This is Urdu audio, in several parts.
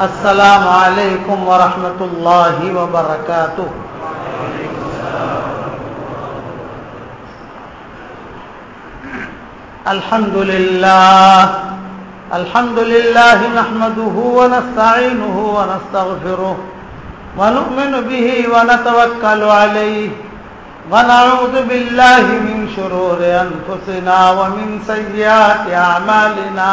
السلام علیکم ورحمۃ اللہ وبرکاتہ۔ الحمد لله الحمد لله نحمده ونستعينه ونستغفره ونؤمن به ونتوكل عليه ونعوذ بالله من شرور أنفسنا ومن سيئات أعمالنا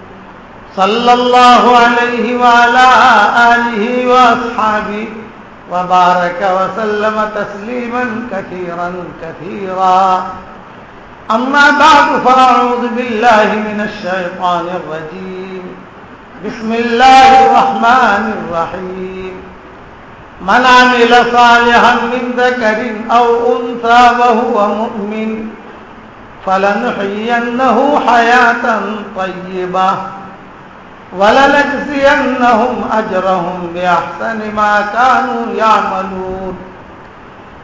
صلى الله عليه وعلى آله وأصحابه وبارك وسلم تسليما كثيرا كثيرا. أما بعد، فأعوذ بالله من الشيطان الرجيم. بسم الله الرحمن الرحيم. من عمل صالحا من ذكر أو أنثى وهو مؤمن فلنحيينه حياة طيبة. ولنجزينهم أجرهم بأحسن ما كانوا يعملون.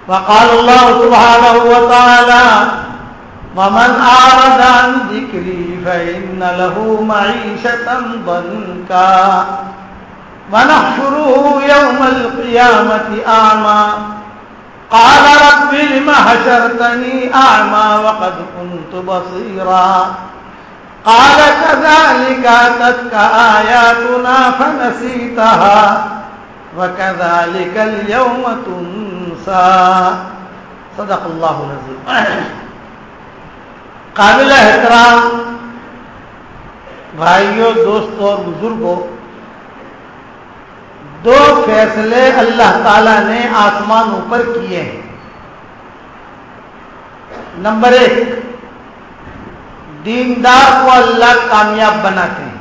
وقال الله سبحانه وتعالى، ومن أعرض عن ذكري فإن له معيشة ضنكا. ونحشره يوم القيامة أعمى. قال رب لم حشرتني أعمى وقد كنت بصيرا. قال كذلك أتتك آياتنا فنسيتها وكذلك اليوم تنسى. صدق الله العظيم. قابل احترام بھائیوں دوستوں اور بزرگوں دو فیصلے اللہ تعالی نے آسمانوں پر کیے ہیں۔ نمبر ایک دیندار کو اللہ کامیاب بناتے ہیں۔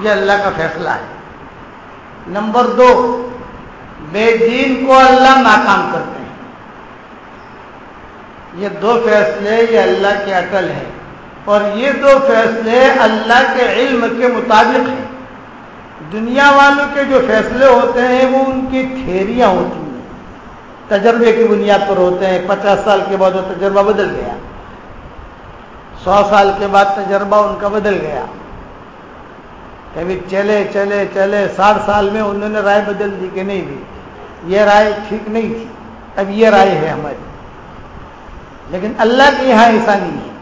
یہ اللہ کا فیصلہ ہے۔ نمبر دو، بے دین کو اللہ ناکام کرتے ہیں۔ یہ دو فیصلے، یہ اللہ کے عقل ہے اور یہ دو فیصلے اللہ کے علم کے مطابق ہیں۔ دنیا والوں کے جو فیصلے ہوتے ہیں، وہ ان کی تھیریاں ہوتی ہیں۔ تجربے کی بنیاد پر ہوتے ہیں۔ پچاس سال کے بعد وہ تجربہ بدل گیا۔ سو سال کے بعد تجربہ ان کا بدل گیا۔ کبھی چلے چلے چلے، ساٹھ سال میں انہوں نے رائے بدل دی کہ نہیں دی۔ یہ رائے ٹھیک نہیں تھی۔ اب یہ رائے ہے ہماری۔ لیکن اللہ کے یہاں ایسا نہیں ہے۔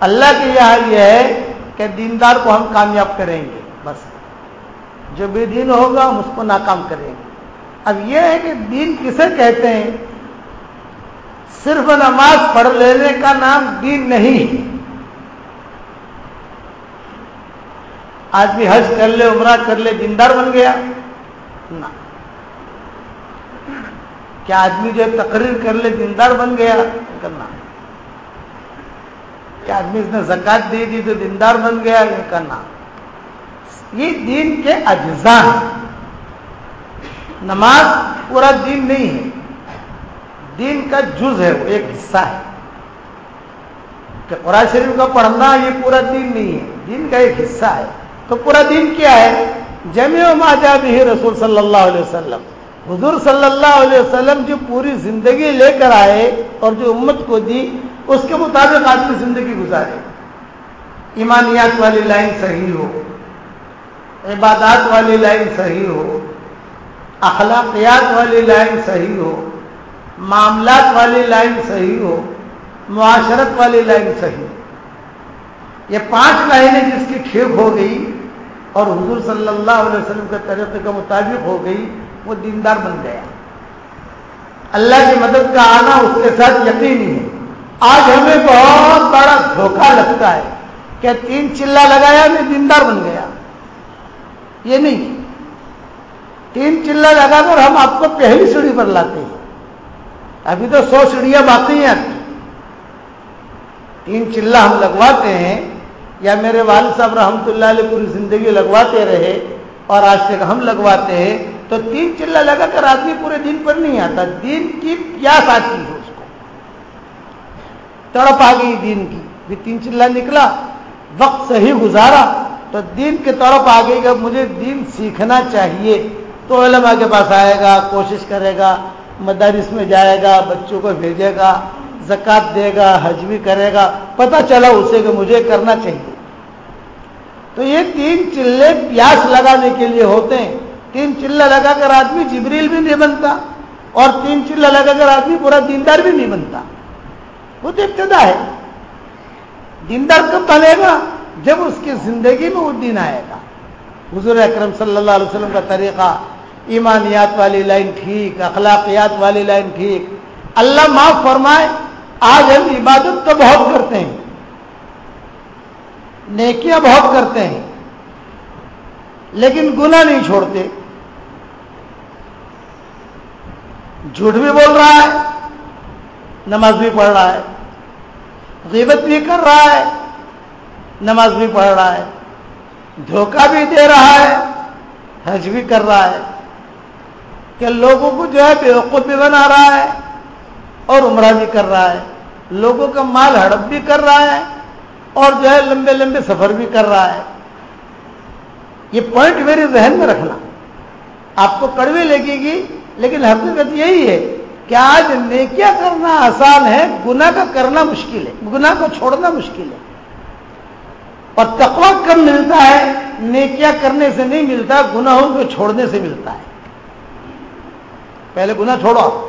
اللہ کے یہاں یہ ہے کہ دیندار کو ہم کامیاب کریں گے، بس۔ جو بے دین ہوگا، ہم اس کو ناکام کریں گے۔ اب یہ ہے کہ دین کسے کہتے ہیں؟ صرف نماز پڑھ لینے کا نام دین نہیں۔ آدمی حج کر لے، عمرہ کر لے، دیندار بن گیا۔ نہ۔ کیا آدمی جو تقریر کر لے، دیندار بن گیا؟ کرنا کیا آدمی اس نے زکات دے دی تو دیندار بن گیا؟ یہ کرنا یہ دین کے اجزاء ہیں۔ نماز پورا دین نہیں ہے۔ دین کا جز ہے، وہ ایک حصہ ہے۔ کہ قرآن شریف کا پڑھنا یہ پورا دین نہیں ہے، دین کا ایک حصہ ہے۔ تو پورا دین کیا ہے؟ جمع ماجا بھی رسول صلی اللہ علیہ وسلم۔ حضور صلی اللہ علیہ وسلم جو پوری زندگی لے کر آئے اور جو امت کو دی، اس کے مطابق آدمی زندگی گزارے۔ ایمانیات والی لائن صحیح ہو، عبادات والی لائن صحیح ہو، اخلاقیات والی لائن صحیح ہو معاملات والی لائن صحیح ہو، معاشرت والی لائن صحیح یہ پانچ لائنیں جس کی ٹھیک ہو گئی اور حضور صلی اللہ علیہ وسلم کے طریقے کے مطابق ہو گئی، وہ دیندار بن گیا۔ اللہ کی مدد کا آنا اس کے ساتھ یقینی ہے۔ آج ہمیں بہت بڑا دھوکہ لگتا ہے کہ تین چلا لگایا میں دیندار بن گیا۔ یہ نہیں، تین چلا لگا کر ہم آپ کو پہلی سیڑھی پر لاتے ہیں۔ ابھی تو سو سیڑھیاں باقی ہیں۔ تین چلا ہم لگواتے ہیں۔ یا میرے والد صاحب رحمۃ اللہ علیہ پوری زندگی لگواتے رہے اور آج تک ہم لگواتے ہیں۔ تو تین چلا لگا کر آدمی پورے دن پر نہیں آتا۔ دین کی پیاس آتی ہے اس کو۔ تڑپ آ گئی دین کی۔ بھی تین چلا نکلا، وقت صحیح گزارا۔ تو دین کے طرف آ گئی کہ مجھے دین سیکھنا چاہیے۔ تو علماء کے پاس آئے گا، کوشش کرے گا۔ مدارس میں جائے گا، بچوں کو بھیجے گا، زکات دے گا، حج بھی کرے گا، پتہ چلا اسے کہ مجھے کرنا چاہیے۔ تو یہ تین چلے پیاس لگانے کے لیے ہوتے ہیں۔ تین چلا لگا کر آدمی جبریل بھی نہیں بنتا اور تین چلا لگا کر آدمی پورا دیندار بھی نہیں بنتا۔ وہ تو ابتدا ہے۔ دیندار کب بنے گا؟ جب اس کی زندگی میں وہ دن آئے گا۔ حضور اکرم صلی اللہ علیہ وسلم کا طریقہ ایمانیات والی لائن ٹھیک، اخلاقیات والی لائن ٹھیک۔ اللہ معاف فرمائے، آج ہم عبادت تو بہت کرتے ہیں۔ نیکیاں بہت کرتے ہیں، لیکن گناہ نہیں چھوڑتے۔ جھوٹ بھی بول رہا ہے، نماز بھی پڑھ رہا ہے۔ غیبت بھی کر رہا ہے، نماز بھی پڑھ رہا ہے۔ دھوکہ بھی دے رہا ہے، حج بھی کر رہا ہے۔ کہ لوگوں کو جو ہے بیوقوف بھی بنا رہا ہے اور عمرہ بھی کر رہا ہے۔ لوگوں کا مال ہڑپ بھی کر رہا ہے اور جو ہے لمبے لمبے سفر بھی کر رہا ہے۔ یہ پوائنٹ میرے ذہن میں رکھنا۔ آپ کو کڑوی لگے گی، لیکن حقیقت یہی ہے کہ آج نیکیاں کرنا آسان ہے، گناہ کا کرنا مشکل ہے، گناہ کو چھوڑنا مشکل ہے۔ اور تقوا کب ملتا ہے، نیکیاں کرنے سے نہیں ملتا، گناہوں کو چھوڑنے سے ملتا ہے۔ پہلے گناہ چھوڑو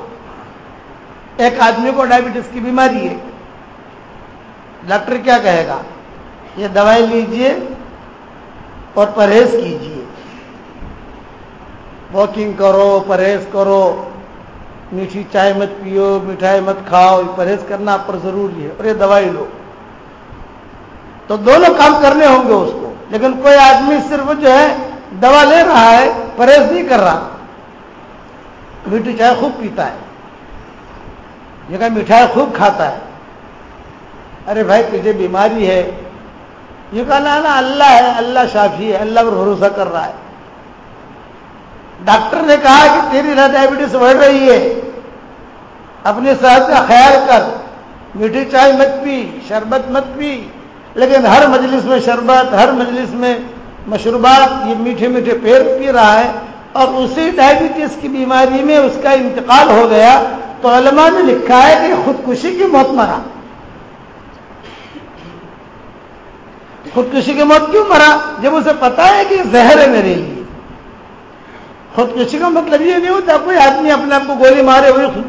ایک آدمی کو ڈائبٹیز کی بیماری ہے۔ ڈاکٹر کیا کہے گا؟ یہ دوائی لیجیے اور پرہیز کیجیے۔ واکنگ کرو، پرہیز کرو۔ میٹھی چائے مت پیو، مٹھائی مت کھاؤ پرہیز کرنا آپ پر ضروری ہے اور یہ دوائی لو۔ تو دونوں کام کرنے ہوں گے اس کو۔ لیکن کوئی آدمی صرف جو ہے دوا لے رہا ہے، پرہیز نہیں کر رہا۔ میٹھی چائے خوب پیتا ہے۔ یہ کہ مٹھائی خوب کھاتا ہے۔ ارے بھائی تجھے بیماری ہے۔ یہ کہنا نا اللہ ہے، اللہ شافی ہے، اللہ پر بھروسہ کر رہا ہے۔ ڈاکٹر نے کہا کہ تیری نہ ڈائبٹیز بڑھ رہی ہے۔ اپنی صحت کا خیال کر۔ میٹھی چائے مت پی، شربت مت پی۔ لیکن ہر مجلس میں شربت، ہر مجلس میں مشروبات، یہ میٹھے میٹھے پیڑ پی رہا ہے۔ اور اسی ڈائبٹیز کی بیماری میں اس کا انتقال ہو گیا تو علماء نے لکھا ہے کہ خودکشی کی موت مرا۔ خودکشی کی موت کیوں مرا؟ جب اسے پتا ہے کہ زہر ہے میرے لیے۔ خودکشی کا مطلب یہ نہیں ہوتا کوئی آدمی اپنے آپ کو گولی مارے ہوئے خود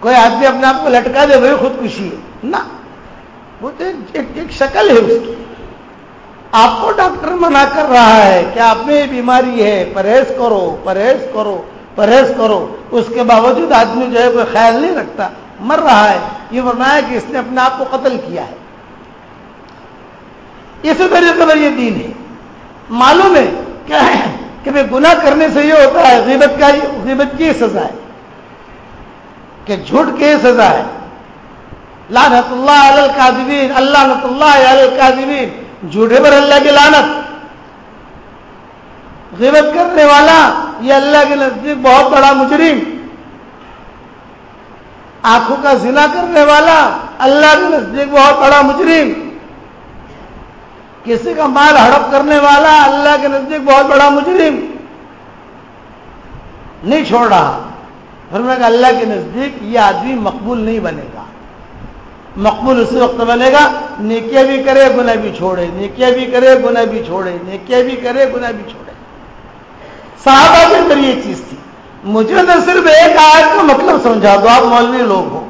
کوئی آدمی اپنے آپ کو لٹکا دے وہی خودکشی ہے۔ نہ، وہ تو ایک شکل ہے اس کی۔ آپ کو ڈاکٹر منع کر رہا ہے کہ آپ میں یہ بیماری ہے، پرہیز کرو پرہیز کرو پرہیز کرو۔ اس کے باوجود آدمی جو ہے کوئی خیال نہیں رکھتا، مر رہا ہے۔ یہ فرمایا کہ اس نے اپنے آپ کو قتل کیا ہے۔ اسی طریقے پر یہ دین ہے۔ معلوم ہے کیا ہے؟ کہ بھائی گناہ کرنے سے یہ ہوتا ہے، غیبت کا غیبت کی سزا ہے۔ کہ جھوٹ کی سزا ہے۔ لانت اللہ علی القاذبین اللہ نت اللہ علی القاذبین جھوٹے پر اللہ کی لانت غیبت کرنے والا یہ اللہ کے نزدیک بہت بڑا مجرم۔ آنکھوں کا زنا کرنے والا اللہ کے نزدیک بہت بڑا مجرم۔ کسی کا مال ہڑپ کرنے والا اللہ کے نزدیک بہت بڑا مجرم۔ نہیں چھوڑ رہا۔ پھر میں اللہ کے نزدیک یہ آدمی مقبول نہیں بنے گا۔ مقبول اسی وقت بنے گا، نیکیاں بھی کرے، گناہ بھی چھوڑے۔ نیکیاں بھی کرے، گناہ بھی چھوڑے۔ نیکیاں بھی کرے، گناہ بھی چھوڑے۔ صحابہ کے اندر یہ چیز تھی۔ مجھے نہ صرف ایک آیت کا مطلب سمجھا دو، آپ مولوی لوگ ہو۔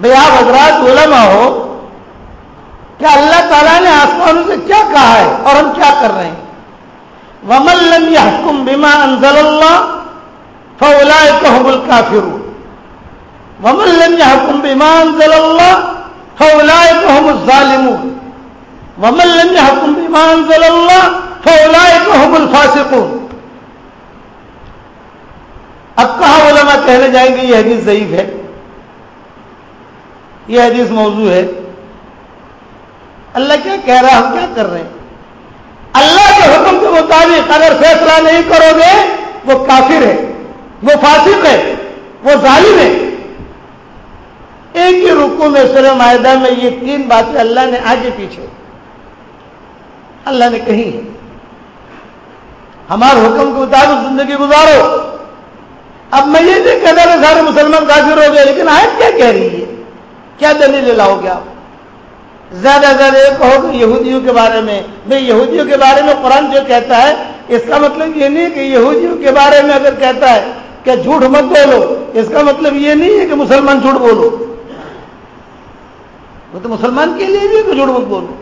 بھائی، آپ حضرات علماء ہو۔ کیا اللہ تعالیٰ نے آسمانوں سے کیا کہا ہے اور ہم کیا کر رہے ہیں؟ ومن لم يحكم بما انزل الله فاولئك هم الكافرون۔ ومن لم يحكم بما انزل الله فاولئك هم الظالمون ومن لم يحكم بما انزل الله فاولئك هم الفاسقون اب کہا علماء کہنے جائیں گے یہ حدیث ضعیف ہے؟ یہ حدیث موضوع ہے۔ اللہ کیا کہہ رہا ہم کیا کر رہے ہیں؟ اللہ کے حکم کے مطابق اگر فیصلہ نہیں کرو گے، وہ کافر ہے، وہ فاسق ہے، وہ ظالم ہے۔ ایک ہی رکو میں سر معاہدہ میں یہ تین باتیں اللہ نے آگے پیچھے اللہ نے کہی ہمارے حکم کے مطابق زندگی گزارو۔ اب میں یہ نہیں کہتا کہ سارے مسلمان کافر ہو گئے، لیکن آیت کیا کہہ رہی ہے؟ کیا دلیل لاؤ گے آپ؟ زیادہ زیادہ یہ کہو کہ یہودیوں کے بارے میں میں یہودیوں کے بارے میں قرآن جو کہتا ہے، اس کا مطلب یہ نہیں کہ یہودیوں کے بارے میں اگر کہتا ہے کہ جھوٹ مت بولو، اس کا مطلب یہ نہیں ہے کہ مسلمان جھوٹ بولو۔ وہ تو مسلمان کے لیے بھی کہ جھوٹ مت بولو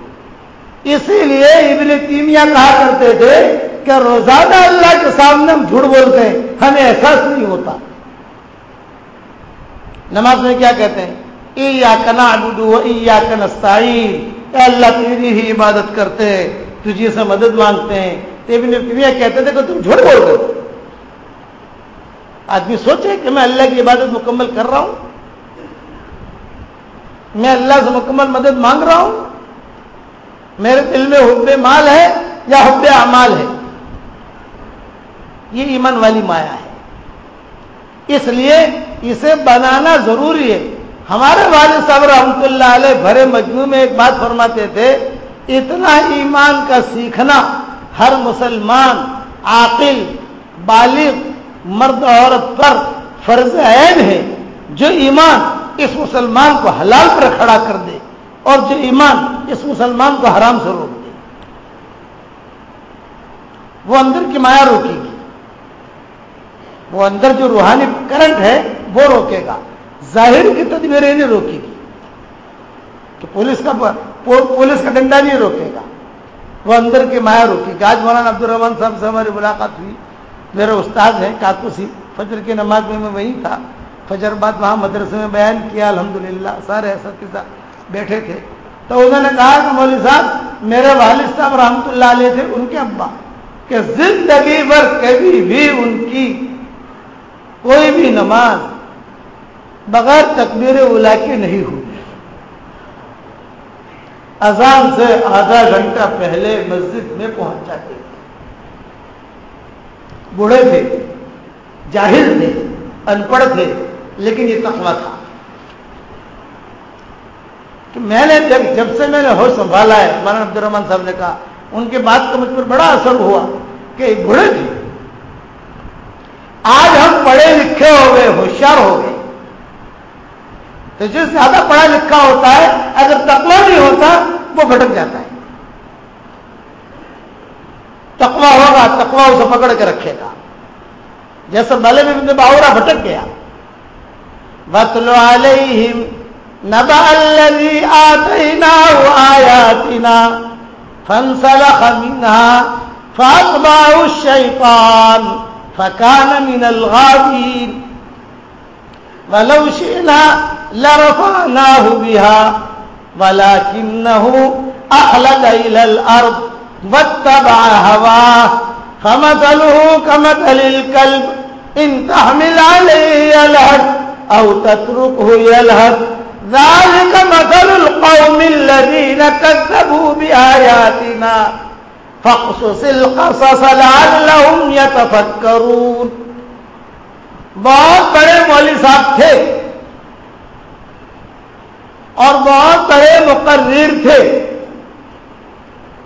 اسی لیے ابن تیمیا کہا کرتے تھے کہ روزانہ اللہ کے سامنے ہم جھوٹ بولتے ہیں، ہمیں احساس نہیں ہوتا۔ نماز میں کیا کہتے ہیں؟ کنا ابو اے اللہ، تیری ہی عبادت کرتے ہیں، تجھے سے مدد مانگتے ہیں۔ ابن تیمیا کہتے تھے کہ تم جھوٹ بول رہے آدمی سوچے کہ میں اللہ کی عبادت مکمل کر رہا ہوں۔ میں اللہ سے مکمل مدد مانگ رہا ہوں۔ میرے دل میں حب مال ہے یا حب اعمال ہے؟ یہ ایمان والی مایا ہے۔ اس لیے اسے بنانا ضروری ہے۔ ہمارے والد صاحب رحمۃ اللہ علیہ بھرے مجموع میں ایک بات فرماتے تھے، اتنا ایمان کا سیکھنا ہر مسلمان عاقل، بالغ، مرد عورت پر فرض عین ہے۔ جو ایمان اس مسلمان کو حلال پر کھڑا کر دے اور جو ایمان اس مسلمان کو حرام سے روک دے۔ وہ اندر کی مایا روکے گی۔ وہ اندر جو روحانی کرنٹ ہے، وہ روکے گا۔ ظاہر کی تدبیریں نہیں روکے گی۔ کہ پولیس کا پولیس کا ڈنڈا نہیں روکے گا۔ وہ اندر کی مایا روکے گی۔ آج مولانا عبد الرحمان صاحب سے ہماری ملاقات ہوئی۔ میرے استاد ہیں کاکوسی فجر کی نماز میں میں وہیں تھا۔ فجر بعد وہاں مدرسے میں بیان کیا، الحمدللہ، سارے ایسا کے ساتھ بیٹھے تھے۔ تو انہوں نے کہا کہ مولوی صاحب، میرے والد صاحب رحمۃ اللہ علیہ تھے، ان کے ابا، کہ زندگی بھر کبھی بھی ان کی کوئی بھی نماز بغیر تکبیر اولا کی نہیں ہوئی اذان سے آدھا گھنٹہ پہلے مسجد میں پہنچ جاتے تھے۔ بوڑھے تھے، جاہل تھے ان پڑھ تھے۔ لیکن یہ تقوی تھا۔ کہ میں نے جب جب سے میں نے ہوش سنبھالا ہے، مولانا عبد الرحمان صاحب نے کہا، ان کے بات کا مجھ پر بڑا اثر ہوا کہ بوڑھے تھے آج ہم پڑھے لکھے ہو گئے، ہوشیار ہو گئے۔ تو جو زیادہ پڑھا لکھا ہوتا ہے، اگر تقوا نہیں ہوتا، وہ بھٹک جاتا ہے۔ تقوا ہوگا تقوا اسے پکڑ کے رکھے گا۔ جیسے بلے میں باورا بھٹک گیا۔ بتلو علیہم نبا الذي آتيناه آياتنا فانسلخ منها فأتبعه الشيطان فكان من الغابين ولو شئنا لرفعناه بها ولكنه أخلد إلى الأرض واتبع هواه فمثله كمثل الكلب إن تحمل عليه يلهث أو تتركه يلهث ذلك مثل القوم الذين كذبوا بآياتنا. فاقصص القصص لعلهم يتفكرون. بہت بڑے مولوی صاحب تھے اور بہت بڑے مقرر تھے.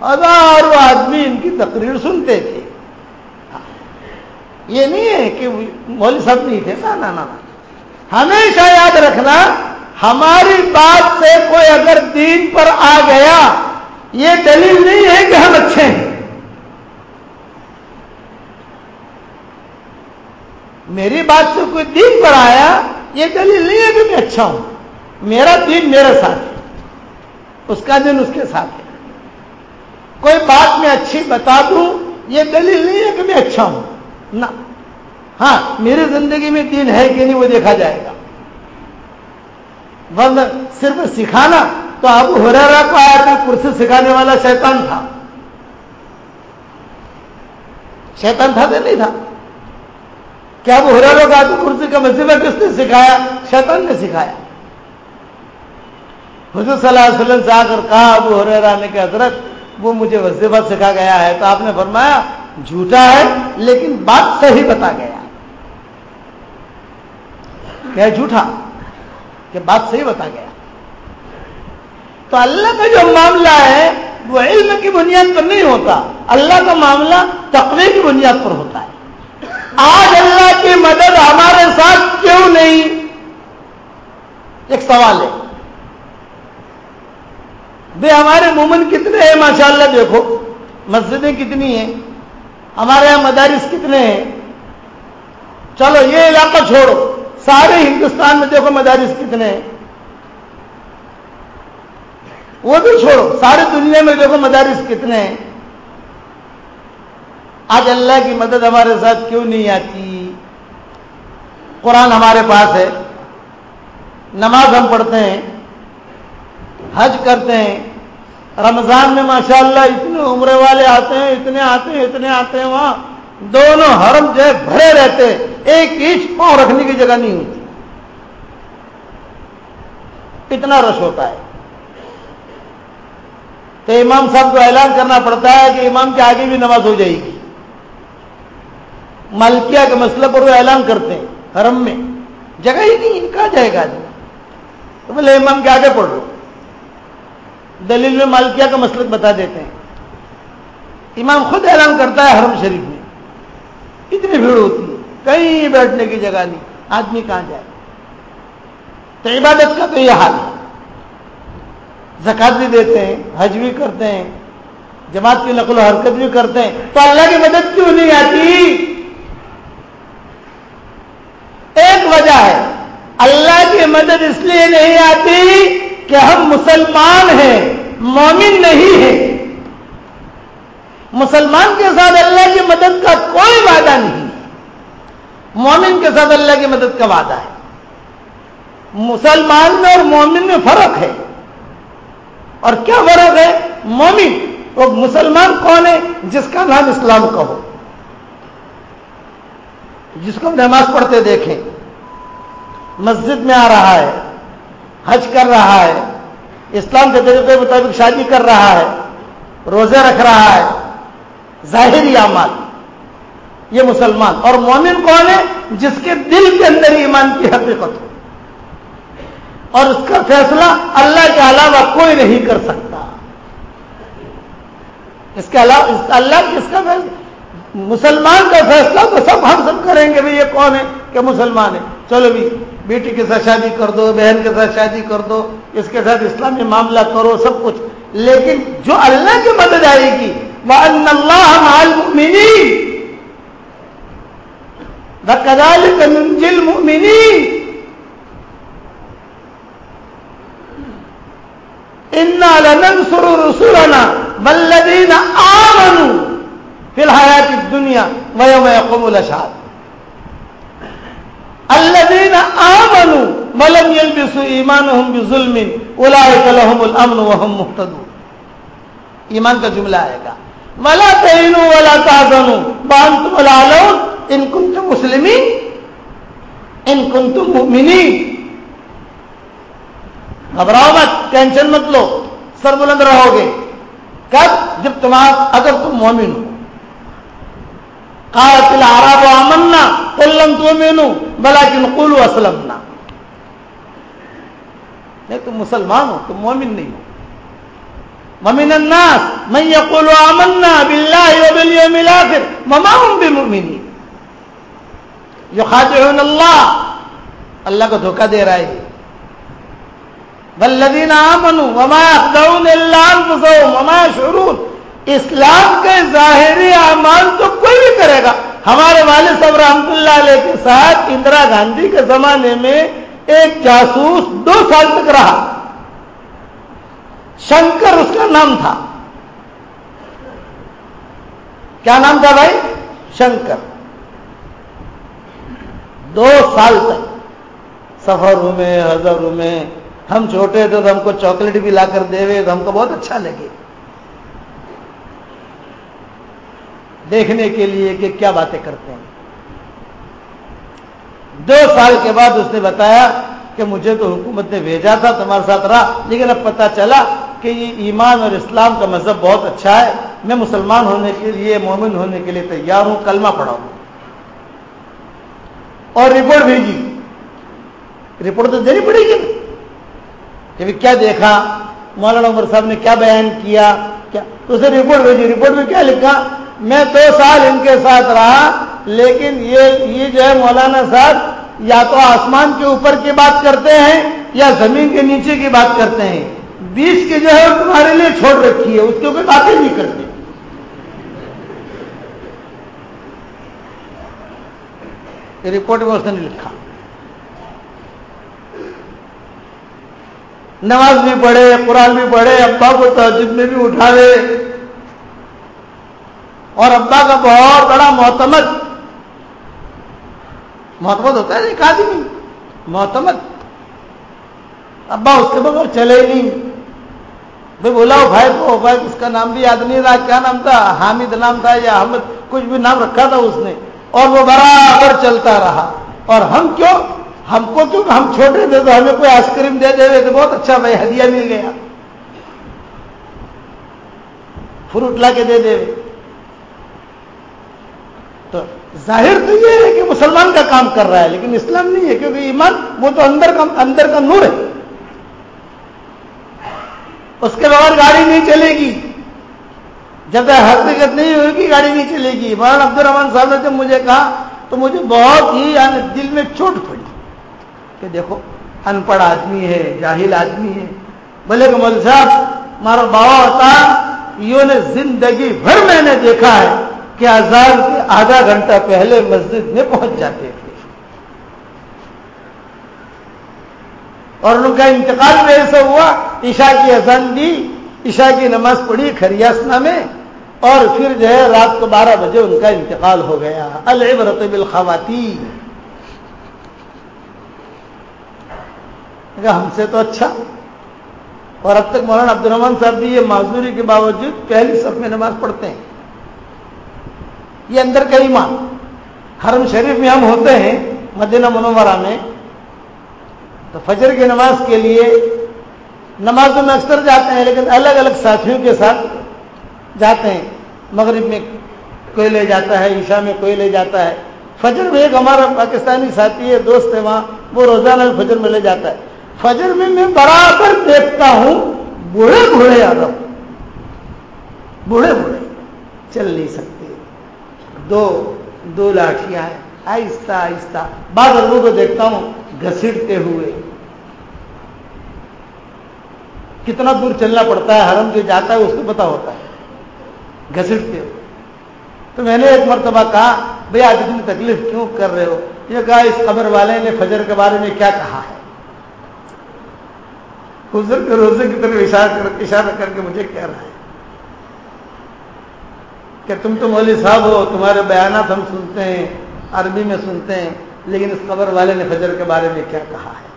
ہزاروں آدمی ان کی تقریر سنتے تھے. یہ نہیں ہے کہ مولوی صاحب نہیں تھے نا نا نا ہمیشہ یاد رکھنا، ہماری بات سے کوئی اگر دین پر آ گیا، یہ دلیل نہیں ہے کہ ہم اچھے ہیں۔ میری بات سے کوئی دین پر آیا، یہ دلیل نہیں ہے کہ میں اچھا ہوں۔ میرا دین میرے ساتھ ہے۔ اس کا دن اس کے ساتھ ہے۔ کوئی بات میں اچھی بتا دوں، یہ دلیل نہیں ہے کہ میں اچھا ہوں۔ نہ۔ ہاں میری زندگی میں دین ہے کہ نہیں وہ دیکھا جائے گا۔ ورنہ صرف سکھانا تو ابو ہریرا کو آیا تھا، کرسی سکھانے والا شیطان تھا۔ شیطان تھا کہ نہیں تھا۔ کیا ابو ہریرا کو آتی کرسی کا وظیفہ کس نے سکھایا؟ شیطان نے سکھایا۔ حضور صلی اللہ علیہ وسلم سے آ کر کہا، ابو ہریرا نے کہ حضرت، وہ مجھے وظیفہ سکھا گیا ہے۔ تو آپ نے فرمایا، جھوٹا ہے، لیکن بات صحیح بتا گیا۔ کہ جھوٹا کہ بات صحیح بتا گیا۔ تو اللہ کا جو معاملہ ہے، وہ علم کی بنیاد پر نہیں ہوتا۔ اللہ کا معاملہ تقوی کی بنیاد پر ہوتا ہے۔ آج اللہ کی مدد ہمارے ساتھ کیوں نہیں؟ ایک سوال ہے۔ بے ہمارے مومن کتنے ہیں؟ ماشاءاللہ دیکھو، مسجدیں کتنی ہیں، ہمارے یہاں مدارس کتنے ہیں؟ چلو یہ علاقہ چھوڑو۔ سارے ہندوستان میں دیکھو مدارس کتنے ہیں۔ وہ بھی چھوڑو ساری دنیا میں دیکھو مدارس کتنے ہیں۔ آج اللہ کی مدد ہمارے ساتھ کیوں نہیں آتی؟ قرآن ہمارے پاس ہے۔ نماز ہم پڑھتے ہیں، حج کرتے ہیں۔ رمضان میں ماشاءاللہ اتنے عمرے والے آتے ہیں، اتنے آتے ہیں، اتنے آتے ہیں وہاں۔ دونوں حرم جو ہے بھرے رہتے ایک ایچ پاؤں رکھنے کی جگہ نہیں ہوتی۔ اتنا رش ہوتا ہے۔ تو امام صاحب کو اعلان کرنا پڑتا ہے کہ امام کے آگے بھی نماز ہو جائے گی۔ ملکیا کے مسئلے پر وہ اعلان کرتے ہیں حرم میں۔ جگہ ہی نہیں کہا جائے گا آدمی؟ تو بولے امام کے آگے پڑھ لو۔ دلیل میں مالکیا کا مسلک بتا دیتے ہیں۔ امام خود اعلان کرتا ہے حرم شریف میں۔ اتنی بھیڑ ہوتی ہے، کہیں بیٹھنے کی جگہ نہیں، آدمی کہاں جائے؟ تو عبادت کا تو یہ حال ہے۔ زکات بھی دیتے ہیں، حج بھی کرتے ہیں، جماعت کی نقل و حرکت بھی کرتے ہیں، تو اللہ کی مدد کیوں نہیں آتی؟ ایک وجہ ہے، اللہ کی مدد اس لیے نہیں آتی کہ ہم مسلمان ہیں، مومن نہیں ہیں۔ مسلمان کے ساتھ اللہ کی مدد کا کوئی وعدہ نہیں۔ مومن کے ساتھ اللہ کی مدد کا وعدہ ہے۔ مسلمان میں اور مومن میں فرق ہے۔ اور کیا فرق ہے؟ مومن، وہ مسلمان کون ہے؟ جس کا نام اسلام کا ہو۔ جس کو نماز پڑھتے دیکھیں۔ مسجد میں آ رہا ہے، حج کر رہا ہے، اسلام کے طریقے کے مطابق شادی کر رہا ہے، روزے رکھ رہا ہے۔ ظاہری اعمال۔ یہ مسلمان۔ اور مومن کون ہے؟ جس کے دل کے اندر ایمان کی حقیقت ہو۔ اور اس کا فیصلہ اللہ کے علاوہ کوئی نہیں کر سکتا۔ اس کے علاوہ اللہ کس کا فیصلہ؟ مسلمان کا فیصلہ تو سب ہم سب کریں گے بھائی یہ کون ہے کہ مسلمان ہے۔ چلو بھی، بیٹی کے ساتھ شادی کر دو، بہن کے ساتھ شادی کر دو، اس کے ساتھ اسلامی معاملہ کرو، سب کچھ۔ لیکن جو اللہ کی مدد آئے گی وہ اللہ کدال کنجل منی ان لننصر رسولنا والذین آمنوا فی الحیات الدنیا ویوم یقوم الاشهاد الذين آمنوا ولم يلبسوا ایمانهم بظلم اولئک لهم الامن وهم مهتدون. ایمان کا جملہ آئے گا۔ ولا تهنوا ولا تحزنوا وانتم الاعلون ان كنتم مسلمين. ان كنتم مؤمنين. گھبراؤ مت، ٹینشن مت لو، سر بلند رہو گے۔ کب؟ جب تمہارا اگر تم مومن ہو۔ قالت العرب آمنا، قل لم تؤمنوا، بلکن قولوا اسلمنا۔ نہیں، تم مسلمان ہو، تم مومن نہیں ہو۔ ومن الناس من يقول آمنا بالله وباليوم الآخر وما هم بمؤمنين. يخادعون الله. اللہ کو دھوکہ دے رہا ہے. والذین آمنوا وما يخدعون الا انفسهم وما يشعرون. اسلام کے ظاہری اعمال تو کوئی بھی کرے گا. ہمارے والد صاحب رحمت اللہ علیہ کے ساتھ اندرا گاندھی کے زمانے میں ایک جاسوس دو سال تک رہا. شنکر اس کا نام تھا۔ کیا نام تھا بھائی؟ شنکر۔ دو سال تک۔ سفروں میں ہزاروں میں۔ ہم چھوٹے تھے تو ہم کو چاکلیٹ بھی لا کر دے ہوئے، تو ہم کو بہت اچھا لگے۔ دیکھنے کے لیے کہ کیا باتیں کرتے ہیں۔ دو سال کے بعد اس نے بتایا کہ مجھے تو حکومت نے بھیجا تھا، تمہارے ساتھ رہا، لیکن اب پتا چلا کہ یہ ایمان اور اسلام کا مذہب بہت اچھا ہے۔ میں مسلمان ہونے کے لیے، مومن ہونے کے لیے تیار ہوں، کلمہ پڑھا ہوں اور رپورٹ بھیجی۔ رپورٹ تو دینی پڑے گی۔ کہ کیا دیکھا؟ مولانا عمر صاحب نے کیا بیان کیا؟ کیا؟ تو اسے رپورٹ بھیجی۔ رپورٹ میں کیا لکھا؟ میں دو سال ان کے ساتھ رہا، لیکن یہ یہ جو ہے مولانا صاحب، یا تو آسمان کے اوپر کی بات کرتے ہیں، یا زمین کے نیچے کی بات کرتے ہیں۔ بیچ کی جو ہے تمہارے لیے چھوڑ رکھی ہے، اس کے اوپر باتیں نہیں کرتے رپورٹ میں اس نے لکھا۔ نماز بھی پڑھے، قرآن بھی پڑھے، ابا کو تحجد میں بھی اٹھاوے۔ اور ابا کا بہت بڑا محتمد محتمد ہوتا ہے ایک آدمی محتمد ابا اس کے بغیر چلے ہی نہیں۔ بھائی بولا بھائی کو بھائی، اس کا نام بھی یاد نہیں رہا، کیا نام تھا؟ حامد نام تھا یا احمد؟ کچھ بھی نام رکھا تھا اس نے۔ اور وہ برابر چلتا رہا۔ اور ہم کیوں؟ ہم کو کیوں؟ ہم چھوٹے تھے تو ہمیں کوئی آئس کریم دے دے تو بہت اچھا بھائی، ہدیہ مل گیا۔ فروٹ لا کے دے دے تو ظاہر تو یہ ہے کہ مسلمان کا کام کر رہا ہے، لیکن اسلام نہیں ہے، کیونکہ ایمان وہ تو اندر کا اندر کا نور ہے۔ اس کے بغیر گاڑی نہیں چلے گی۔ جب تک حقیقت نہیں ہوگی گاڑی نہیں چلے گی۔ مولانا عبد الرحمان صاحب نے جب مجھے کہا تو مجھے بہت ہی یعنی دل میں چوٹ پڑی کہ دیکھو، ان پڑھ آدمی ہے، جاہل آدمی ہے۔ بولے کہ مول صاحب، مارا بابا ہوتا یہ نے زندگی بھر میں نے دیکھا ہے کہ آزاد کے آدھا گھنٹہ پہلے مسجد میں پہنچ جاتے۔ تھے اور ان کا انتقال بھی ایسا ہوا، عشاء کی اذان دی، عشاء کی نماز پڑھی خریاسنا میں، اور پھر جو ہے رات کو بارہ بجے ان کا انتقال ہو گیا۔ العبرت بالخواتین۔ ہم سے تو اچھا۔ اور اب تک مولانا عبد الرحمان صاحب بھی یہ معذوری کے باوجود پہلی صف میں نماز پڑھتے ہیں۔ یہ اندر کا ایمان۔ حرم شریف میں ہم ہوتے ہیں، مدینہ منورہ میں تو فجر کی نماز کے لیے نمازوں میں اکثر جاتے ہیں لیکن الگ الگ ساتھیوں کے ساتھ جاتے ہیں۔ مغرب میں کوئی لے جاتا ہے، عشاء میں کوئی لے جاتا ہے۔ فجر میں ایک ہمارا پاکستانی ساتھی ہے، دوست ہے وہاں، وہ روزانہ فجر میں لے جاتا ہے۔ فجر میں میں برابر دیکھتا ہوں بوڑھے بوڑھے آ رہا بوڑھے بوڑھے چل نہیں سکتے۔ دو دو لاٹیاں ہیں۔ آہستہ آہستہ۔ بعض لوگوں کو دیکھتا ہوں۔ گھسیٹتے ہوئے۔ کتنا دور چلنا پڑتا ہے، حرم جو جاتا ہے، اس کو پتا ہوتا ہے۔ گھسیٹتے ہوئے۔ تو میں نے ایک مرتبہ کہا بھائی آج اتنی تکلیف کیوں کر رہے ہو؟ یہ کہا، اس قبر والے نے فجر کے بارے میں کیا کہا ہے؟ حضر کے روزے کی طرف اشارہ کر اشارہ کر کے مجھے کہہ رہا ہے کہ تم تو مولوی صاحب ہو، تمہارے بیانات ہم سنتے ہیں، عربی میں سنتے ہیں۔ لیکن اس قبر والے نے فجر کے بارے میں کیا کہا ہے؟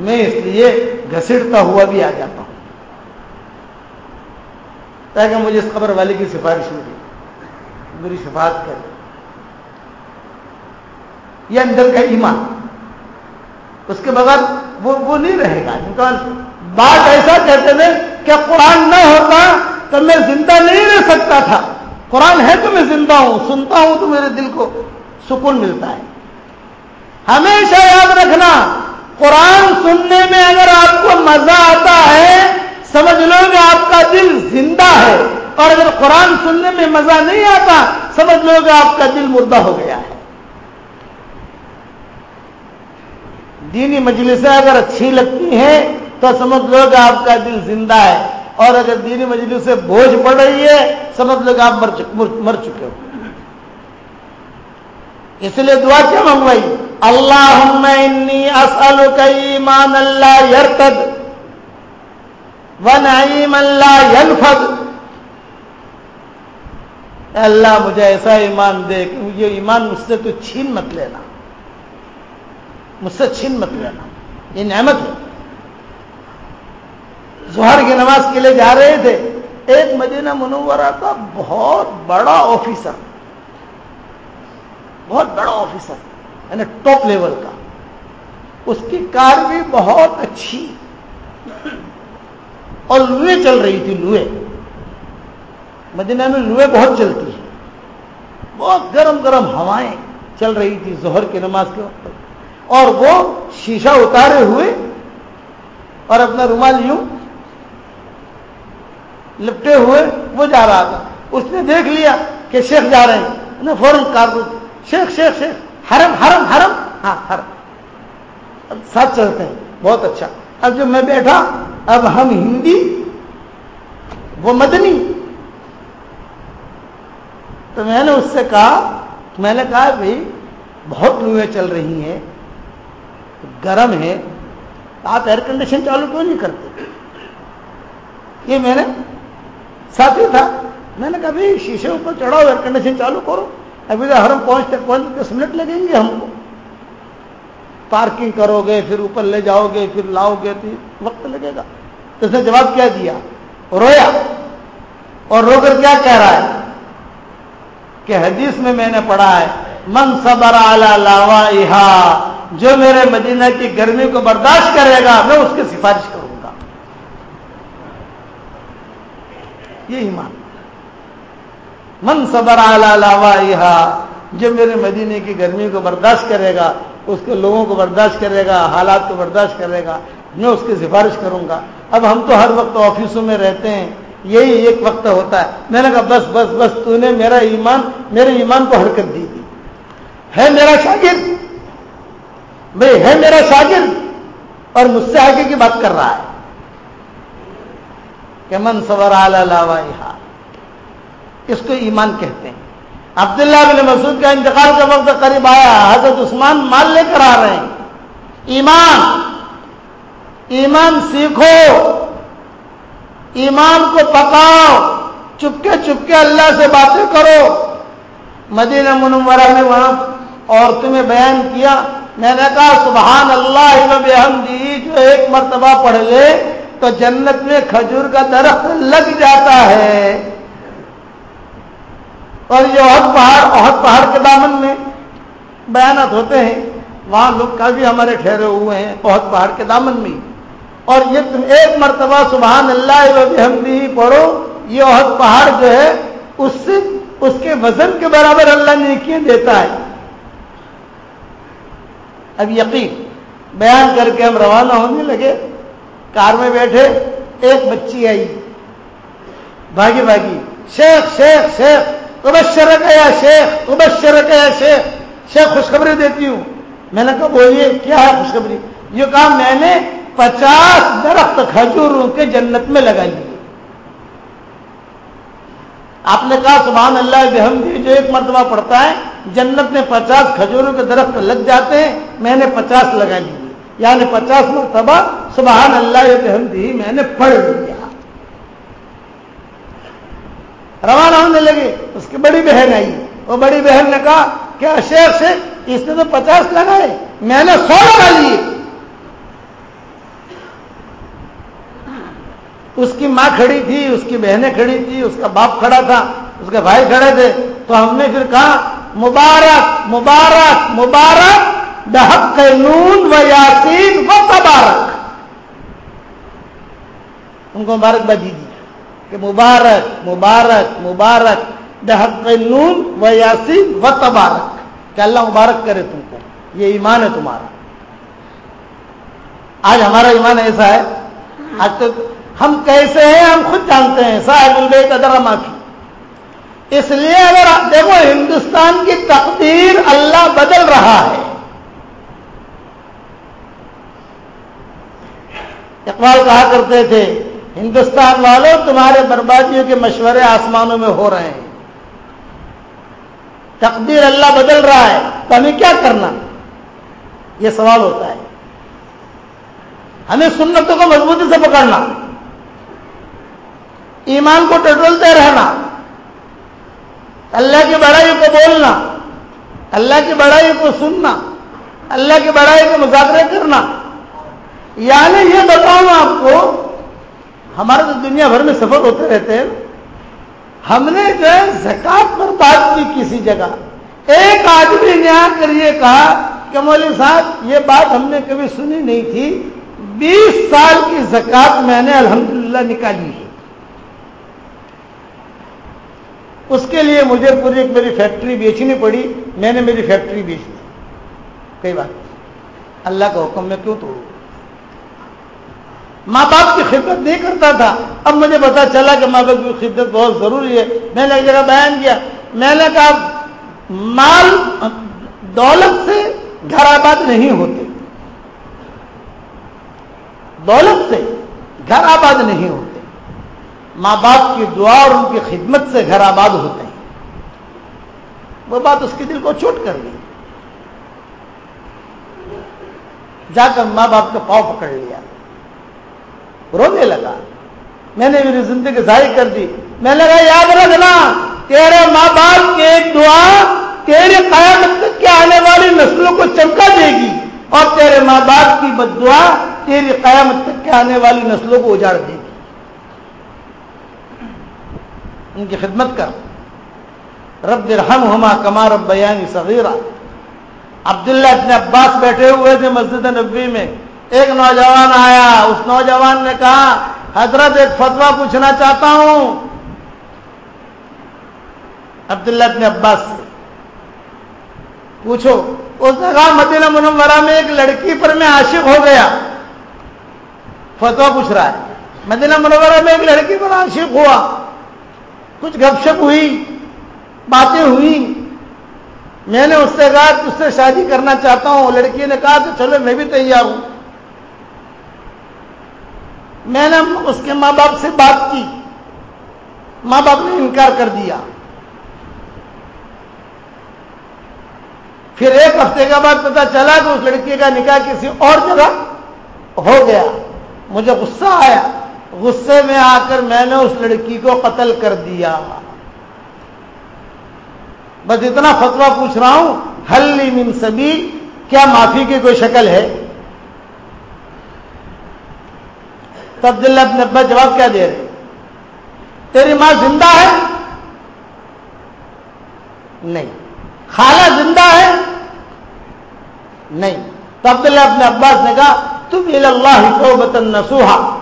میں اس لیے گھسیٹتا ہوا بھی آ جاتا ہوں۔ تاکہ مجھے اس قبر والے کی سفارش ملی۔ میری شفاعت کرے یہ اندر کا ایمان۔ اس کے بغیر وہ وہ نہیں رہے گا۔ بات ایسا کہتے تھے کہ قرآن نہ ہوتا تو میں زندہ نہیں رہ سکتا تھا۔ قرآن ہے تو میں زندہ ہوں، سنتا ہوں تو میرے دل کو سکون ملتا ہے۔ ہمیشہ یاد رکھنا، قرآن سننے میں اگر آپ کو مزہ آتا ہے، سمجھ لو کہ آپ کا دل زندہ ہے، اور اگر قرآن سننے میں مزہ نہیں آتا، سمجھ لو کہ آپ کا دل مردہ ہو گیا ہے۔ دینی مجلسیں اگر اچھی لگتی ہیں، تو سمجھ لو کہ آپ کا دل زندہ ہے۔ اور اگر دینی مجلس سے بوجھ پڑ رہی ہے، سمجھ لو کہ آپ مر چکے ہو۔ اس لیے دعا کیا منگوائی اللہ ایمان اللہ یرتد و نعیم اللہ ینفد۔ اللہ، مجھے ایسا ایمان دے کہ یہ ایمان مجھ سے تو چھین مت لینا۔ مجھ سے چھین مت لینا۔ یہ نعمت ہے۔ ظہر کی نماز کے لیے جا رہے تھے۔ ایک مدینہ منورہ کا بہت بڑا آفیسر بہت بڑا آفیسر یعنی ٹاپ لیول کا۔ اس کی کار بھی بہت اچھی۔ اور لوہے چل رہی تھی لوہے مدینہ میں لوہے بہت چلتی ہے بہت گرم گرم ہوائیں چل رہی تھی ظہر کی نماز کے وقت۔ اور وہ شیشہ اتارے ہوئے اور اپنا رومال یوں لپٹے ہوئے وہ جا رہا تھا۔ اس نے دیکھ لیا کہ شیخ جا رہے ہیں۔ فوراً کار شیخ شیخ شیخ، حرم حرم حرم ہاں حرم۔ اب ساتھ چلتے ہیں، بہت اچھا۔ اب جب میں بیٹھا، اب ہم ہندی، وہ مدنی۔ تو میں نے اس سے کہا، میں نے کہا بھائی بہت لوہے چل رہی ہیں، گرم ہے، آپ ایئر کنڈیشن چالو کیوں نہیں کرتے؟ یہ میں نے ساتھی تھا۔ میں نے کہا بھائی شیشے اوپر چڑھاؤ ایئر کنڈیشن چالو کرو۔ ابھی تو ہرم پہنچتے پہنچ دس منٹ لگیں گے ہم کو۔ پارکنگ کرو گے، پھر اوپر لے جاؤ گے، پھر لاؤ گے، تو وقت لگے گا۔ تو اس نے جواب کیا دیا؟ رویا۔ اور رو کر کیا کہہ رہا ہے؟ کہ حدیث میں میں نے پڑھا ہے، من صبر اعلی جو میرے مدینہ کی گرمی کو برداشت کرے گا، میں اس کی سفارش کروں گا۔ یہ ایمان۔ من صبر اعلی جو میرے مدینے کی گرمی کو برداشت کرے گا، اس کے لوگوں کو برداشت کرے گا، حالات کو برداشت کرے گا، میں اس کی سفارش کروں گا۔ اب ہم تو ہر وقت آفسوں میں رہتے ہیں، یہی ایک وقت ہوتا ہے۔ میں نے کہا، بس بس بس، تو نے میرا ایمان، میرے ایمان کو حرکت دی تھی۔ ہے میرا شاگرد؟ بھائی ہے میرا شاگرد؟ اور مجھ سے آگے کی بات کر رہا ہے۔ کہ من سور اس کو ایمان کہتے ہیں۔ عبداللہ بن مسعود کا انتقال کا وقت قریب آیا، حضرت عثمان مال لے کر آ رہے ہیں۔ ایمان ایمان سیکھو، ایمان کو پکاؤ، چپکے چپکے اللہ سے باتیں کرو۔ مدینہ منورہ میں وہاں عورتوں میں بیان کیا، میں نے کہا سبحان اللہ بحمدی، جو ایک مرتبہ پڑھ لے تو جنت میں کھجور کا درخت لگ جاتا ہے۔ اور یہ عہد پہاڑ عہد پہاڑ کے دامن میں بیانات ہوتے ہیں۔ وہاں لوگ کافی ہمارے ٹھہرے ہوئے ہیں عہد پہاڑ کے دامن میں۔ اور یہ تم ایک مرتبہ سبحان اللہ حمدی پڑھو، یہ عہد پہاڑ جو ہے، اس سے، اس کے وزن کے برابر اللہ نے دیتا ہے۔ اب یقین، بیان کر کے ہم روانہ ہونے لگے۔ کار میں بیٹھے، ایک بچی آئی۔ بھاگی بھاگی۔ شیخ شیخ شیخ۔ ابشر گیا شیخ ابشر گیا شیخ۔ شیخ خوشخبری دیتی ہوں۔ میں نے کہا، بولیے، کیا ہے خوشخبری؟ یہ کہا، میں نے پچاس درخت کھجوروں کے جنت میں لگا لیے آپ نے کہا، سبحان اللہ، بحمدی، جو ایک مرتبہ پڑتا ہے، جنت میں پچاس کھجوروں کے درخت لگ جاتے ہیں، میں نے پچاس لگا لیے یعنی پچاس مرتبہ، سبحان اللہ، بحمدی، میں نے پڑھ لیا۔ روانہ ہونے لگے، اس کی بڑی بہن آئی۔ وہ بڑی بہن نے کہا کیا شیخ سے اس نے تو پچاس لگائے میں نے سو لگا لیے۔ اس کی ماں کھڑی تھی، اس کی بہنیں کھڑی تھی، اس کا باپ کھڑا تھا، اس کے بھائی کھڑے تھے۔ تو ہم نے پھر کہا، مبارک مبارک مبارک ڈہک نون و یاسین و تبارک۔ ان کو مبارک بجی دی کہ مبارک مبارک مبارک ڈہک نون و یاسین و تبارک۔ کہ اللہ مبارک کرے تم کو، یہ ایمان ہے تمہارا۔ آج ہمارا ایمان ایسا ہے، آج تو ہم کیسے ہیں، ہم خود جانتے ہیں، صاحب البیت ادرا معافی اس لیے اگر آپ دیکھو، ہندوستان کی تقدیر اللہ بدل رہا ہے۔ اقبال کہا کرتے تھے ہندوستان والوں تمہارے بربادیوں کے مشورے آسمانوں میں ہو رہے ہیں۔ تقدیر اللہ بدل رہا ہے، تو ہمیں کیا کرنا؟ یہ سوال ہوتا ہے۔ ہمیں سنتوں کو مضبوطی سے پکڑنا، ایمان کو ٹٹولتے رہنا، اللہ کی بڑائی کو بولنا، اللہ کی بڑائی کو سننا، اللہ کی بڑائی کے مذاکرے کرنا۔ یعنی یہ بتاؤں آپ کو ہمارے تو دنیا بھر میں سفر ہوتے رہتے ہیں۔ ہم نے جو ہے زکات پر بات کی کسی جگہ۔ ایک آدمی نے آ کر یہ کہا کہ مولوی صاحب، یہ بات ہم نے کبھی سنی نہیں تھی۔ بیس سال کی زکات میں نے الحمدللہ نکالی ہے۔ اس کے لیے مجھے پوری ایک میری فیکٹری بیچنی پڑی۔ میں نے میری فیکٹری بیچ دی۔ کئی بات اللہ کا حکم میں کیوں توڑوں؟ ماں باپ کی خدمت نہیں کرتا تھا۔ اب مجھے پتا چلا کہ ماں باپ کی خدمت بہت ضروری ہے۔ میں نے ایک جگہ بیان کیا۔ میں نے کہا، مال دولت سے گھر آباد نہیں ہوتے۔ دولت سے گھر آباد نہیں ہوتے۔ ماں باپ کی دعا اور ان کی خدمت سے گھر آباد ہوتے ہیں۔ وہ بات اس کے دل کو چوٹ کر گئی۔ جا کر ماں باپ کا پاؤ پکڑ لیا۔ رونے لگا۔ میں نے میری زندگی ضائع کر دی۔ میں نے کہا، یاد رکھنا، تیرے ماں باپ کی ایک دعا تیرے قیامت تک کے آنے والی نسلوں کو چمکا دے گی اور تیرے ماں باپ کی بد دعا تیری قیامت تک کے آنے والی نسلوں کو اجاڑ دے گی۔ ان کی خدمت کر۔ رب رحم ہما کما رب بیانی صغیرہ عبداللہ ابن عباس بیٹھے ہوئے تھے مسجد نبی میں۔ ایک نوجوان آیا، اس نوجوان نے کہا، حضرت ایک فتوا پوچھنا چاہتا ہوں۔ عبداللہ ابن عباس سے۔ پوچھو، اس نے کہا، مدینہ منورہ میں ایک لڑکی پر میں عاشق ہو گیا۔ فتوا پوچھ رہا ہے۔ مدینہ منورہ میں ایک لڑکی پر عاشق ہوا۔ کچھ گپ شپ ہوئی، باتیں ہوئی۔ میں نے اس سے کہا کہ اس سے شادی کرنا چاہتا ہوں۔ لڑکی نے کہا کہ چلو، میں بھی تیار ہوں۔ میں نے اس کے ماں باپ سے بات کی۔ ماں باپ نے انکار کر دیا۔ پھر ایک ہفتے کے بعد پتا چلا کہ اس لڑکی کا نکاح کسی اور جگہ ہو گیا۔ مجھے غصہ آیا۔ غصے میں آ کر میں نے اس لڑکی کو قتل کر دیا۔ بس اتنا فتوا پوچھ رہا ہوں، حل من سبھی کیا معافی کی کوئی شکل ہے؟ تب دل اپنے ابا جواب کیا دے رہے تیری ماں زندہ ہے؟ نہیں۔ خالہ زندہ ہے؟ نہیں۔ تب دل اپنے عباس نے کہا، تم اللہ کو بتن نسوہا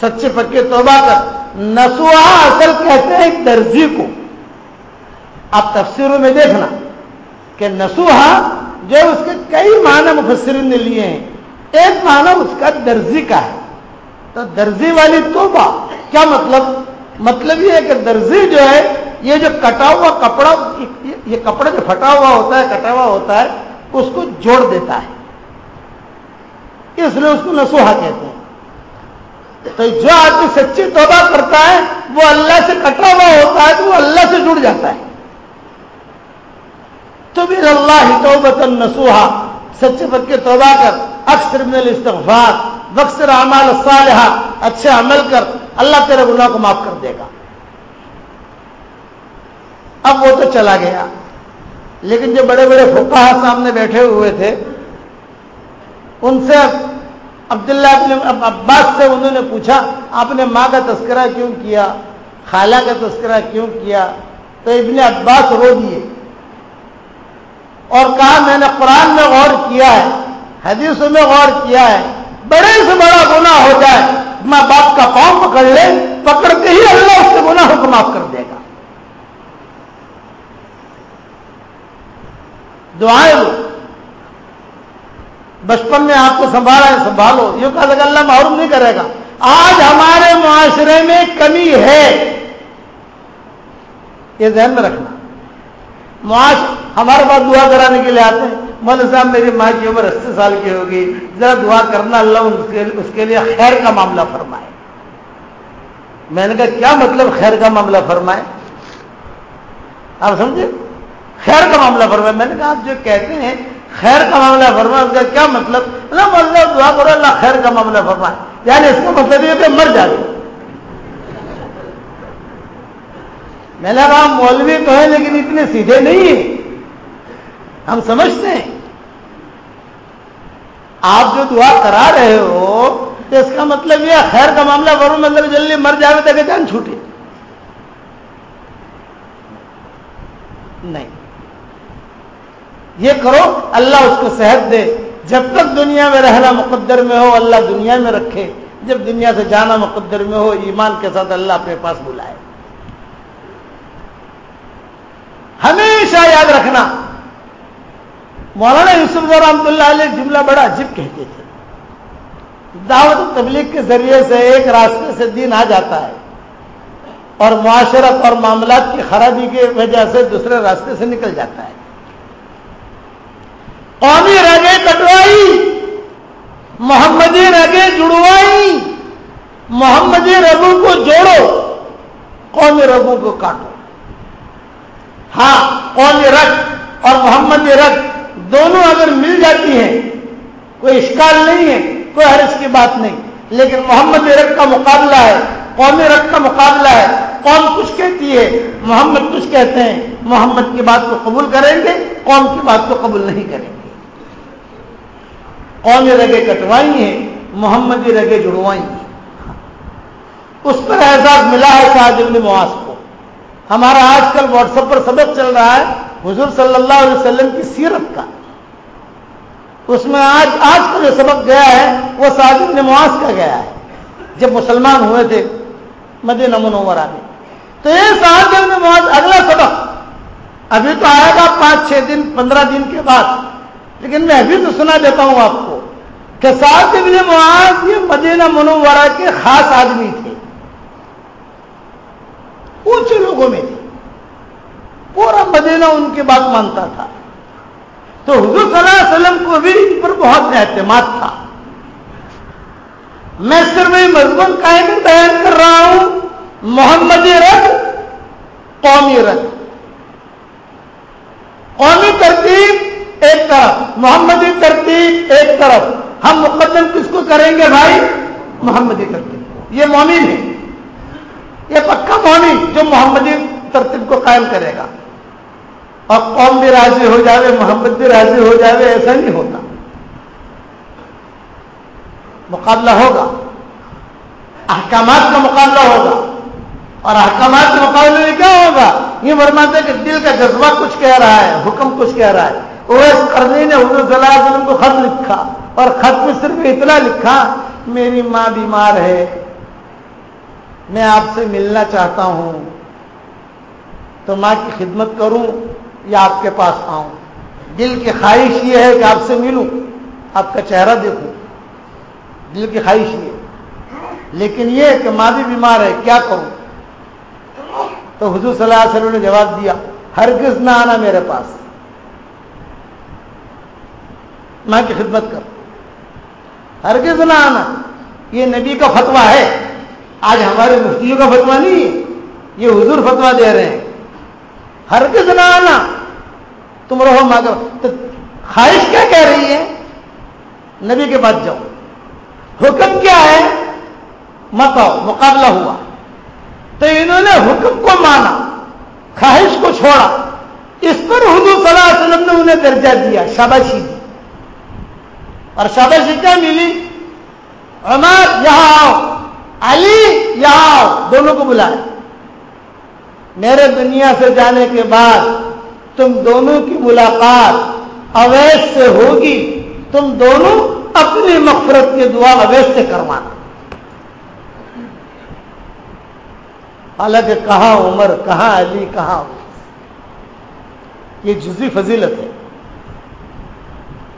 سچے پکے توبہ کر۔ نسوہا اصل کہتے ہیں ایک درزی کو۔ آپ تفسیروں میں دیکھنا کہ نسوہا جو اس کے کئی معنی مفسرین نے لیے ہیں۔ ایک معنی اس کا درزی کا ہے۔ تو درزی والی توبہ. کیا مطلب؟ مطلب یہ ہے کہ درزی جو ہے، یہ جو کٹا ہوا کپڑا، یہ کپڑا جو پھٹا ہوا ہوتا ہے، کٹا ہوا ہوتا ہے، اس کو جوڑ دیتا ہے۔ اس لیے اس کو نسوہا کہتے ہیں۔ تو جو آدمی سچی توبہ کرتا ہے، وہ اللہ سے کٹا ہوا ہوتا ہے تو وہ اللہ سے جڑ جاتا ہے۔ تو بھی اللہ ہی تو نسوہا سچے پکے توبہ کر، اکثر من الاستغفار۔ وقصر اعمال الصالحہ، اچھے عمل کر، اللہ تیرے گناہ کو معاف کر دے گا۔ اب وہ تو چلا گیا۔ لیکن جو بڑے بڑے فقہ سامنے بیٹھے ہوئے تھے، ان سے عبداللہ ابن عباس سے انہوں نے پوچھا، آپ نے ماں کا تذکرہ کیوں کیا؟ خالہ کا تذکرہ کیوں کیا؟ تو ابن عباس رو دیے۔ اور کہا، میں نے قرآن میں غور کیا ہے، حدیثوں میں غور کیا ہے۔ بڑے سے بڑا گناہ ہو جائے ماں باپ کا پاؤں پکڑ لے، پکڑ کے ہی اللہ اس کے گناہوں کو معاف کر دے گا۔ دعائیں بچپن میں آپ کو سنبھالا ہے، سنبھالو۔ یہ کہا کہ اللہ معروف نہیں کرے گا۔ آج ہمارے معاشرے میں کمی ہے۔ یہ ذہن میں رکھنا۔ معاش ہمارے پاس دعا کرانے کے لیے آتے ہیں۔ مول صاحب، میری ماں کی عمر اسی سال کی ہوگی۔ ذرا دعا کرنا، اللہ اس کے لیے خیر کا معاملہ فرمائے۔ میں نے کہا، کیا مطلب خیر کا معاملہ فرمائے؟ آپ سمجھے؟ خیر کا معاملہ فرمائے۔ میں نے کہا، آپ جو کہتے ہیں خیر کا معاملہ فرمائے، اس کا کیا مطلب؟ اللہ اللہ دعا کرو، اللہ خیر کا معاملہ فرمائے۔ یعنی اس کا مطلب یہ کہ مر جاتے میں نے کہا، مولوی تو ہے لیکن اتنے سیدھے نہیں ہیں۔ ہم سمجھتے ہیں۔ آپ جو دعا کرا رہے ہو تو اس کا مطلب یہ خیر کا معاملہ کرو مطلب جلدی مر جائے تاکہ جان چھوٹے۔ نہیں۔ یہ کرو، اللہ اس کو صحت دے۔ جب تک دنیا میں رہنا مقدر میں ہو، اللہ دنیا میں رکھے۔ جب دنیا سے جانا مقدر میں ہو، ایمان کے ساتھ اللہ اپنے پاس بلائے۔ ہمیشہ یاد رکھنا۔ مولانا یوسف رحمۃ اللہ علیہ جملہ بڑا عجیب کہتے تھے۔ دعوت تبلیغ کے ذریعے سے ایک راستے سے دین آ جاتا ہے اور معاشرت اور معاملات کی خرابی کی وجہ سے دوسرے راستے سے نکل جاتا ہے۔ قومی رگے کٹوائی محمدی رگے جڑوائی، محمدی رگوں کو جوڑو، قومی رگوں کو کاٹو۔ ہاں قومی رگ اور محمدی رگ دونوں اگر مل جاتی ہیں، کوئی اشکال نہیں ہے، کوئی حرض کی بات نہیں۔ لیکن محمد رگ کا مقابلہ ہے قومی رگ کا مقابلہ ہے۔ قوم کچھ کہتی ہے، محمد کچھ کہتے ہیں۔ محمد کی بات کو قبول کریں گے، قوم کی بات کو قبول نہیں کریں گے۔ قومی رگیں کٹوائی ہیں محمدی رگیں جڑوائی ہیں اس پر احساس ملا ہے شاہد ابن مواس کو ہمارا آج کل واٹس ایپ پر سبق چل رہا ہے، حضور صلی اللہ علیہ وسلم کی سیرت کا۔ اس میں آج آج کا جو سبق گیا ہے، وہ سعد ابن معاذ کا گیا ہے۔ جب مسلمان ہوئے تھے، مدینہ منورہ میں۔ تو یہ سعد ابن معاذ، اگلا سبق۔ ابھی تو آئے گا پانچ، چھ دن، پندرہ دن کے بعد۔ لیکن میں ابھی تو سنا دیتا ہوں آپ کو کہ سعد ابن معاذ یہ مدینہ منورہ کے خاص آدمی تھے۔ لوگوں میں تھے پورا مدینہ ان کی بات مانتا تھا۔ تو حضور صلی اللہ علیہ وسلم کو بھی ان پر بہت اعتماد تھا۔ میں صرف یہ مضمون قائم بیان کر رہا ہوں محمدی رد قومی رد قومی ترتیب ایک طرف محمدی ترتیب ایک طرف۔ ہم مقدم کس کو کریں گے بھائی؟ محمدی ترتیب۔ یہ مومن ہے یہ پکا مومن جو محمدی ترتیب کو قائم کرے گا۔ اور قوم بھی راضی ہو جاوے، محمد بھی راضی ہو جاوے، ایسا نہیں ہوتا۔ مقابلہ ہوگا۔ احکامات کا مقابلہ ہوگا۔ اور احکامات کے مقابلے میں کیا ہوگا؟ یہ فرماتے کہ دل کا جذبہ کچھ کہہ رہا ہے، حکم کچھ کہہ رہا ہے۔ اویس کرنی نے حضور صلی اللہ علیہ وسلم کو خط لکھا، اور خط میں صرف اتنا لکھا، میری ماں بیمار ہے میں آپ سے ملنا چاہتا ہوں تو ماں کی خدمت کروں یا آپ کے پاس آؤں؟ دل کی خواہش یہ ہے کہ آپ سے ملوں، آپ کا چہرہ دیکھوں۔ دل کی خواہش یہ لیکن یہ کہ ماں بھی بیمار ہے، کیا کروں؟ تو حضور صلی اللہ علیہ وسلم نے جواب دیا، ہرگز نہ آنا میرے پاس۔ ماں کی خدمت کر۔ ہرگز نہ آنا۔ یہ نبی کا فتوا ہے۔ آج ہمارے مفتیوں کا فتوا نہیں ہے، یہ حضور فتوا دے رہے ہیں۔ ہرگز نہ آنا۔ تم رہو مگر، تو خواہش کیا کہہ رہی ہے؟ نبی کے بعد جاؤ۔ حکم کیا ہے؟ مت آؤ، مقابلہ ہوا۔ تو انہوں نے حکم کو مانا، خواہش کو چھوڑا۔ اس پر حضور صلی اللہ علیہ وسلم نے انہیں درجہ دیا، شاباشی دی۔ اور شاباشی کیا ملی؟ عمر، یہاں آؤ۔ علی یہاں آؤ دونوں کو بلایا میرے دنیا سے جانے کے بعد تم دونوں کی ملاقات اویس سے ہوگی۔ تم دونوں اپنی مغفرت کی دعا اویس سے کروانا۔ حالانکہ کہاں عمر، کہاں علی، کہاں یہ جزی فضیلت ہے۔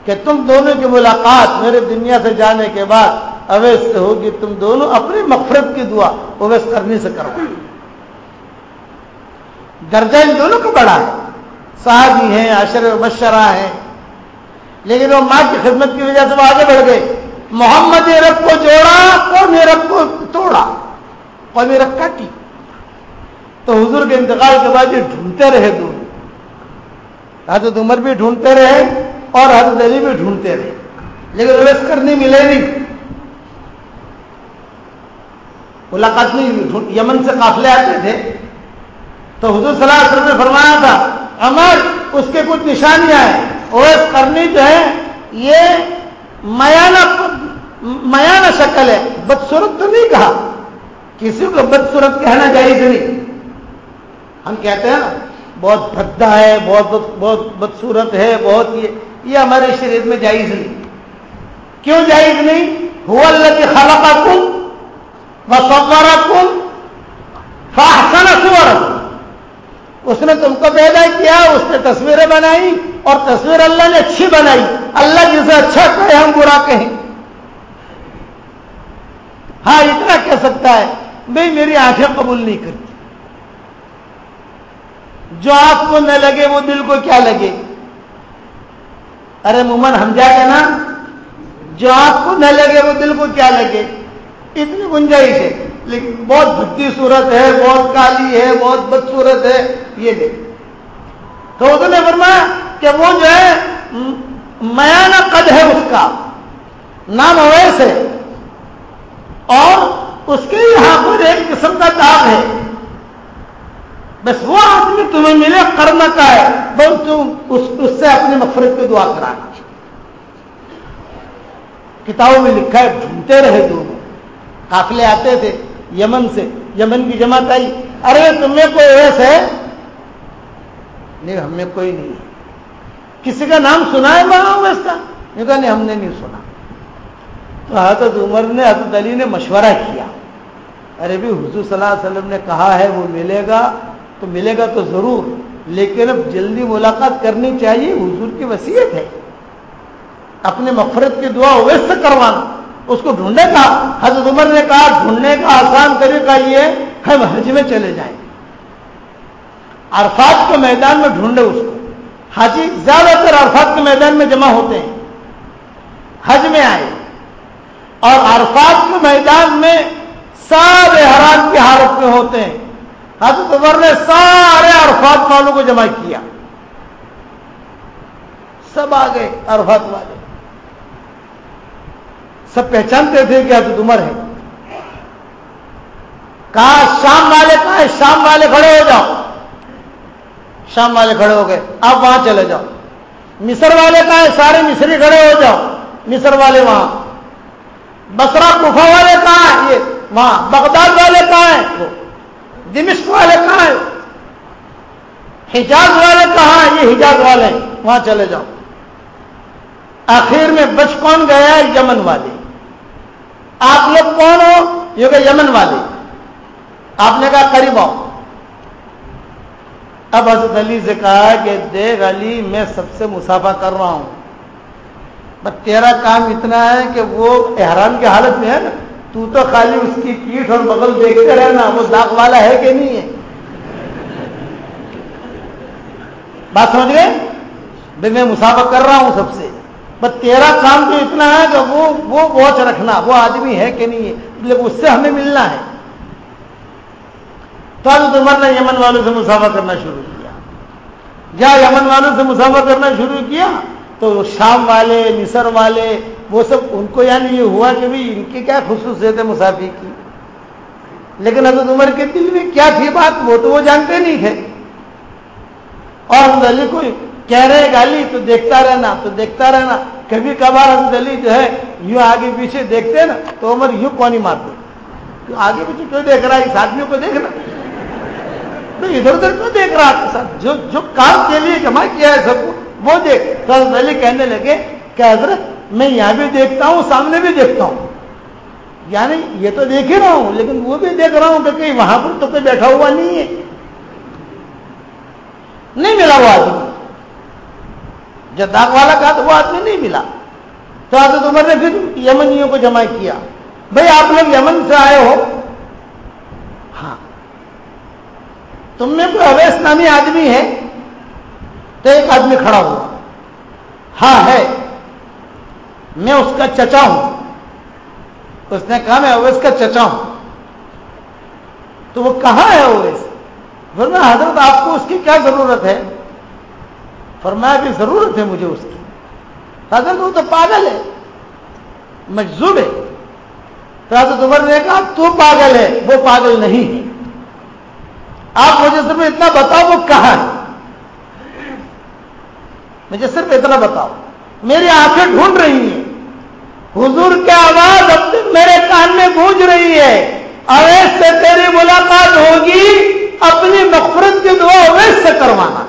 کہ تم دونوں کی ملاقات میرے دنیا سے جانے کے بعد اویس سے ہوگی، تم دونوں اپنی مغفرت کی دعا اویس کرنے سے کروانا درجہ ان دونوں کو بڑا ہے۔ صحابی ہیں اشر مشرہ ہیں۔ لیکن وہ ماں کی خدمت کی وجہ سے وہ آگے بڑھ گئے۔ محمد عرب کو جوڑا قوم عرب کو توڑا؟ قوم عرب کاٹی۔ تو حضور کے انتقال کے بعد یہ ڈھونڈتے رہے دونوں۔ حضرت عمر بھی ڈھونڈتے رہے۔ اور حضرت علی بھی ڈھونڈتے رہے۔ لیکن اویس کرنی ملے نہیں۔ ملاقات نہیں یمن سے قافلے آتے تھے۔ تو حضور صلی اللہ علیہ وسلم نے فرمایا تھا امر اس کے کچھ نشانیاں ہیں اویس کرنی جو ہے، یہ میانہ میانہ شکل ہے۔ بدسورت تو نہیں کہا۔ کسی کو بدسورت کہنا جائز نہیں۔ ہم کہتے ہیں نا، بہت بھدا ہے، بہت بہت بدسورت ہے، بہت یہ۔ یہ ہمارے شریر میں جائز نہیں۔ کیوں جائز نہیں؟ ہوا اللہ کے خالقہ کم و سوارا کم فاحسن سور اس نے تم کو پیدا کیا، اس نے تصویریں بنائی اور تصویر اللہ نے اچھی بنائی۔ اللہ جسے اچھا کہے، ہم برا کہیں۔ ہاں اتنا کہہ سکتا ہے بھائی میری آنکھیں قبول نہیں کرتی۔ جو آپ کو نہ لگے، وہ دل کو کیا لگے؟ ارے مومن، ہم جا کے نا، جو آپ کو نہ لگے، وہ دل کو کیا لگے؟ اتنی گنجائش ہے۔ لیکن بہت بھٹی صورت ہے، بہت کالی ہے، بہت بد صورت ہے۔ یہ دیکھ۔ تو اس نے فرمایا کہ وہ جو ہے، میانہ قد ہے اس کا، نام اویس ہے۔ اور اس کے یہاں پر ایک قسم کا داغ ہے۔ بس وہ آدمی تمہیں ملے کرنا کا ہے بس تم اس, اس سے اپنی مفرت کی دعا کرانا۔ کتابوں میں لکھا ہے ڈھونڈتے رہے دونوں۔ قافلے آتے تھے یمن سے یمن کی جماعت آئی۔ ارے تمہیں کوئی اویس ہے؟ نہیں ہم کوئی نہیں ہے۔ کسی کا نام سنا ہے وہاں اویس کا؟ نہیں کہا نہیں ہم نے نہیں سنا۔ تو حضرت عمر نے حضرت علی نے مشورہ کیا۔ ارے بھی حضور صلی اللہ علیہ وسلم نے کہا ہے وہ ملے گا۔ تو ملے گا تو ضرور، لیکن اب جلدی ملاقات کرنی چاہیے، حضور کی وصیت ہے۔ اپنے مفرت کی دعا اویس سے کروانا۔ اس کو ڈھونڈے کا حضرت عمر نے کہا، ڈھونڈنے کا آسان طریقہ یہ ہم حج میں چلے جائیں۔ عرفات کے میدان میں ڈھونڈے اس کو۔ حاجی، زیادہ تر عرفات کے میدان میں جمع ہوتے ہیں۔ حج میں آئے۔ اور عرفات کے میدان میں سارے حرام کی حالت میں ہوتے ہیں۔ حضرت عمر نے سارے عرفات والوں کو جمع کیا۔ سب آ گئے عرفات والے۔ سب پہچانتے تھے کہ حضرت عمر ہے کہا، شام والے کہاں ہے شام والے کھڑے ہو جاؤ۔ شام والے کھڑے ہو گئے۔ آپ وہاں چلے جاؤ۔ مصر والے کہاں ہے سارے مصری کھڑے ہو جاؤ۔ مصر والے وہاں۔ بسرا کفا والے کہاں ہے یہ وہاں۔ بغداد والے کہاں وہ۔ دمشق والے کہاں ہیں؟ حجاز والے کہاں یہ حجاز والے ہیں، وہاں چلے جاؤ۔ آخر میں بچ کون گیا ہے؟ یمن والے۔ آپ لوگ کون ہو؟ یہ کہ یمن والے۔ آپ نے کہا قریب آؤ۔ اب حضرت علی سے کہا کہ دیکھ علی، میں سب سے مسافہ کر رہا ہوں۔ بس تیرا کام اتنا ہے کہ وہ احرام کی حالت میں ہے نا۔ تو تو خالی اس کی پیٹھ اور بغل دیکھتے رہنا، وہ داغ والا ہے کہ نہیں ہے؟ بات سمجھ گئے؟ بھائی میں مسافہ کر رہا ہوں سب سے۔ بس تیرا کام تو اتنا ہے کہ وہ وہ رکھنا، وہ آدمی ہے کہ نہیں ہے؟ اس سے ہمیں ملنا ہے۔ تو حضرت عمر نے یمن والوں سے مسافہ کرنا شروع کیا۔ یا یمن والوں سے مسافہ کرنا شروع کیا، تو شام والے، مصر والے وہ سب ان کو یعنی یہ ہوا کہ بھی ان کی کیا خصوصیت ہے مسافی کی؟ لیکن حضرت عمر کے دل میں کیا تھی بات؟ وہ تو وہ جانتے نہیں تھے۔ اور حضرت علی کو کہہ رہے گالی تو دیکھتا رہنا، تو دیکھتا رہنا۔ کبھی کبھار حضرت علی جو ہے، یوں آگے پیچھے دیکھتے نا، تو عمر یوں کون ہی مارتے آگے پیچھے کیوں دیکھ رہا ہے؟ اس آدمیوں کو دیکھنا۔ ادھر ادھر کیوں دیکھ رہا جو جو کام کے لیے جمع کیا ہے سب کو، وہ دیکھ۔ تو حضرت علی کہنے لگے کہ حضرت میں یہاں بھی دیکھتا ہوں، سامنے بھی دیکھتا ہوں۔ یعنی یہ تو دیکھ ہی رہا ہوں، لیکن وہ بھی دیکھ رہا ہوں کہ کہیں وہاں پر تو کوئی بیٹھا ہوا نہیں ہے۔ نہیں ملا وہ آدمی۔ جب داغ والا کہا تو وہ آدمی نہیں ملا۔ تو حضرت عمر نے پھر یمنیوں کو جمع کیا۔ بھائی آپ لوگ یمن سے آئے ہو؟ ہاں۔ تم میں کوئی اویس نامی آدمی ہے؟ تو ایک آدمی کھڑا ہوا۔ ہاں ہے۔ میں اس کا چچا ہوں۔ اس نے کہا، میں اویس کا چچا ہوں۔ تو وہ کہاں ہے اویس؟ فرمایا حضرت آپ کو اس کی کیا ضرورت ہے؟ فرمایا کہ ضرورت ہے مجھے اس کی۔ حضرت وہ تو پاگل ہے، مجذوب ہے۔ تو حضرت عمر نے کہا، تو پاگل ہے، وہ پاگل نہیں ہے۔ آپ مجھے صرف اتنا بتاؤ، وہ کہاں ہے؟ مجھے صرف اتنا بتاؤ۔ میری آنکھیں ڈھونڈ رہی ہیں۔ حضور کی آواز اب میرے کان میں گونج رہی ہے۔ اویس سے تیری ملاقات ہوگی، اپنی مفرت کی دعا اویس سے کروانا۔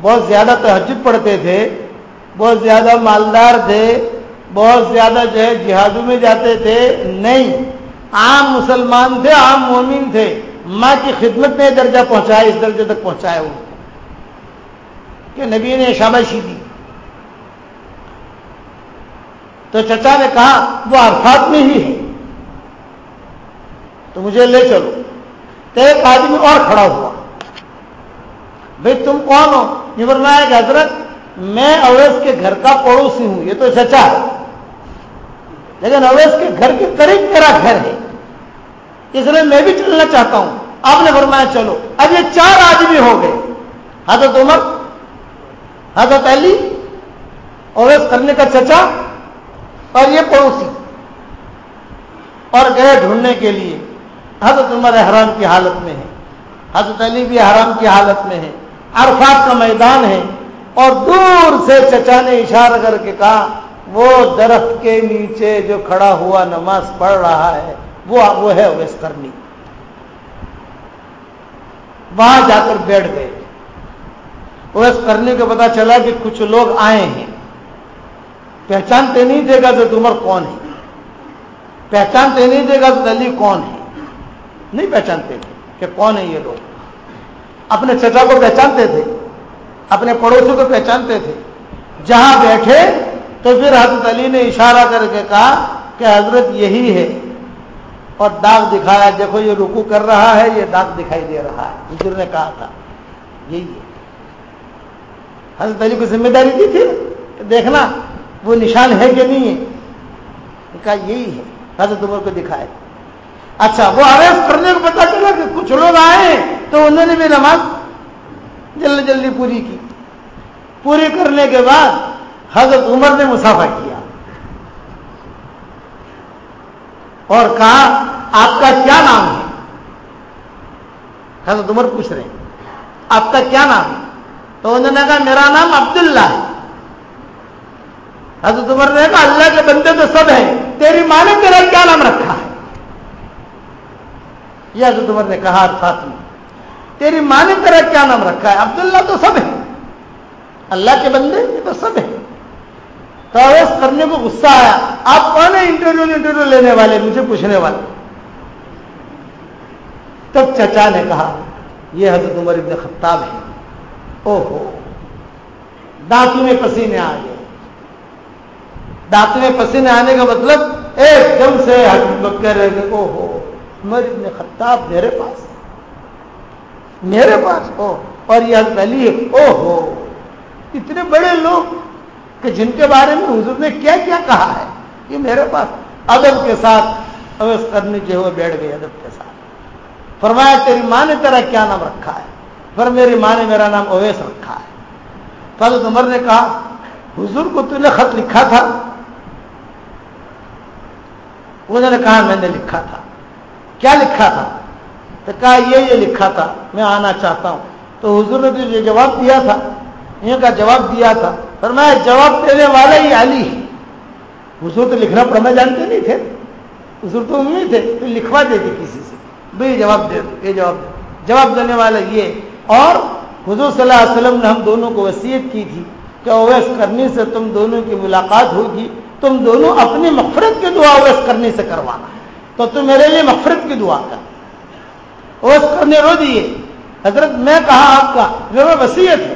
بہت زیادہ تحجد پڑھتے تھے، بہت زیادہ مالدار تھے، بہت زیادہ جو ہے جہادوں میں جاتے تھے۔ نہیں، عام مسلمان تھے، عام مومن تھے۔ ماں کی خدمت میں درجہ پہنچایا، اس درجے تک پہنچایا وہ کہ نبی نے شاباشی دی۔ تو چچا نے کہا، وہ عرفات میں ہی ہے۔ تو مجھے لے چلو۔ تو ایک آدمی اور کھڑا ہوا۔ بھائی تم کون ہو؟ یہ فرمایا کہ حضرت، میں اویس کے گھر کا پڑوسی ہوں، یہ تو چچا ہے۔ لیکن اویس کے گھر کے قریب میرا گھر ہے۔ اس لیے میں بھی چلنا چاہتا ہوں۔ آپ نے فرمایا، چلو۔ اب یہ چار آدمی ہو گئے۔ حضرت عمر، حضرت علی اویس کرنے کا چچا اور یہ پڑوسی۔ اور گئے ڈھونڈنے کے لیے حضرت عمر احرام کی حالت میں ہے۔ حضرت علی بھی احرام کی حالت میں ہے۔ عرفات کا میدان ہے۔ اور دور سے چچا نے اشارہ کر کے کہا، وہ درخت کے نیچے جو کھڑا ہوا نماز پڑھ رہا ہے، وہ وہ ہے اویس کرنی وہاں جا کر بیٹھ گئے۔ اویس کرنے کا پتا چلا کہ کچھ لوگ آئے ہیں۔ پہچانتے نہیں دے گا تو عمر کون ہے؟ پہچانتے نہیں دے گا تو علی کون ہے؟ نہیں پہچانتے تھے کہ کون ہے یہ لوگ۔ اپنے چچا کو پہچانتے تھے، اپنے پڑوسی کو پہچانتے تھے۔ جہاں بیٹھے تو پھر حضرت علی نے اشارہ کر کے کہا کہ حضرت یہی ہے۔ اور داغ دکھایا، دیکھو یہ رکو کر رہا ہے، یہ داغ دکھائی دے رہا ہے۔ حضور نے کہا تھا، یہی ہے۔ حضرت علی کو ذمہ داری دی تھی دیکھنا وہ نشان ہے کہ نہیں ہے؟ کہا یہی ہے۔ حضرت عمر کو دکھائے۔ اچھا وہ اریسٹ کرنے کو پتا چلا کہ کچھ لوگ آئے تو انہوں نے بھی نماز جلدی جلدی پوری کی۔ پوری کرنے کے بعد حضرت عمر نے مسافہ کیا۔ اور کہا، آپ کا کیا نام ہے؟ حضرت عمر پوچھ رہے ہیں۔ آپ کا کیا نام ہے؟ تو انہوں نے کہا، میرا نام عبداللہ ہے۔ حضرت عمر نے کہا اللہ کے بندے تو سب ہیں۔ تیری ماں نے تیرا کیا نام رکھا ہے؟ یہ حضرت عمر نے کہا ساتھ میں تیری ماں نے تیرا کیا نام رکھا ہے؟ عبداللہ تو سب ہے اللہ کے بندے یہ تو سب ہے تو کرنے کو غصہ آیا۔ آپ کون ہیں انٹرویو انٹرویو لینے والے؟ مجھے پوچھنے والے۔ تب چچا نے کہا، یہ حضرت عمر ابن خطاب ہے او ہو دانتوں میں پسینے آ گئے۔ دانتوں میں پسینے آنے کا مطلب ایک دم سے بکر او ہو، عمر ابن خطاب میرے پاس میرے پاس ہو اور یہ حضرت علی او ہو۔ اتنے بڑے لوگ کہ جن کے بارے میں حضور نے کیا کیا کہا ہے، یہ میرے پاس ادب کے ساتھ اویس کرنے کے ہوئے بیٹھ گئے ادب کے ساتھ۔ فرمایا، تیری ماں نے تیرا کیا نام رکھا ہے؟ پر میری ماں نے میرا نام اویس رکھا ہے۔ حضرت عمر نے کہا، حضور کو تو نے خط لکھا تھا انہوں نے کہا، میں نے لکھا تھا۔ کیا لکھا تھا؟ تو کہا، یہ یہ لکھا تھا، میں آنا چاہتا ہوں۔ تو حضور نے تو یہ جواب دیا تھا۔ یہ کا جواب دیا تھا۔ پر میں جواب دینے والا ہی علی۔ حضور تو لکھنا پڑھنا جانتے نہیں تھے۔ حضور تو نہیں تھے، تو لکھوا دیتے کسی سے۔ بھائی جواب دے دو، یہ جواب دے جواب دینے والا یہ۔ اور حضور صلی اللہ علیہ وسلم نے ہم دونوں کو وصیت کی تھی کہ اویس کرنے سے تم دونوں کی ملاقات ہوگی۔ تم دونوں اپنی مغفرت کی دعا اویس کرنے سے کروانا تو تم میرے لیے مغفرت کی دعا کر۔ اویس کرنے رو دیے۔ حضرت میں کہا آپ کا، جو میں وسیعت ہے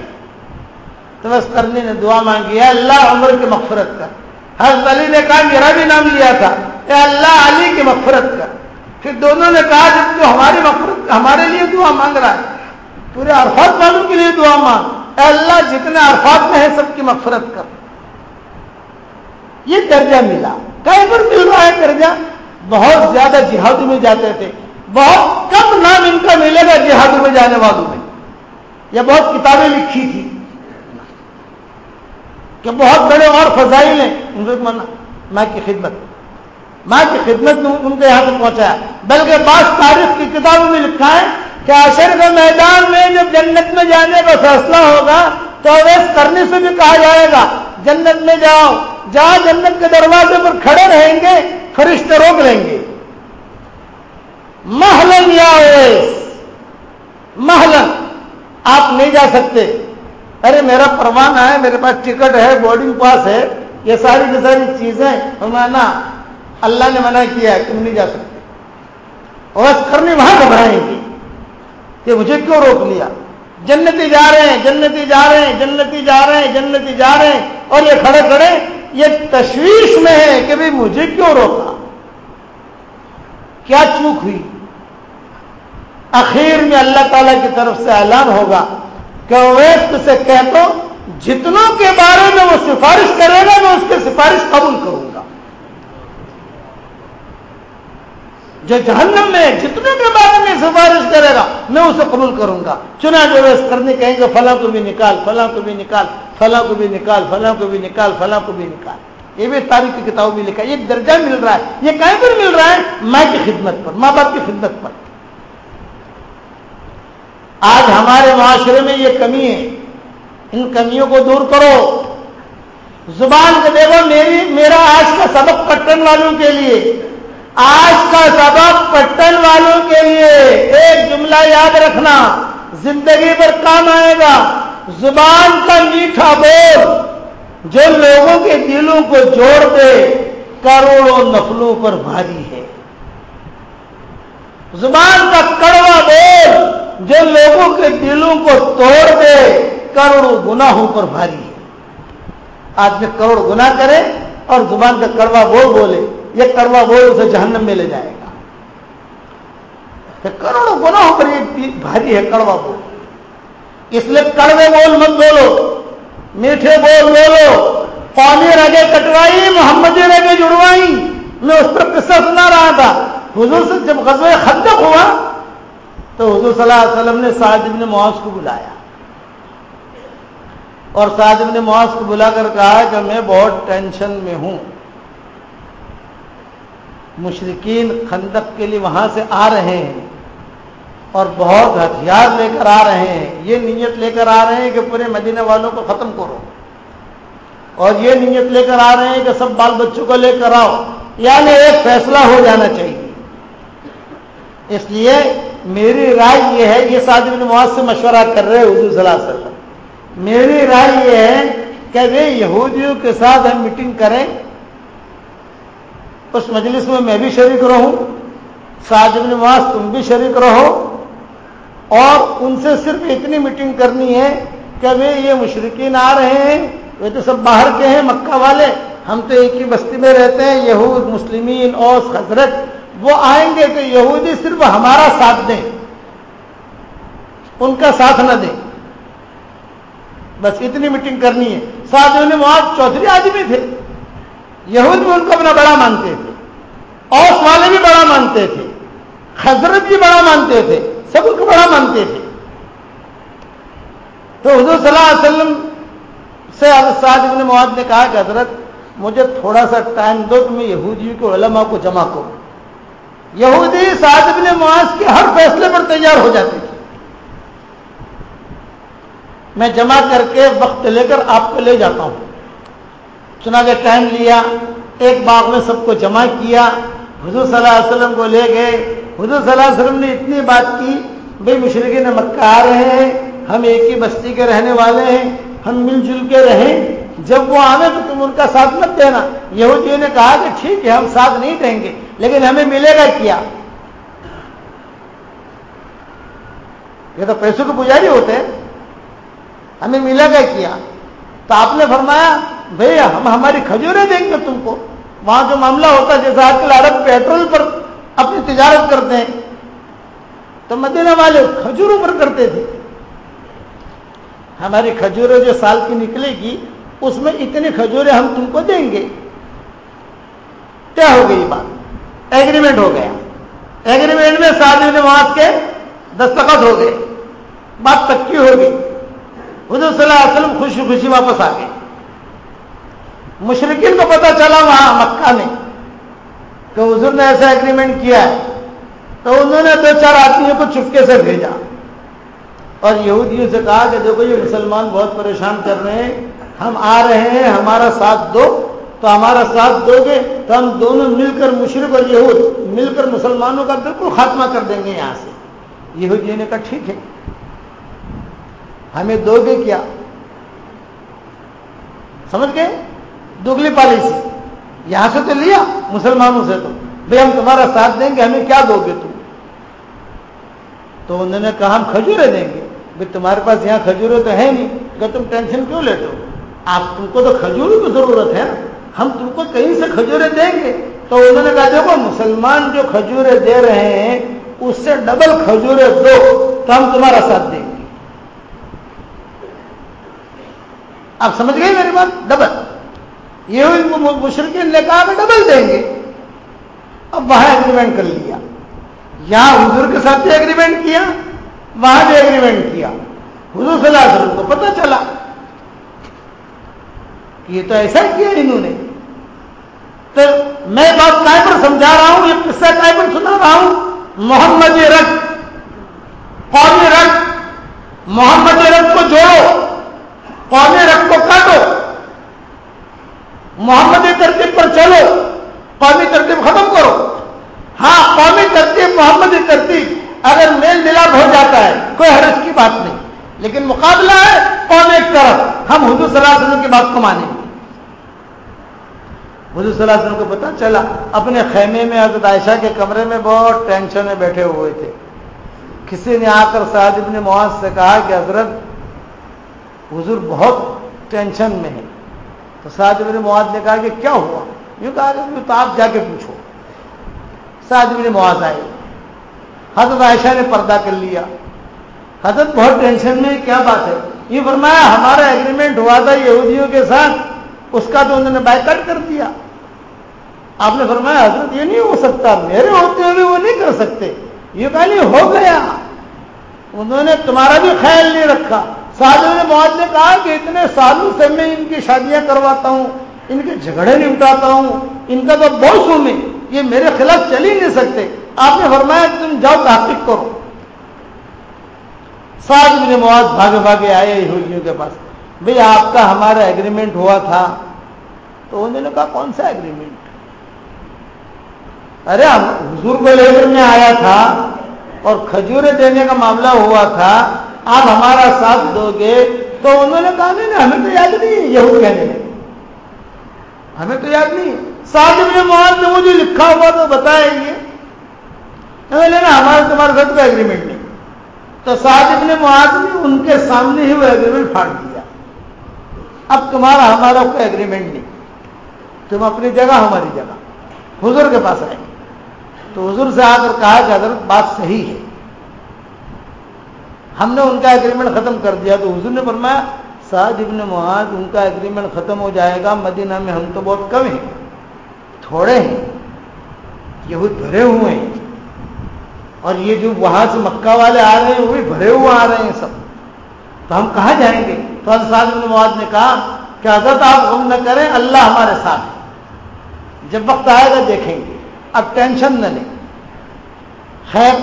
تو بس کرنے نے دعا مانگی ہے اللہ عمر کی مغفرت کر۔ حضرت علی نے کہا، میرا بھی نام لیا تھا۔ اے اللہ علی کی مغفرت کر۔ پھر دونوں نے کہا، جب تو ہماری مغفرت، ہمارے لیے دعا مانگ رہا ہے۔ پورے عرفات والوں کے لیے دعا مانگ۔ اے اللہ، جتنے عرفات میں ہیں، سب کی مغفرت کر۔ یہ درجہ ملا۔ کئی پر مل رہا ہے درجہ۔ بہت زیادہ جہادوں میں جاتے تھے۔ بہت کم نام ان کا ملے گا جہادوں میں جانے والوں میں۔ یا بہت کتابیں لکھی تھی۔ کہ بہت بڑے اور فضائل ہیں۔ ماں کی خدمت۔ ماں کی خدمت نے ان کے یہاں تک پہنچایا۔ بلکہ بعض تاریخ کی کتابوں میں لکھا ہے کہ عشر کے میدان میں جب جنت میں جانے کا فیصلہ ہوگا تو اویس کرنے سے بھی کہا جائے گا، جنت میں جاؤ۔ جہاں جنت کے دروازے پر کھڑے رہیں گے، فرشتے روک لیں گے۔ محلن یا اویس، محلن، آپ نہیں جا سکتے۔ ارے، میرا پروانہ ہے، میرے پاس ٹکٹ ہے، بورڈنگ پاس ہے، یہ ساری کی ساری چیزیں ہمارا اللہ نے منع کیا ہے تم نہیں جا سکتے۔ اویس کرنی وہاں گھبرائیں گی کہ مجھے کیوں روک لیا؟ جنتی جا رہے ہیں، جنتی جا رہے ہیں، جنتی جا رہے ہیں، جنتی جا رہے ہیں، اور یہ کھڑے کھڑے یہ تشویش میں ہے کہ بھائی مجھے کیوں روکا؟ کیا چوک ہوئی؟ اخیر میں اللہ تعالی کی طرف سے اعلان ہوگا کہ اویس سے کہہ دو، جتنوں کے بارے میں وہ سفارش کرے گا، میں اس کی سفارش قبول کروں گا۔ جو جہنم میں جتنے کے بارے میں سفارش کرے گا، میں اسے قبول کروں گا۔ چنا جو ویس کرنے کہیں گے، فلاں کو بھی نکال، فلاں کو بھی نکال، فلاں کو بھی نکال، فلاں کو بھی نکال، فلاں کو بھی نکال۔ یہ بھی تاریخ کی کتابوں میں لکھا ہے، یہ درجہ مل رہا ہے، یہ کہیں پر مل رہا ہے؟ ماں کی خدمت پر، ماں باپ کی خدمت پر۔ آج ہمارے معاشرے میں یہ کمی ہے۔ ان کمیوں کو دور کرو۔ زبان کو دیکھو، میری، میرا آج کا سبق پٹن والوں کے لیے۔ آج کا سبق پٹن والوں کے لیے ایک جملہ یاد رکھنا، زندگی پر کام آئے گا، زبان کا میٹھا بول، جو لوگوں کے دلوں کو جوڑ دے، کروڑوں نفلوں پر بھاری ہے۔ زبان کا کڑوا بول، جو لوگوں کے دلوں کو توڑ دے، کروڑوں گناہوں پر بھاری ہے۔ آدمی کروڑ گنا کرے اور زبان کا کڑوا بول بولے۔ یہ کڑوا بول اسے جہنم میں لے جائے گا۔ کروڑوں گناہوں پر یہ بھاری ہے کڑوا بول۔ اس لیے کڑوے بول مت بولو، میٹھے بول بولو، پانی رگے کٹوائی، محمدی رگے جڑوائی۔ میں اس پر قصہ سنا رہا تھا۔ حضور سے جب غزوہ خندق ہوا، تو حضور صلی اللہ علیہ وسلم نے سعد ابن معاذ کو بلایا۔ اور سعد ابن معاذ کو بلا کر کہا کہ میں بہت ٹینشن میں ہوں۔ مشرقین خندق کے لیے وہاں سے آ رہے ہیں اور بہت ہتھیار لے کر آ رہے ہیں۔ یہ نیت لے کر آ رہے ہیں کہ پورے مدینہ والوں کو ختم کرو۔ اور یہ نیت لے کر آ رہے ہیں کہ سب بال بچوں کو لے کر آؤ۔ یعنی ایک فیصلہ ہو جانا چاہیے۔ اس لیے میری رائے یہ ہے، یہ سعد بن معاذ سے مشورہ کر رہے حضور صلی اللہ علیہ وسلم۔ میری رائے یہ ہے کہ وہ یہودیوں کے ساتھ ہم میٹنگ کریں۔ اس مجلس میں میں بھی شریک رہوں، سعد بن معاذ تم بھی شریک رہو، اور ان سے صرف اتنی میٹنگ کرنی ہے کہ ابھی یہ مشرقین آ رہے ہیں یہ تو سب باہر کے ہیں، مکہ والے، ہم تو ایک ہی بستی میں رہتے ہیں، یہود، مسلمین، اوس، حضرت، وہ آئیں گے کہ یہودی صرف ہمارا ساتھ دیں، ان کا ساتھ نہ دیں۔ بس اتنی میٹنگ کرنی ہے۔ ساتھ میں معاذ چودھری آدمی تھے۔ یہود بھی ان کو اپنا بڑا مانتے تھے۔ اوس والے بھی بڑا مانتے تھے۔ حضرت بھی بڑا مانتے تھے۔ سب ان کو بڑا مانتے تھے۔ تو حضور صلی اللہ علیہ وسلم سے سعد ابن مواد نے کہا کہ حضرت، مجھے تھوڑا سا ٹائم دو کہ میں یہودیوں کے علماء کو جمع کروں۔ یہودی سعد ابن معاذ کے ہر فیصلے پر تیار ہو جاتے تھے۔ میں جمع کر کے وقت لے کر آپ کو لے جاتا ہوں۔ چنانچہ ٹائم لیا، ایک باغ میں سب کو جمع کیا۔ حضور صلی اللہ علیہ وسلم کو لے گئے۔ حضور صلی اللہ علیہ وسلم نے اتنی بات کی بھائی مشرقین مکہ آ رہے ہیں، ہم ایک ہی بستی کے رہنے والے ہیں، ہم مل جل کے رہیں۔ جب وہ آئے تو تم ان کا ساتھ مت دینا۔ یہودیوں نے کہا کہ ٹھیک ہے، ہم ساتھ نہیں دیں گے، لیکن ہمیں ملے گا کیا؟ یہ تو پیسوں کے پجاری ہوتے ہمیں ملے گا کیا؟ تو آپ نے فرمایا بھائی ہم ہماری کھجوریں دیں گے تم کو۔ وہاں جو معاملہ ہوتا ہے، جیسے آج کل عرب پیٹرول پر اپنی تجارت کرتے ہیں۔ تو مدینہ والے کھجوروں پر کرتے تھے۔ ہماری کھجوریں جو سال کی نکلے گی، اس میں اتنی کھجوریں ہم تم کو دیں گے۔ کیا ہو گئی بات؟ ایگریمنٹ ہو گیا۔ ایگریمنٹ میں سات نواز کے دستخط ہو گئے۔ بات پکی ہو گئی۔ حضور صلی اللہ علیہ وسلم خوشی خوشی واپس آ گئے۔ مشرقین کو پتا چلا وہاں مکہ میں کہ حضور نے ایسا ایگریمنٹ کیا ہے۔ تو انہوں نے دو چار آدمیوں کو چپکے سے بھیجا۔ اور یہودیوں سے کہا کہ دیکھو یہ مسلمان بہت پریشان کر رہے ہیں۔ ہم آ رہے ہیں، ہمارا ساتھ دو۔ تو ہمارا ساتھ دو گے۔ تو ہم دونوں مل کر مشرق اور یہود مل کر مسلمانوں کا بالکل خاتمہ کر دیں گے یہاں سے۔ یہودیوں نے کہا ٹھیک ہے۔ ہمیں دو گے کیا؟ سمجھ گئے؟ دگلی پالیسی۔ یہاں سے تو لیا، مسلمانوں سے تو۔ بھائی ہم تمہارا ساتھ دیں گے، ہمیں کیا دو گے تم؟ تو انہوں نے کہا، ہم کھجورے دیں گے۔ بھائی تمہارے پاس یہاں کھجورے تو ہے نہیں کہ تم ٹینشن کیوں لیتے ہو؟ آپ تم کو تو کھجوروں کی ضرورت ہے نا۔ ہم تم کو کہیں سے کھجورے دیں گے؟ تو انہوں نے کہا، دیکھو، مسلمان جو کھجورے دے رہے ہیں، اس سے ڈبل کھجورے دو، تو ہم تمہارا ساتھ دیں گے۔ آپ سمجھ گئے میری بات؟ ڈبل۔ یہ مشرقین نے کہا کہ ڈبل دیں گے۔ اب وہاں ایگریمنٹ کر لیا۔ یہاں حضور کے ساتھ بھی ایگریمنٹ کیا، وہاں بھی ایگریمنٹ کیا۔ حضور صلی اللہ علیہ وسلم کو پتہ چلا کہ یہ تو ایسا کیا انہوں نے۔ تو میں بات کائے پر سمجھا رہا ہوں یہ قصہ کائے پر سنا رہا ہوں۔ محمد رق قومی رق محمد رق کو جوڑو قومی رق کو کاٹو۔ محمد ترتیب پر چلو، قومی ترتیب ختم کرو۔ ہاں قومی ترتیب محمد ترتیب اگر میل ملاپ ہو جاتا ہے، کوئی حرج کی بات نہیں۔ لیکن مقابلہ ہے، قوم ایک طرف۔ ہم حضور صلی اللہ علیہ وسلم کی بات کو مانیں۔ گے حضور صلی اللہ علیہ وسلم کو پتا چلا، اپنے خیمے میں حضرت عائشہ کے کمرے میں بہت ٹینشن میں بیٹھے ہوئے تھے۔ کسی نے آ کر سعد ابن معاذ سے کہا کہ حضرت، حضور بہت ٹینشن میں ہے تو سعد ابن معاذ نے کہا کہ کیا ہوا؟ یوں کہا کہ تو آپ جا کے پوچھو۔ سعد ابن معاذ آئے۔ حضرت عائشہ نے پردہ کر لیا۔ حضرت بہت ٹینشن میں، کیا بات ہے؟ یہ فرمایا، ہمارا ایگریمنٹ ہوا تھا یہودیوں کے ساتھ، اس کا تو انہوں نے بائکٹ کر دیا۔ آپ نے فرمایا، حضرت، یہ نہیں ہو سکتا، میرے ہوتے ہوئے وہ نہیں کر سکتے۔ یہ کہ نہیں، ہو گیا۔ انہوں نے تمہارا بھی خیال نہیں رکھا۔ سادوں نے مواد نے کہا کہ اتنے سالوں سے میں ان کی شادیاں کرواتا ہوں، ان کے جھگڑے نمٹاتا ہوں، ان کا تو بہت ہوں میں، یہ میرے خلاف چل ہی نہیں سکتے۔ آپ نے فرمایا تم جاؤ تحقیق کرو۔ سات بن مواد بھاگے بھاگے آئے یہودیوں کے پاس۔ بھئی آپ کا ہمارا ایگریمنٹ ہوا تھا۔ تو انہوں نے کہا، کون سا ایگریمنٹ ارے حضور کو لے میں آیا تھا اور کھجورے دینے کا معاملہ ہوا تھا۔ آپ ہمارا ساتھ دو گے تو انہوں نے کہا نہیں ہمیں تو یاد نہیں ہے، یہود کہنے ہمیں تو یاد نہیں ہے۔ سات بن مواد نے مجھے لکھا ہوا تو بتایا یہ لینا ہمارا تمہارے ساتھ کا ایگریمنٹ نہیں۔ تو سعد ابن معاذ نے ان کے سامنے ہی وہ ایگریمنٹ پھاڑ دیا۔ اب تمہارا، ہمارا کوئی ایگریمنٹ نہیں۔ تم اپنی جگہ، ہماری جگہ۔ حضور کے پاس آئے۔ تو حضور سے آ کر کہا کہ حضرت، بات صحیح ہے۔ ہم نے ان کا ایگریمنٹ ختم کر دیا تو حضور نے فرمایا، سعد ابن معاذ ان کا ایگریمنٹ ختم ہو جائے گا، مدینہ میں ہم تو بہت کم ہیں، تھوڑے ہیں یہ بھرے ہوئے ہیں، اور یہ جو وہاں سے مکہ والے آ رہے ہیں، وہ بھی بھرے ہوئے آ رہے ہیں سب۔ تو ہم کہاں جائیں گے؟ تو حضرت بن معاذ نے کہا کہ حضرت آپ غم نہ کریں، اللہ ہمارے ساتھ ہے۔ جب وقت آئے گا دیکھیں گے۔ اب ٹینشن نہ لیں۔ خیر،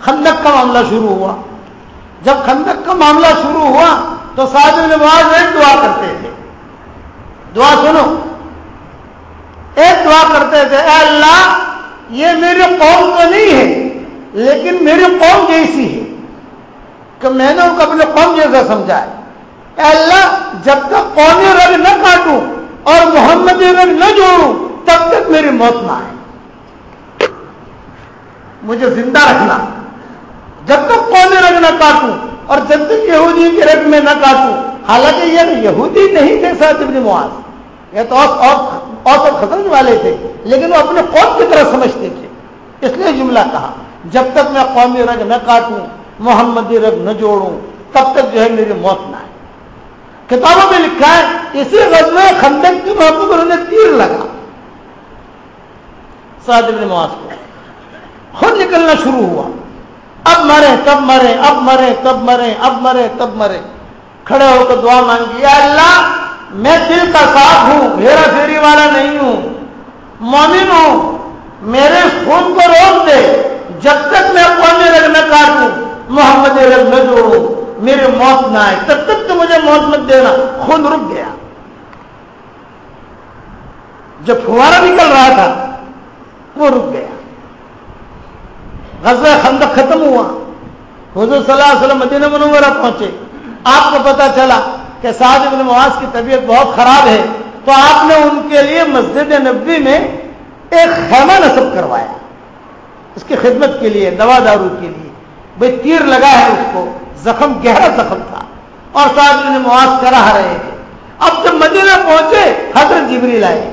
خندق کا معاملہ شروع ہوا۔ جب خندق کا معاملہ شروع ہوا تو سعد بن معاذ ایک دعا کرتے تھے۔ دعا سنو۔ ایک دعا کرتے تھے، اے اللہ، یہ میری قوم تو نہیں ہے، لیکن میری قوم جیسی ہے۔ کہ میں نے ان کو اپنے قوم جیسا سمجھا ہے۔ اے اللہ، جب تک قومی رنگ نہ کاٹوں اور محمد رنگ نہ جوڑوں، تب تک میری موت نہ آئے۔ مجھے زندہ رکھنا۔ جب تک قومی رنگ نہ کاٹوں اور جب تک یہودی کے رنگ میں نہ کاٹوں حالانکہ یہ یہودی نہیں تھے ساتھ ابن معاذ۔ یہ تو اور ختم والے تھے، لیکن وہ اپنے قوم کی طرح سمجھتے تھے۔ اس لیے جملہ کہا، جب تک میں قومی رنگ نہ کاٹوں، محمدی رنگ نہ جوڑوں، تب تک جو ہے میری موت نہ آئے۔ کتابوں میں لکھا ہے، اسی غزوہ خندق کے موقع پر انہیں تیر لگا۔ سعد ابن معاذ کو۔ خود نکلنا شروع ہوا۔ اب مرے تب مرے، اب مرے، تب مرے، اب مرے، تب مرے۔ کھڑے ہو کر دعا مانگی، یا اللہ، میں دل کا صاف ہوں ہیرا پھیری والا نہیں ہوں، مومن ہوں، میرے خون کو روک دے، جب تک میں قومی رنگ نہ کاٹوں محمد رنگ نہ جوڑوں، میری موت نہ آئے۔ تب تک تو مجھے موت مت دینا۔ خون رک گیا۔ جب فوارا نکل رہا تھا، وہ رک گیا۔ غزہ خندق ختم ہوا۔ حضور صلی اللہ علیہ وسلم مدینہ منورہ پہنچے۔ آپ کو پتا چلا کہ سعد ابن معاذ کی طبیعت بہت خراب ہے۔ تو آپ نے ان کے لیے مسجد نبی میں ایک خیمہ نصب کروایا۔ اس کی خدمت کے لیے، دوا دارو کے لیے۔ بھائی تیر لگا ہے اس کو۔ زخم گہرا زخم تھا۔ اور ساتھ نے مواز کرا رہے تھے۔ اب جب مدینہ پہنچے، حضرت جبری لائے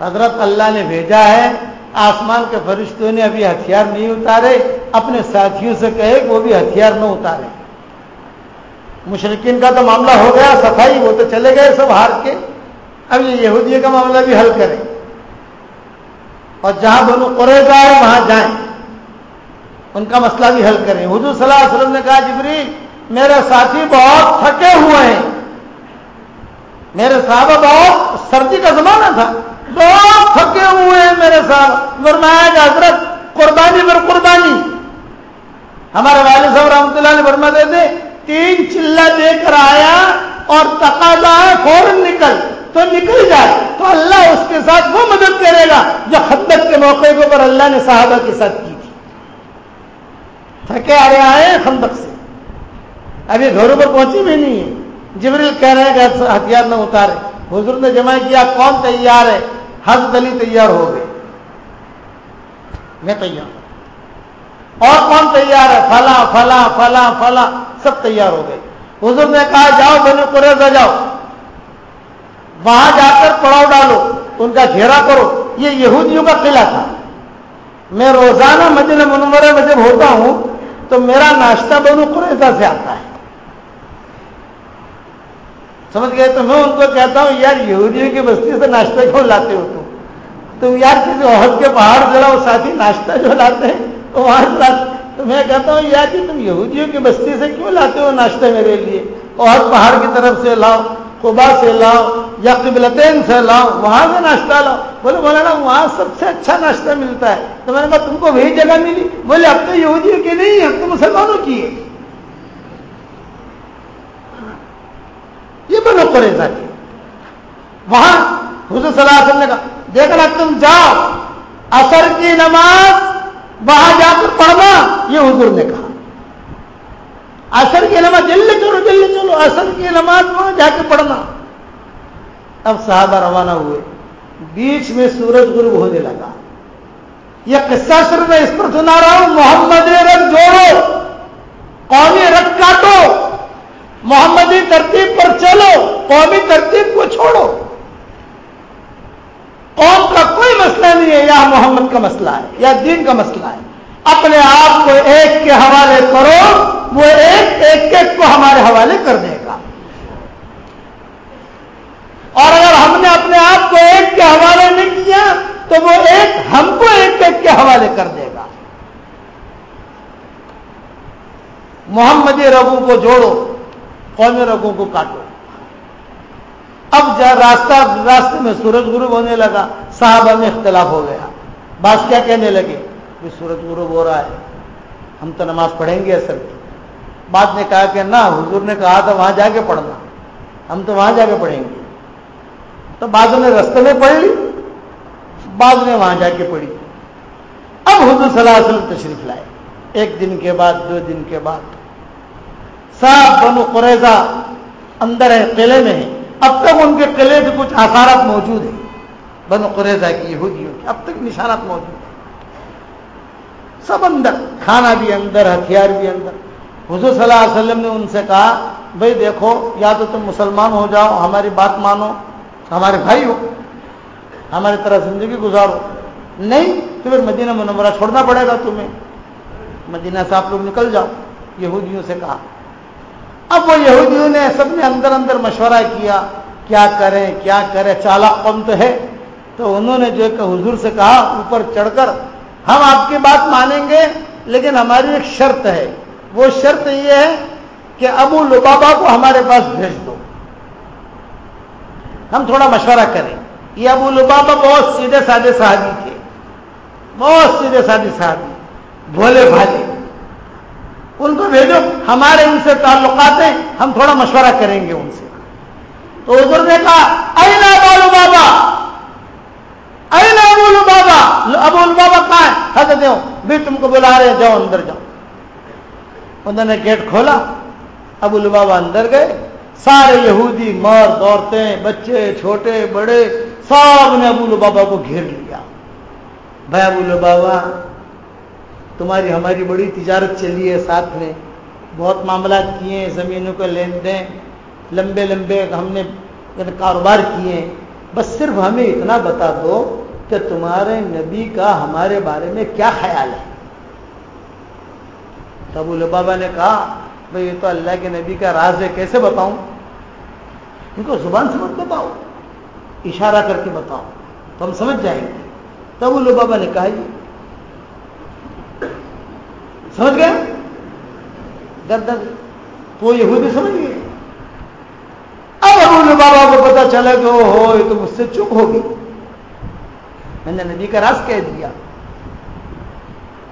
حضرت اللہ نے بھیجا ہے آسمان کے فرشتوں نے ابھی ہتھیار نہیں اتارے، اپنے ساتھیوں سے کہے کہ وہ بھی ہتھیار نہ اتارے۔ مشرقین کا تو معاملہ ہو گیا، صفائی، وہ تو چلے گئے سب ہار کے۔ اب یہ یہودی کا معاملہ بھی حل کریں۔ اور جہاں دونوں قرے جائے وہاں جائیں۔ ان کا مسئلہ بھی حل کریں۔ حضور صلی اللہ علیہ وسلم نے کہا جبری میرے ساتھی بہت تھکے ہوئے ہیں۔ میرے صحابہ بہت سردی کا زمانہ تھا۔ بہت تھکے ہوئے ہیں میرے صاحب فرمایا کہ حضرت قربانی پر قربانی۔ ہمارے والد صاحب رحمۃ اللہ نے فرما دیتے تین چلا دے کر آیا اور تقاضا ہے، فوراً نکل۔ تو نکل جائے۔ تو اللہ اس کے ساتھ وہ مدد کرے گا جو خدمت کے موقع کے اوپر اللہ نے صحابہ کے ساتھ کی تھی۔ تھکے آ رہے آئے خندق سے۔ ابھی گھروں پر پہنچی بھی نہیں ہے۔ جبریل کہہ رہے ہیں کہ ہتھیار نہ اتارے۔ حضور نے جمع کیا کون تیار ہے۔ حضرت علی تیار ہو گئے میں تیار اور کون تیار ہے؟ فلاں فلاں فلاں فلاں، سب تیار ہو گئے۔ حضور نے کہا، جاؤ بنو قریضہ جاؤ۔ وہاں جا کر پڑاؤ ڈالو، ان کا گھیرا کرو۔ یہ یہودیوں کا قلعہ تھا۔ میں روزانہ مدینہ منورہ میں جب ہوتا ہوں، تو میرا ناشتہ بنو قریضہ سے آتا ہے۔ سمجھ گئے تو میں ان کو کہتا ہوں، یار یہودیوں کی بستی سے ناشتہ کیوں لاتے ہو تم؟ تم یار کسی عہد کے پہاڑ جڑا وہ ساتھی ناشتہ جو لاتے ہیں تو وہاں سے لاتے تو میں کہتا ہوں، یار کہ تم یہودیوں کی بستی سے کیوں لاتے ہو ناشتہ میرے لیے؟ عہد پہاڑ کی طرف سے لاؤ، قبا سے لاؤ، یا قبلتین سے لاؤ، وہاں سے ناشتہ لاؤ۔ بولے بولا نا وہاں سب سے اچھا ناشتہ ملتا ہے۔ تو میں نے کہا، تم کو وہی جگہ ملی؟ بولے، اب تو یہودیوں کی نہیں اب تو مسلمانوں کی ہے یہ بنو قریضہ کی وہاں حضور صلی اللہ علیہ وسلم نے کہا دیکھنا تم جاؤ اثر کی نماز وہاں جا کر پڑھنا، یہ حضور نے کہا۔ اثر کی نماز جلدی چلو جلدی چلو اثر کی نماز وہاں جا کے پڑھنا۔ اب صحابہ روانہ ہوئے۔ بیچ میں سورج غروب ہونے لگا۔ یہ قصہ صرف میں اس پر سنا رہا ہوں، محمد رنگ جوڑو، قومی رنگ کاٹو۔ محمدی ترتیب پر چلو، قومی ترتیب کو چھوڑو۔ قوم کا کوئی مسئلہ نہیں ہے، یا محمد کا مسئلہ ہے، یا دین کا مسئلہ ہے۔ اپنے آپ کو ایک کے حوالے کرو، وہ ایک ایک ایک کو ہمارے حوالے کر دے گا۔ اور اگر ہم نے اپنے آپ کو ایک کے حوالے نہیں کیا، تو وہ ایک ہم کو ایک ایک کے حوالے کر دے گا۔ محمدی رگو کو جوڑو۔ قومی رگوں کو کاٹو۔ اب جا راستہ، راستے میں سورج غروب ہونے لگا، صحابہ میں اختلاف ہو گیا۔ بات کیا کہنے لگے؟ کہ سورج غروب ہو رہا ہے، ہم تو نماز پڑھیں گے اصل کی بعد نے کہا کہ نہ، حضور نے کہا تھا وہاں جا کے پڑھنا، ہم تو وہاں جا کے پڑھیں گے۔ تو بعض نے رستے میں پڑھ لی، بعض نے وہاں جا کے پڑھی۔ اب حضور صلی اللہ علیہ وسلم تشریف لائے، ایک دن کے بعد، دو دن کے بعد۔ صاحب بنو قریضہ اندر ہے، قلعے میں ہے۔ اب تک ان کے قلعے سے کچھ آثارات موجود ہیں۔ بنو قریضہ کی یہودیوں کی اب تک نشانات موجود ہیں۔ سب اندر کھانا بھی اندر، ہتھیار بھی اندر۔ حضور صلی اللہ علیہ وسلم نے ان سے کہا، بھائی دیکھو، یا تو تم مسلمان ہو جاؤ، ہماری بات مانو، ہمارے بھائی ہو، ہماری طرح زندگی گزارو۔ نہیں تو پھر مدینہ منورہ چھوڑنا پڑے گا تمہیں۔ مدینہ سے آپ لوگ نکل جاؤ، یہودیوں سے کہا۔ اب وہ یہودیوں نے سب نے اندر اندر مشورہ کیا کیا کریں کیا کریں، چالاک قوم تو ہے۔ تو انہوں نے جو کہ حضور سے کہا، اوپر چڑھ کر، ہم آپ کی بات مانیں گے، لیکن ہماری ایک شرط ہے۔ وہ شرط یہ ہے کہ ابو لبابا کو ہمارے پاس بھیج دو۔ ہم تھوڑا مشورہ کریں۔ یہ ابو لبابا بہت سیدھے سادے صحابی تھے۔ بہت سیدھے سادے صحابی۔ بھولے بھالے۔ ان کو بھیجو، ہمارے ان سے تعلقات ہیں، ہم تھوڑا مشورہ کریں گے ان سے۔ تو حضور نے کہا این ابو بابا این ابو بابا ابو بابا کہاں ہے؟ حضرت ہو بھی تم کو بلا رہے جاؤ اندر جاؤ۔ انہوں نے گیٹ کھولا، ابو بابا اندر گئے۔ سارے یہودی، مرد، عورتیں، بچے، چھوٹے، بڑے، سب نے ابو بابا کو گھیر لیا۔ بھائی ابو بابا تمہاری ہماری بڑی تجارت چلی ہے ساتھ میں۔ بہت معاملات کیے ہیں، زمینوں کا لین دین لمبے لمبے ہم نے کاروبار کیے ہیں۔ بس صرف ہمیں اتنا بتا دو کہ تمہارے نبی کا ہمارے بارے میں کیا خیال ہے۔ تب بابا نے کہا بھائی یہ تو اللہ کے نبی کا راز ہے، کیسے بتاؤں؟ ان کو زبان سے مت بتاؤ، اشارہ کر کے بتاؤ، تو ہم سمجھ جائیں گے۔ تب وہ بابا نے کہا جی سمجھ گئے؟ در در وہ یہودی سمجھ گئے؟ اب ابو بابا کو پتا چلا کہ وہ ہو یہ تو مجھ سے چپ ہوگی میں نے نبی کا راز کہہ دیا۔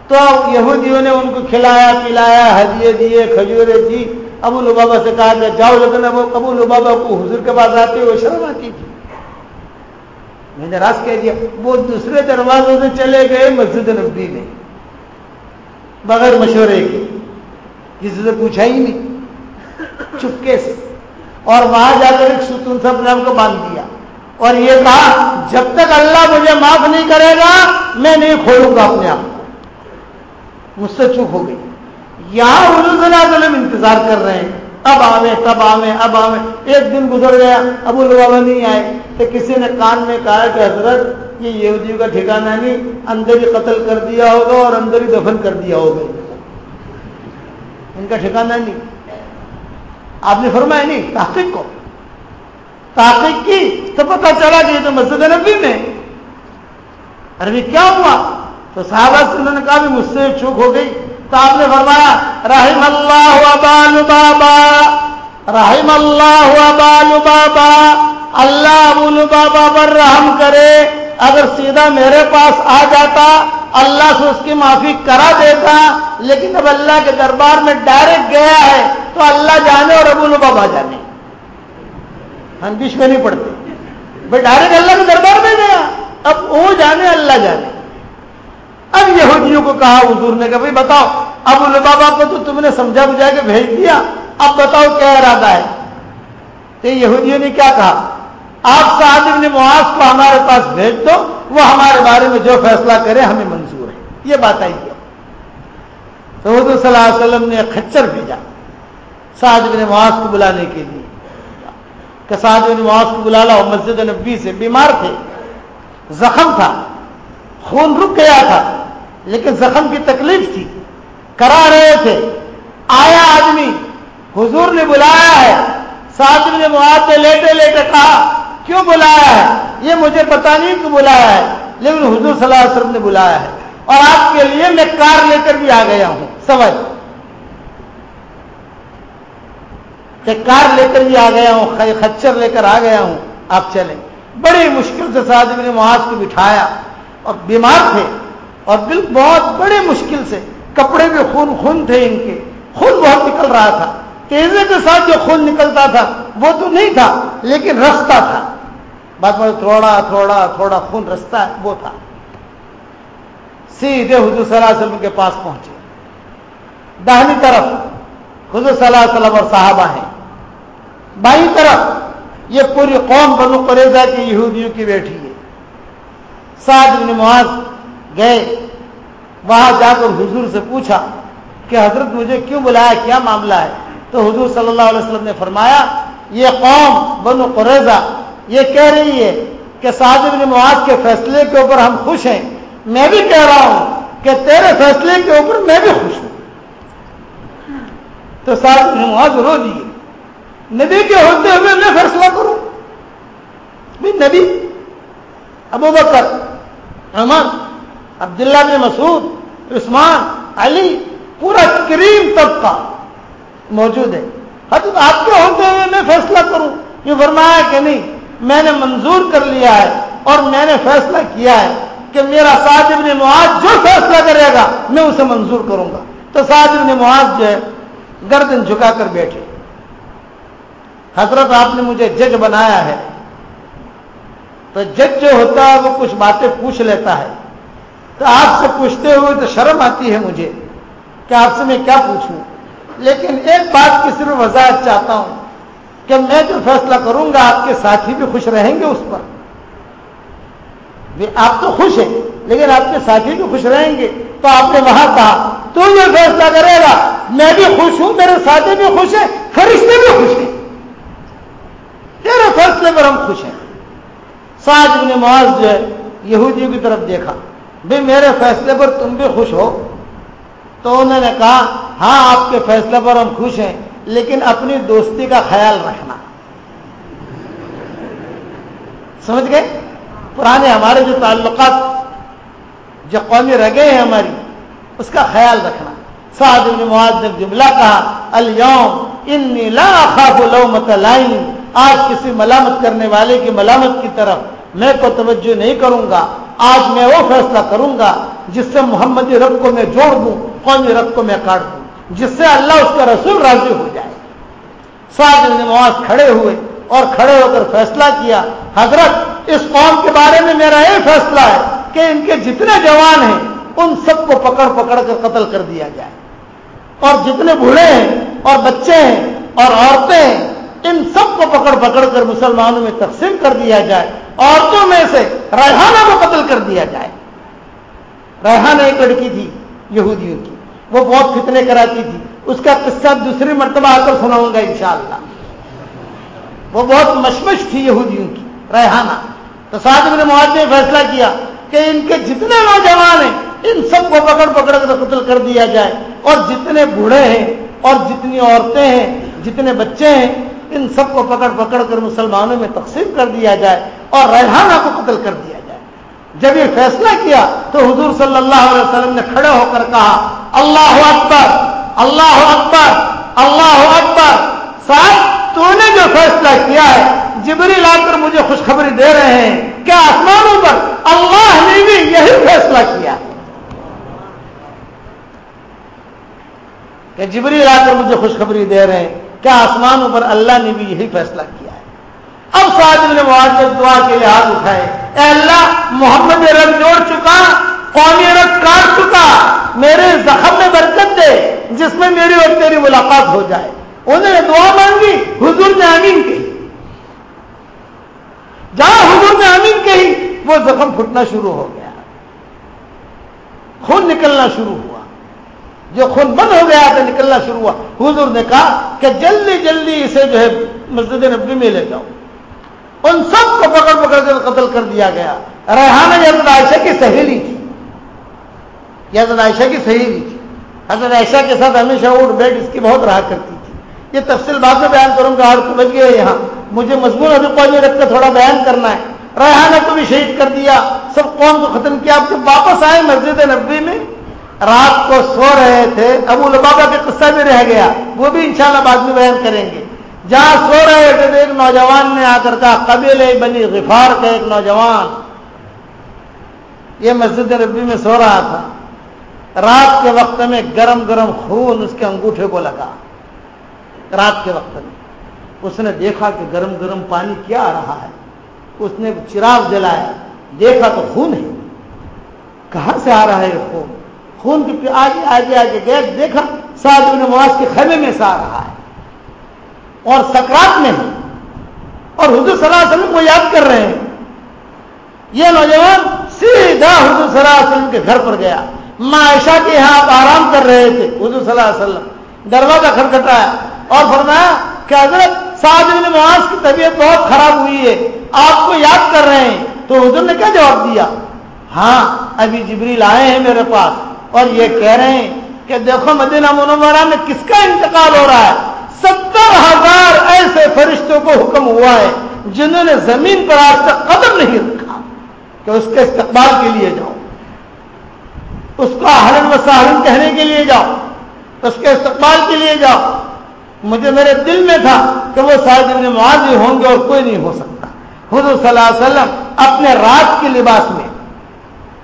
تو یہودیوں نے ان کو کھلایا، پلایا، ہدیے دیے کھجورے دی۔ ابو البابا سے کہا کہ جاؤ لیکن اب ابو البابا کو حضور کے پاس آتے وہ شرم آتی تھی۔ میں نے راز کہہ دیا۔ وہ دوسرے دروازوں سے چلے گئے مسجد نبی میں۔ بغیر مشورے کے۔ کسی سے پوچھا ہی نہیں۔ چپکے سے۔ اور وہاں جا کر ایک ستون سے اپنے آپ کو باندھ دیا۔ اور یہ کہا، جب تک اللہ مجھے معاف نہیں کرے گا، میں نہیں کھولوں گا اپنے آپ کو۔ مجھ سے چپ ہو گئی۔ یہاں حضور صلی اللہ علیہ وسلم انتظار کر رہے ہیں۔ اب آوے تب آوے اب آوے ایک دن گزر گیا، ابو البابا نہیں آئے۔ تو کسی نے کان میں کہا کہ حضرت یہ یہودیوں کا ٹھکانا نہیں، اندر ہی قتل کر دیا ہوگا اور اندر ہی دفن کر دیا ہوگا۔ ان کا ٹھکانا نہیں۔ آپ نے فرمایا نہیں، تحقیق کو۔ تحقیق کی تو پتا چلا کہ یہ تو مسجد نبی میں۔ ارے کیا ہوا؟ تو صحابہ سے انہوں نے کہا بھی مجھ سے چوک ہو گئی۔ تو آپ نے فرمایا، رحم اللہ ابال بابا۔ رحم اللہ ابال بابا۔ اللہ ابول بابا پر رحم کرے۔ اگر سیدھا میرے پاس آ جاتا، اللہ سے اس کی معافی کرا دیتا، لیکن اب اللہ کے دربار میں ڈائریکٹ گیا ہے، تو اللہ جانے اور ابو بابا جانے۔ ہم بیچ میں نہیں پڑتے بھائی ڈائریکٹ اللہ کے دربار میں گیا، اب وہ جانے، اللہ جانے۔ اب یہودیوں کو کہا حضور نے کہ بھائی بتاؤ، ابو بابا کو تو تم نے سمجھا بجھا کے بھیج دیا، اب بتاؤ کیا ارادہ ہے؟ تو یہودیوں نے کیا کہا؟ آپ صاحب ابن معاذ کو ہمارے پاس بھیج دو، وہ ہمارے بارے میں جو فیصلہ کرے ہمیں منظور ہے۔ یہ بات آئی ہے۔ تو حضور صلی اللہ علیہ وسلم نے کچر بھیجا سعد بن معاذ کو بلانے کے لیے۔ کہ سعد بن معاذ کو بلا لا مسجد نبی سے بیمار تھے۔ زخم تھا۔ خون رک گیا تھا۔ لیکن زخم کی تکلیف تھی۔ کرا رہے تھے۔ آیا آدمی۔ حضور نے بلایا ہے۔ سعد بن معاذ نے لیٹے لیٹے کہا کیوں بلایا ہے؟ یہ مجھے پتا نہیں کیوں بلایا ہے، لیکن حضور صلی اللہ علیہ وسلم نے بلایا ہے۔ اور آپ کے لیے میں کار لے کر بھی آ گیا ہوں، سمجھ۔ کہ کار لے کر بھی آ گیا ہوں خچر لے کر آ گیا ہوں، آپ چلیں۔ بڑی مشکل سے سعد بن معاذ کو بٹھایا۔ اور بیمار تھے، اور دل بہت بڑے مشکل سے۔ کپڑے بھی خون خون تھے ان کے۔ خون بہت نکل رہا تھا۔ تیزے کے ساتھ جو خون نکلتا تھا، وہ تو نہیں تھا، لیکن رستہ تھا۔ بات میں تھوڑا تھوڑا تھوڑا خون رستہ وہ تھا۔ سیدھے حضور صلی اللہ علیہ وسلم کے پاس پہنچے۔ دہنی طرف حضور صلی اللہ علیہ وسلم اور صحابہ ہیں۔ بائیں طرف یہ پوری قوم بنو قریضہ کی یہودیوں کی بیٹھی ہے۔ سعد بن معاذ گئے۔ وہاں جا کر حضور سے پوچھا کہ حضرت مجھے کیوں بلایا، کیا معاملہ ہے؟ تو حضور صلی اللہ علیہ وسلم نے فرمایا، یہ قوم بنو قریضہ یہ کہہ رہی ہے کہ سعد بن معاذ کے فیصلے کے اوپر ہم خوش ہیں۔ میں بھی کہہ رہا ہوں کہ تیرے فیصلے کے اوپر میں بھی خوش ہوں۔ تو سعد بن معاذ رو دیے۔ نبی کے ہوتے ہوئے میں فیصلہ کروں۔ بھی نبی۔ ابو بکر، عمر، عبداللہ بن مسعود، عثمان، علی، پورا کریم طبقہ موجود ہے۔ حضرت آپ کے ہوتے ہوئے میں فیصلہ کروں۔ یہ فرمایا کہ نہیں میں نے منظور کر لیا ہے اور میں نے فیصلہ کیا ہے کہ میرا سعد ابن معاذ جو فیصلہ کرے گا میں اسے منظور کروں گا۔ تو سعد ابن معاذ جو ہے، گردن جھکا کر بیٹھے۔ حضرت آپ نے مجھے جج بنایا ہے۔ تو جج جو ہوتا ہے وہ کچھ باتیں پوچھ لیتا ہے۔ تو آپ سے پوچھتے ہوئے تو شرم آتی ہے مجھے کہ آپ سے میں کیا پوچھوں۔ لیکن ایک بات کی صرف وضاحت چاہتا ہوں۔ کہ میں جو فیصلہ کروں گا، آپ کے ساتھی بھی خوش رہیں گے اس پر۔ آپ تو خوش ہیں، لیکن آپ کے ساتھی بھی خوش رہیں گے۔ تو آپ نے وہاں کہا، تو جو فیصلہ کرے گا، میں بھی خوش ہوں، میرے ساتھی بھی خوش ہیں، فرشتے بھی خوش ہیں۔ تیرے فیصلے پر ہم خوش ہیں۔ سات ابن معاذ جو ہے یہودیوں کی طرف دیکھا بھائی میرے فیصلے پر تم بھی خوش ہو؟ تو انہوں نے کہا ہاں آپ کے فیصلے پر ہم خوش ہیں۔ لیکن اپنی دوستی کا خیال رکھنا۔ سمجھ گئے؟ پرانے ہمارے جو تعلقات، جو قومی رگے ہیں ہماری، اس کا خیال رکھنا۔ سعد بن معاذ نے جملہ کہا، اليوم انی لا اخاف لومت لائن آج کسی ملامت کرنے والے کی ملامت کی طرف میں کو توجہ نہیں کروں گا۔ آج میں وہ فیصلہ کروں گا جس سے محمدی رب کو میں جوڑ دوں، قومی رب کو میں کاٹ دوں۔ جس سے اللہ اس کا رسول راضی ہو جائے۔ سعد بن معاذ کھڑے ہوئے اور کھڑے ہو کر فیصلہ کیا، حضرت، اس قوم کے بارے میں میرا یہ فیصلہ ہے کہ ان کے جتنے جوان ہیں، ان سب کو پکڑ پکڑ کر قتل کر دیا جائے۔ اور جتنے بوڑھے ہیں اور بچے ہیں اور عورتیں ہیں، ان سب کو پکڑ پکڑ کر مسلمانوں میں تقسیم کر دیا جائے۔ عورتوں میں سے ریحانہ کو قتل کر دیا جائے۔ ریحانہ ایک لڑکی تھی، یہودیوں کی۔ وہ بہت فتنے کراتی تھی۔ اس کا قصہ دوسری مرتبہ آ کر سناؤں گا انشاءاللہ۔ وہ بہت مشمش تھی یہودیوں کی، ریحانہ۔ تو ساتھ میں نے معاذ نے فیصلہ کیا کہ ان کے جتنے نوجوان ہیں، ان سب کو پکڑ پکڑ کر قتل کر دیا جائے۔ اور جتنے بوڑھے ہیں، اور جتنی عورتیں ہیں، جتنے بچے ہیں، ان سب کو پکڑ پکڑ کر مسلمانوں میں تقسیم کر دیا جائے اور ریحانہ کو قتل کر دیا جائے۔ جب یہ فیصلہ کیا تو حضور صلی اللہ علیہ وسلم نے کھڑے ہو کر کہا، اللہ اکبر اللہ اکبر اللہ اکبر۔ صاحب، تو نے جو فیصلہ کیا ہے جبری لا کر مجھے خوشخبری دے رہے ہیں۔ کیا آسمانوں پر اللہ نے بھی یہی فیصلہ کیا؟ کہ جبری لا کر مجھے خوشخبری دے رہے ہیں؟ کیا آسمانوں پر اللہ نے بھی یہی فیصلہ کیا؟ اب سعد نے معاذ دعا کے لیے ہاتھ اٹھائے۔ اے اللہ، محمد رب جوڑ چکا، قومی رب کاٹ چکا، میرے زخم میں برکت دے، جس میں میری اور تیری ملاقات ہو جائے۔ انہوں نے دعا مانگی، حضور نے آمین کہی۔ جہاں حضور نے آمین کہی، وہ زخم پھٹنا شروع ہو گیا۔ خون نکلنا شروع ہوا۔ جو خون بند ہو گیا تو نکلنا شروع ہوا۔ حضور نے کہا کہ جلدی جلدی اسے جو ہے مسجد نبی میں لے جاؤ۔ ان سب کو پکڑ پکڑ کر قتل کر دیا گیا۔ ریحانہ حضرت عائشہ کی سہیلی تھی یہ حضرت عائشہ کی سہیلی تھی حضرت عائشہ کے ساتھ ہمیشہ اٹھ بیٹھ اس کی بہت رہا کرتی تھی۔ یہ تفصیل بعد میں بیان کروں گا آپ سمجھ گئے یہاں۔ مجھے مضمون ابھی قومی رکھ کے تھوڑا بیان کرنا ہے۔ ریحانہ کو بھی شہید کر دیا۔ سب قوم کو ختم کیا۔ آپ جب واپس آئے مسجد نبی میں۔ رات کو سو رہے تھے۔ ابو لبابا کا قصہ بھی رہ گیا۔ وہ بھی انشاءاللہ بعد میں بیان کریں گے۔ جہاں سو رہے تھے ایک نوجوان نے آ کر کہا قبیل بنی غفار کا ایک نوجوان۔ یہ مسجد نبی میں سو رہا تھا۔ رات کے وقت میں گرم گرم خون اس کے انگوٹھے کو لگا۔ رات کے وقت میں۔ اس نے دیکھا کہ گرم گرم پانی کیا آ رہا ہے۔ اس نے چراغ جلایا۔ دیکھا تو خون ہے۔ کہاں سے آ رہا ہے یہ خون؟ خون کی آگے آگے آگے گئے۔ دیکھا سعد بن معاذ کے خیمے میں سے آ رہا ہے۔ اور سکرات میں اور حضور صلی اللہ علیہ وسلم کو یاد کر رہے ہیں۔ یہ نوجوان سیدھا حضور صلی اللہ علیہ وسلم کے گھر پر گیا۔ معائشہ کے یہاں آپ آرام کر رہے تھے، حضور صلی اللہ علیہ وسلم۔ دروازہ کھٹکھٹایا اور فرمایا کہ حضرت سعد بن معاذ کی طبیعت بہت خراب ہوئی ہے، آپ کو یاد کر رہے ہیں۔ تو حضور نے کیا جواب دیا؟ ہاں ابھی جبریل آئے ہیں میرے پاس۔ اور یہ کہہ رہے ہیں کہ دیکھو مدینہ منورہ میں کس کا انتقال ہو رہا ہے؟ ستر ہزار ایسے فرشتوں کو حکم ہوا ہے جنہوں نے زمین پر آج تک قدم نہیں رکھا کہ اس کے استقبال کے لیے جاؤ۔ اس کو ہرن و سہارن کہنے کے لیے جاؤ۔ اس کے استقبال کے لیے جاؤ۔ مجھے میرے دل میں تھا کہ وہ شاید ابن معاذ ہوں گے اور کوئی نہیں ہو سکتا۔ حضور صلی اللہ علیہ وسلم اپنے رات کے لباس میں،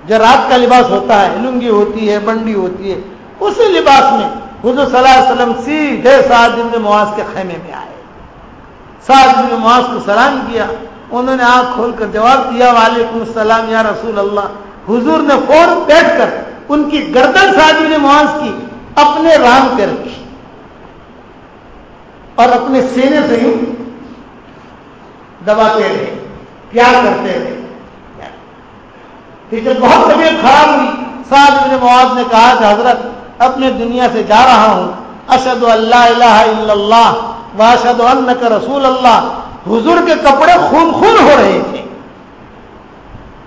جو رات کا لباس ہوتا ہے، لنگی ہوتی ہے، بنڈی ہوتی ہے، اسی لباس میں حضور صلی اللہ علیہ وسلم سیدھے سعد ابن معاذ کے خیمے میں آئے۔ سعد ابن معاذ کو سلام کیا۔ انہوں نے آنکھ کھول کر جواب دیا، وعلیکم السلام یا رسول اللہ۔ حضور نے فور بیٹھ کر ان کی گردن سعد ابن معاذ کی اپنے رام پہ رکھی۔ اور اپنے سینے سے یوں دباتے رہے، پیار کرتے رہے۔ پھر جب بہت طبیعت خراب ہوئی۔ سعد ابن معاذ نے کہا کہ حضرت اپنے دنیا سے جا رہا ہوں۔ اشد اللہ الہ الا اللہ واشد انک رسول اللہ۔ حضور کے کپڑے خون خون ہو رہے تھے۔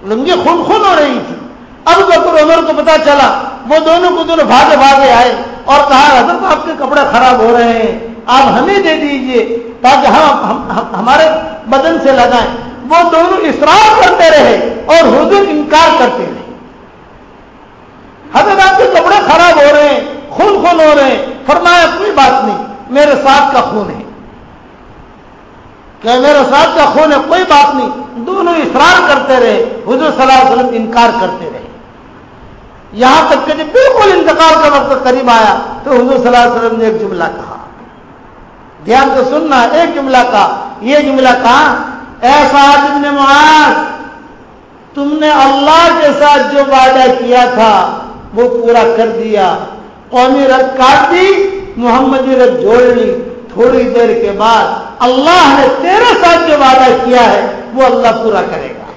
لنگی خون خون ہو رہی تھی اب بکر عمر کو پتا چلا، وہ دونوں کو دونوں بھاگے بھاگے آئے اور کہا، حضرت آپ کے کپڑے خراب ہو رہے ہیں، آپ ہمیں دے دیجیے تاکہ ہم، ہم- ہم- ہمارے بدن سے لگائیں وہ دونوں اصرار کرتے رہے اور حضور انکار کرتے رہے۔ حضرت آپ کے کپڑے خراب ہو رہے ہیں، خون خون ہو رہے ہیں۔ فرمایا، کوئی بات نہیں، میرے ساتھ کا خون ہے۔ کہ میرے ساتھ کا خون ہے، کوئی بات نہیں۔ دونوں اصرار کرتے رہے، حضور صلی اللہ علیہ وسلم انکار کرتے رہے۔ یہاں تک کہ جب بالکل انتقال کا وقت قریب آیا، تو حضور صلی اللہ علیہ وسلم نے ایک جملہ کہا۔ دھیان سے سننا، ایک جملہ کہا یہ جملہ کہا ایسا ابن معاذ، تم نے اللہ کے ساتھ جو وعدہ کیا تھا وہ پورا کر دیا۔ قومی رت کاٹ دی محمدی رت جوڑ لی۔ تھوڑی دیر کے بعد اللہ نے تیرے ساتھ جو وعدہ کیا ہے، وہ اللہ پورا کرے گا۔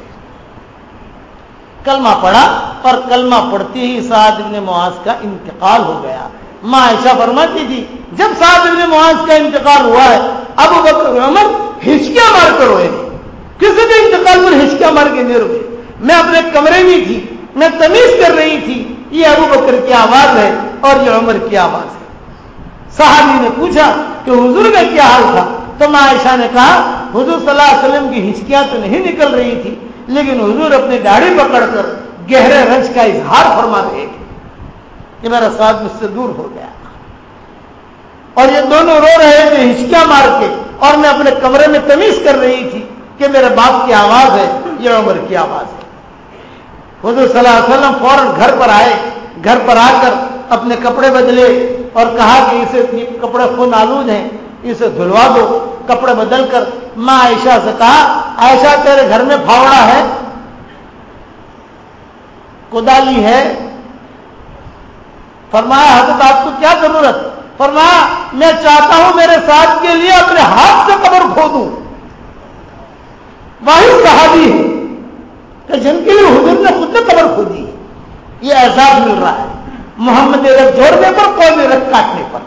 کلمہ پڑھا اور کلمہ پڑھتی ہی سعد ابن معاذ کا انتقال ہو گیا۔ ماں عائشہ فرماتی تھی، جب سعد ابن معاذ کا انتقال ہوا ہے، ابو بکر عمر ہچکیاں مار کر روئے تھے۔ کسی بھی انتقال پر ہچکیاں مار کے نہیں روئے۔ میں اپنے کمرے میں تھی، میں تمیز کر رہی تھی۔ یہ ابو بکر کی آواز ہے اور یہ عمر کی آواز ہے۔ صحابی نے پوچھا کہ حضور کا کیا حال تھا؟ تو ماں عائشہ نے کہا، حضور صلی اللہ علیہ وسلم کی ہچکیاں تو نہیں نکل رہی تھی، لیکن حضور اپنی داڑھی پکڑ کر گہرے رنج کا اظہار فرما رہے تھے کہ میرا ساتھ مجھ سے دور ہو گیا۔ اور یہ دونوں رو رہے تھے، ہچکیاں مار کے، اور میں اپنے کمرے میں تمیز کر رہی تھی کہ میرے باپ کی آواز ہے، یہ عمر کی آواز ہے۔ حضور صلی اللہ علیہ وسلم فوراً گھر پر آئے، گھر پر آ کر اپنے کپڑے بدلے اور کہا کہ اسے کپڑے خون آلود ہیں، اسے دھلوا دو، کپڑے بدل کر۔ ماں عائشہ سے کہا، عائشہ تیرے گھر میں پھاوڑا ہے کدالی ہے۔ فرمایا، حضرت، آپ کو کیا ضرورت؟ فرمایا، میں چاہتا ہوں میرے ساتھ کے لیے اپنے ہاتھ سے قبر کھودوں وہی صحابی ہے کہ جن کے لیے حضور نے خود نے قبر کھودی یہ اعزاز مل رہا ہے۔ محمد رب جوڑنے پر قومی رب کاٹنے پر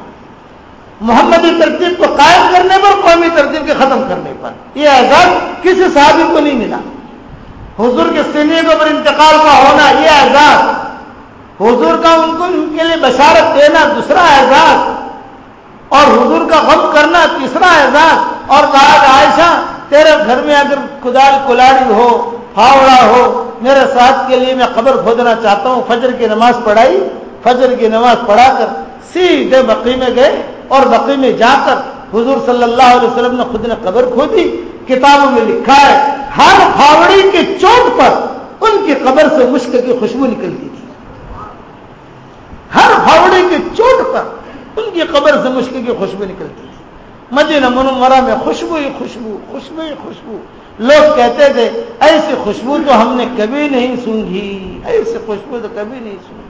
محمدی ترتیب کو قائم کرنے پر، قومی ترتیب کے ختم کرنے پر، یہ اعزاز کسی صحابی کو نہیں ملا۔ حضور کے سینے کے اوپر انتقال کا ہونا، یہ اعزاز حضور کا ان کو، ان کے لیے بشارت دینا دوسرا اعزاز اور حضور کا غم کرنا تیسرا اعزاز اور کہا کہ عائشہ، تیرے گھر میں اگر کدال کلاڑی ہو ہاں پھاوڑا ہو، میرے ساتھ کے لیے میں قبر کھودنا چاہتا ہوں، فجر کی نماز پڑھائی، فجر کی نماز پڑھا کر سیدھے بقی میں گئے اور بقی میں جا کر حضور صلی اللہ علیہ وسلم نے خود نے قبر کھودی، کتابوں میں لکھا ہے، ہر پھاوڑی کی چوٹ پر ان کی قبر سے مشک کی خوشبو نکلتی تھی۔ ہر پھاوڑی کی چوٹ پر ان کی قبر سے مشک کی خوشبو نکلتی تھی۔ مدینہ منورہ میں خوشبو ہی خوشبو خوشبو ہی خوشبو۔ لوگ کہتے تھے، ایسی خوشبو تو ہم نے کبھی نہیں سونگھی ایسی خوشبو تو کبھی نہیں سونگھی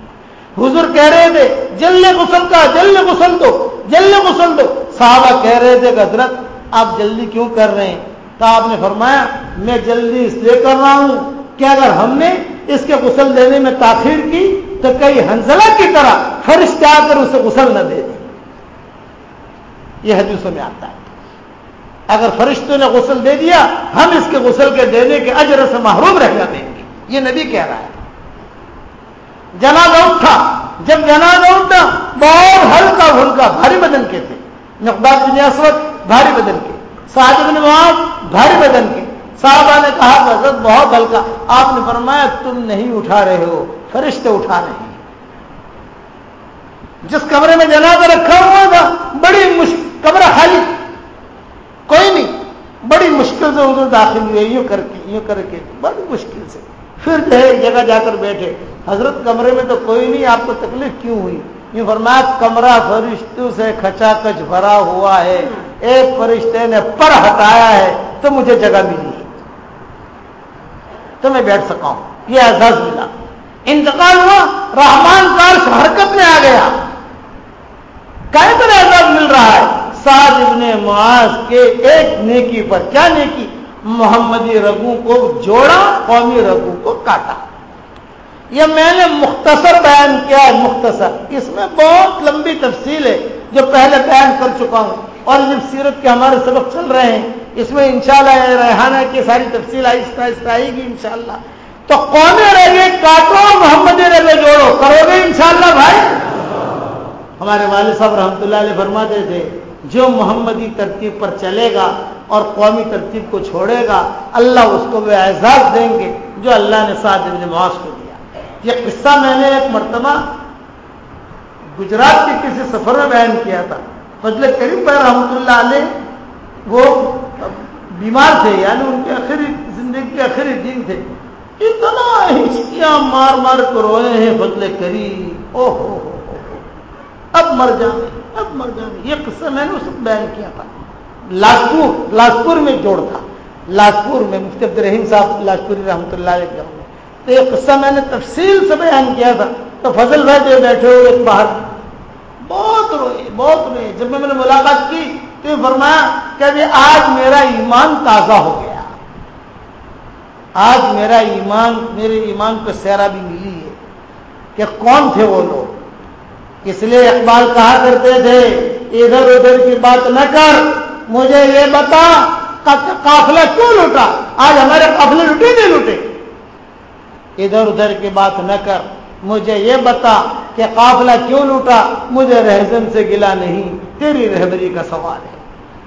حضور کہہ رہے تھے جلد غسل کا جلد غسل دو جلد غسل دو۔ صحابہ کہہ رہے تھے کہ حضرت، آپ جلدی کیوں کر رہے ہیں؟ تو آپ نے فرمایا، میں جلدی اس لیے کر رہا ہوں کہ اگر ہم نے اس کے غسل دینے میں تاخیر کی، تو کئی حنزلہ کی طرح فرشتے آ کر اسے غسل نہ دے دیں۔ یہ حدیثوں میں آتا ہے۔ اگر فرشتوں نے غسل دے دیا، ہم اس کے غسل کے دینے کے اجر سے محروم رہ جائیں گے یہ نبی کہہ رہا ہے۔ جنازہ اٹھا۔ جب جنازہ اٹھا، بہت ہلکا ہلکا بھاری بدن کے تھے۔ مقدار بن اسود، بھاری بدن کے۔ سعد بن معاذ، بھاری بدن کے۔ صحابہ نے کہا کہ حضرت بہت ہلکا۔ آپ نے فرمایا، تم نہیں اٹھا رہے ہو، فرشتے اٹھا رہے ہیں۔ جس کمرے میں جنازہ رکھا ہوا تھا، بڑی مشکل کمرہ خالی۔ کوئی نہیں، بڑی مشکل سے ادھر داخل ہوئے، یوں کر کے، یوں کر کے، بڑی مشکل سے۔ پھر جو ہے، ایک جگہ جا کر بیٹھے۔ حضرت کمرے میں تو کوئی نہیں، آپ کو تکلیف کیوں ہوئی؟ یوں فرمایا، کمرہ فرشتوں سے کھچا کچ بھرا ہوا ہے۔ ایک فرشتے نے پر ہٹایا ہے، تو مجھے جگہ ملی۔ ہے تو میں بیٹھ سکا ہوں۔ یہ اعزاز ملا۔ انتقال ہوا، رحمان کار حرکت میں آ گیا۔ کہیں پر اعزاز مل رہا ہے؟ سعد ابن معاذ کے ایک نیکی پر کیا نیکی؟ محمدی رگوں کو جوڑا، قومی رگوں کو کاٹا۔ یہ میں نے مختصر بیان کیا ہے، مختصر۔ اس میں بہت لمبی تفصیل ہے، جو پہلے بیان کر چکا ہوں۔ اور جب سیرت کے ہمارے سبق چل رہے ہیں، اس میں انشاءاللہ ریحانہ کی ساری تفصیل آہستہ آہستہ آئے گی انشاءاللہ۔ تو قومی رہے کاٹو محمد رہے جوڑو۔ کرو گے انشاءاللہ بھائی؟ ہمارے والد صاحب رحمۃ اللہ علیہ فرماتے تھے جو محمدی ترتیب پر چلے گا اور قومی ترتیب کو چھوڑے گا، اللہ اس کو وہ اعزاز دیں گے جو اللہ نے سعد ابن معاش کو دیا۔ یہ قصہ میں نے ایک مرتبہ گجرات کے کسی سفر میں بیان کیا تھا۔ فضل کریم بھائی رحمۃ اللہ علیہ وہ بیمار تھے یعنی ان کے آخری زندگی کے آخری دن تھے۔ اتنا ہچکیاں مار مار کر روئے ہیں فضل کریم۔ او ہو اب مر جانے اب مر جانے یہ قصہ میں نے اس وقت بیان کیا تھا۔ لاجپور لاجپور میں جوڑ تھا۔ لاجپور میں مفتی عبد الرحیم صاحب لاجپوری رحمۃ اللہ علیہ گاؤں میں۔ تو یہ قصہ میں نے تفصیل سے بیان کیا تھا۔ تو فضل بھائی جو بیٹھے ہوئے باہر بہت روئے بہت روئے۔ جب میں نے ملاقات کی تو یہ فرمایا کہ آج میرا ایمان تازہ ہو گیا۔ آج میرا ایمان، میرے ایمان کو سیرا بھی ملی ہے کہ کون تھے وہ لوگ؟ اس لیے اقبال کہا کرتے تھے، ادھر ادھر کی بات نہ کر، مجھے یہ بتا قافلہ کیوں لوٹا؟ آج ہمارے قافلے لوٹے نہیں لوٹے؟ ادھر ادھر کی بات نہ کر، مجھے یہ بتا کہ قافلہ کیوں لوٹا؟ مجھے رہزن سے گلا نہیں، تیری رہبری کا سوال ہے۔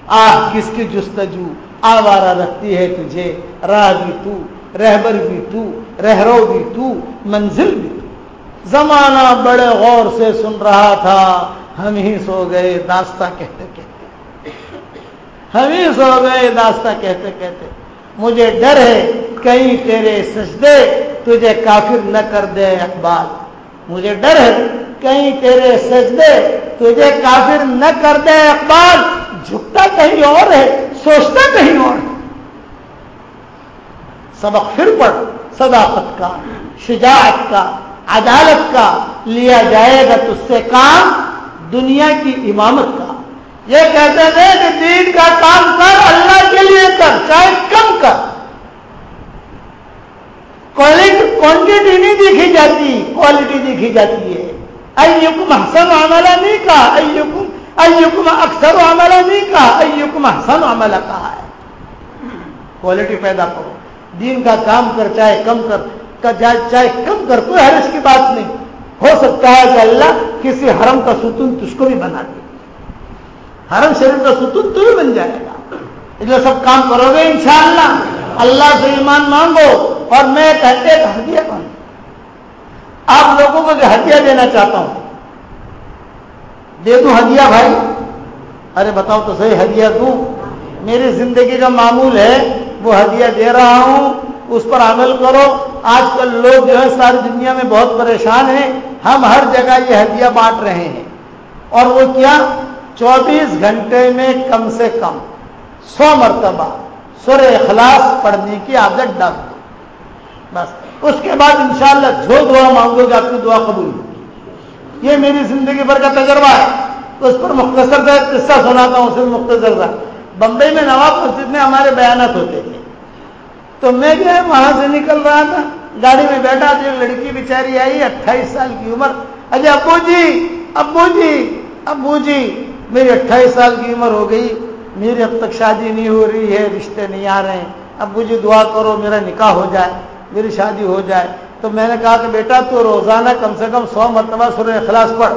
آہ، کس کی جستجو؟ آوارہ رکھتی ہے تجھے، راہ بھی تو، رہبر بھی تو، رہرو بھی تو، منزل بھی تو۔ زمانہ بڑے غور سے سن رہا تھا۔ ہم ہی سو گئے داستہ کہتے کہتے۔ ہم ہی سو گئے داستہ کہتے کہتے۔ مجھے ڈر ہے کہیں تیرے سجدے تجھے کافر نہ کر دے اقبال۔ مجھے ڈر ہے کہیں تیرے سجدے تجھے کافر نہ کر دے اقبال۔ جھکتا کہیں اور ہے، سوچتا کہیں اور ہے۔ سبق پھر پڑھ، صداقت کا، شجاعت کا۔ عدالت کا لیا جائے گا تج سے کام دنیا کی امامت کا۔ یہ کہتے تھے کہ دین کا کام کر، اللہ کے لیے کر، چاہے کم کر۔ کوانٹٹی نہیں دیکھی جاتی کوالٹی دیکھی جاتی ہے۔ ایکم حسن عملہ نہیں کہا ایکم ایکم اکثر عملہ نہیں کہا ایکم حسن عملہ کہا ہے۔ کوالٹی پیدا کرو۔ دین کا کام کر، چاہے کم کر چاہے کم کر کوئی حرش کی بات نہیں۔ ہو سکتا ہے کہ اللہ کسی حرم کا ستون تجھ کو بھی بنا دے۔ حرم شریف کا ستون تو بھی بن جائے گا۔ یہ سب کام کرو گے انشاءاللہ۔ اللہ سے ایمان مانگو اور میں کہتے ایک ہدیہ مانگو آپ لوگوں کو ہدیہ دینا چاہتا ہوں۔ دے دوں ہدیہ بھائی۔ ارے بتاؤ تو صحیح ہدیہ دوں۔ میری زندگی کا معمول ہے، وہ ہدیہ دے رہا ہوں۔ اس پر عمل کرو۔ آج کل لوگ جو ہے ساری دنیا میں بہت پریشان ہیں۔ ہم ہر جگہ یہ ہدیہ بانٹ رہے ہیں۔ اور وہ کیا؟ چوبیس گھنٹے میں کم سے کم سو مرتبہ سر اخلاص پڑھنے کی عادت ڈال دو۔ بس۔ اس کے بعد انشاءاللہ جو دعا مانگو گے، آپ کی دعا قبول ہوگی۔ یہ میری زندگی بھر کا تجربہ ہے۔ اس پر مختصر قصہ سناتا ہوں اسے مختصر تھا بمبئی میں نواب مسجد میں ہمارے بیانات ہوتے تھے۔ تو میں جو ہے وہاں سے نکل رہا تھا۔ گاڑی میں بیٹھا تھا ایک لڑکی بیچاری آئی، اٹھائیس سال کی عمر۔ اجے ابو جی ابو جی ابو جی میری اٹھائیس سال کی عمر ہو گئی۔ میری اب تک شادی نہیں ہو رہی ہے، رشتے نہیں آ رہے ہیں۔ ابو جی دعا کرو، میرا نکاح ہو جائے، میری شادی ہو جائے۔ تو میں نے کہا کہ بیٹا، تو روزانہ کم سے کم سو مرتبہ سورہ اخلاص پڑھ۔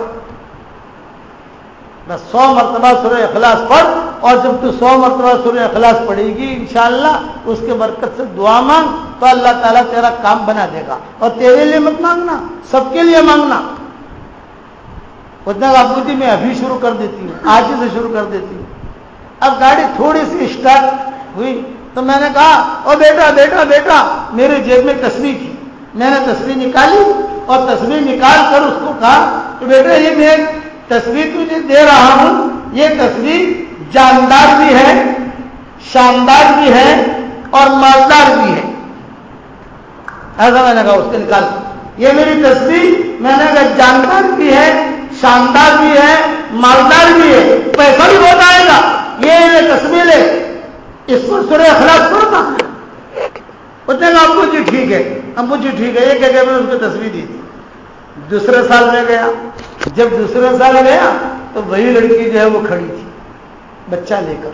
بس سو مرتبہ سورہ اخلاص پڑھ۔ اور جب تو سو مرتبہ سورہ اخلاص پڑھے گی، انشاءاللہ اس کے برکت سے دعا مانگ تو اللہ تعالیٰ تیرا کام بنا دے گا۔ اور تیرے لیے مت مانگنا، سب کے لیے مانگنا۔ اتنا ابو جی میں ابھی شروع کر دیتی ہوں، آج ہی سے شروع کر دیتی ہوں۔ اب گاڑی تھوڑی سی اسٹارٹ ہوئی، تو میں نے کہا، او بیٹا بیٹا بیٹا، میرے جیب میں تصویر تھی میں نے تصویر نکالی اور تصویر نکال کر اس کو کہا کہ بیٹا، یہ میں تصویر تجھے دے رہا ہوں، یہ تصویر جاندار بھی ہے شاندار بھی ہے اور مالدار بھی ہے ایسا میں نے کہا، اس کو نکال۔ یہ میری تصویر، میں نے کہا، جاندار بھی ہے، شاندار بھی ہے، مالدار بھی ہے۔ پیسہ بھی بہت آئے گا۔ یہ تصویر ہے۔ اس پر سورہ اخلاص پڑھتا اتنے کا آپ کو جی ٹھیک ہے۔ ابو جی ٹھیک ہے۔ یہ کہ میں اس کو تصویر دی۔ تھی دوسرے سال میں گیا۔ جب دوسرے سال گیا، تو وہی لڑکی جو ہے وہ کھڑی تھی۔ بچہ لے کر۔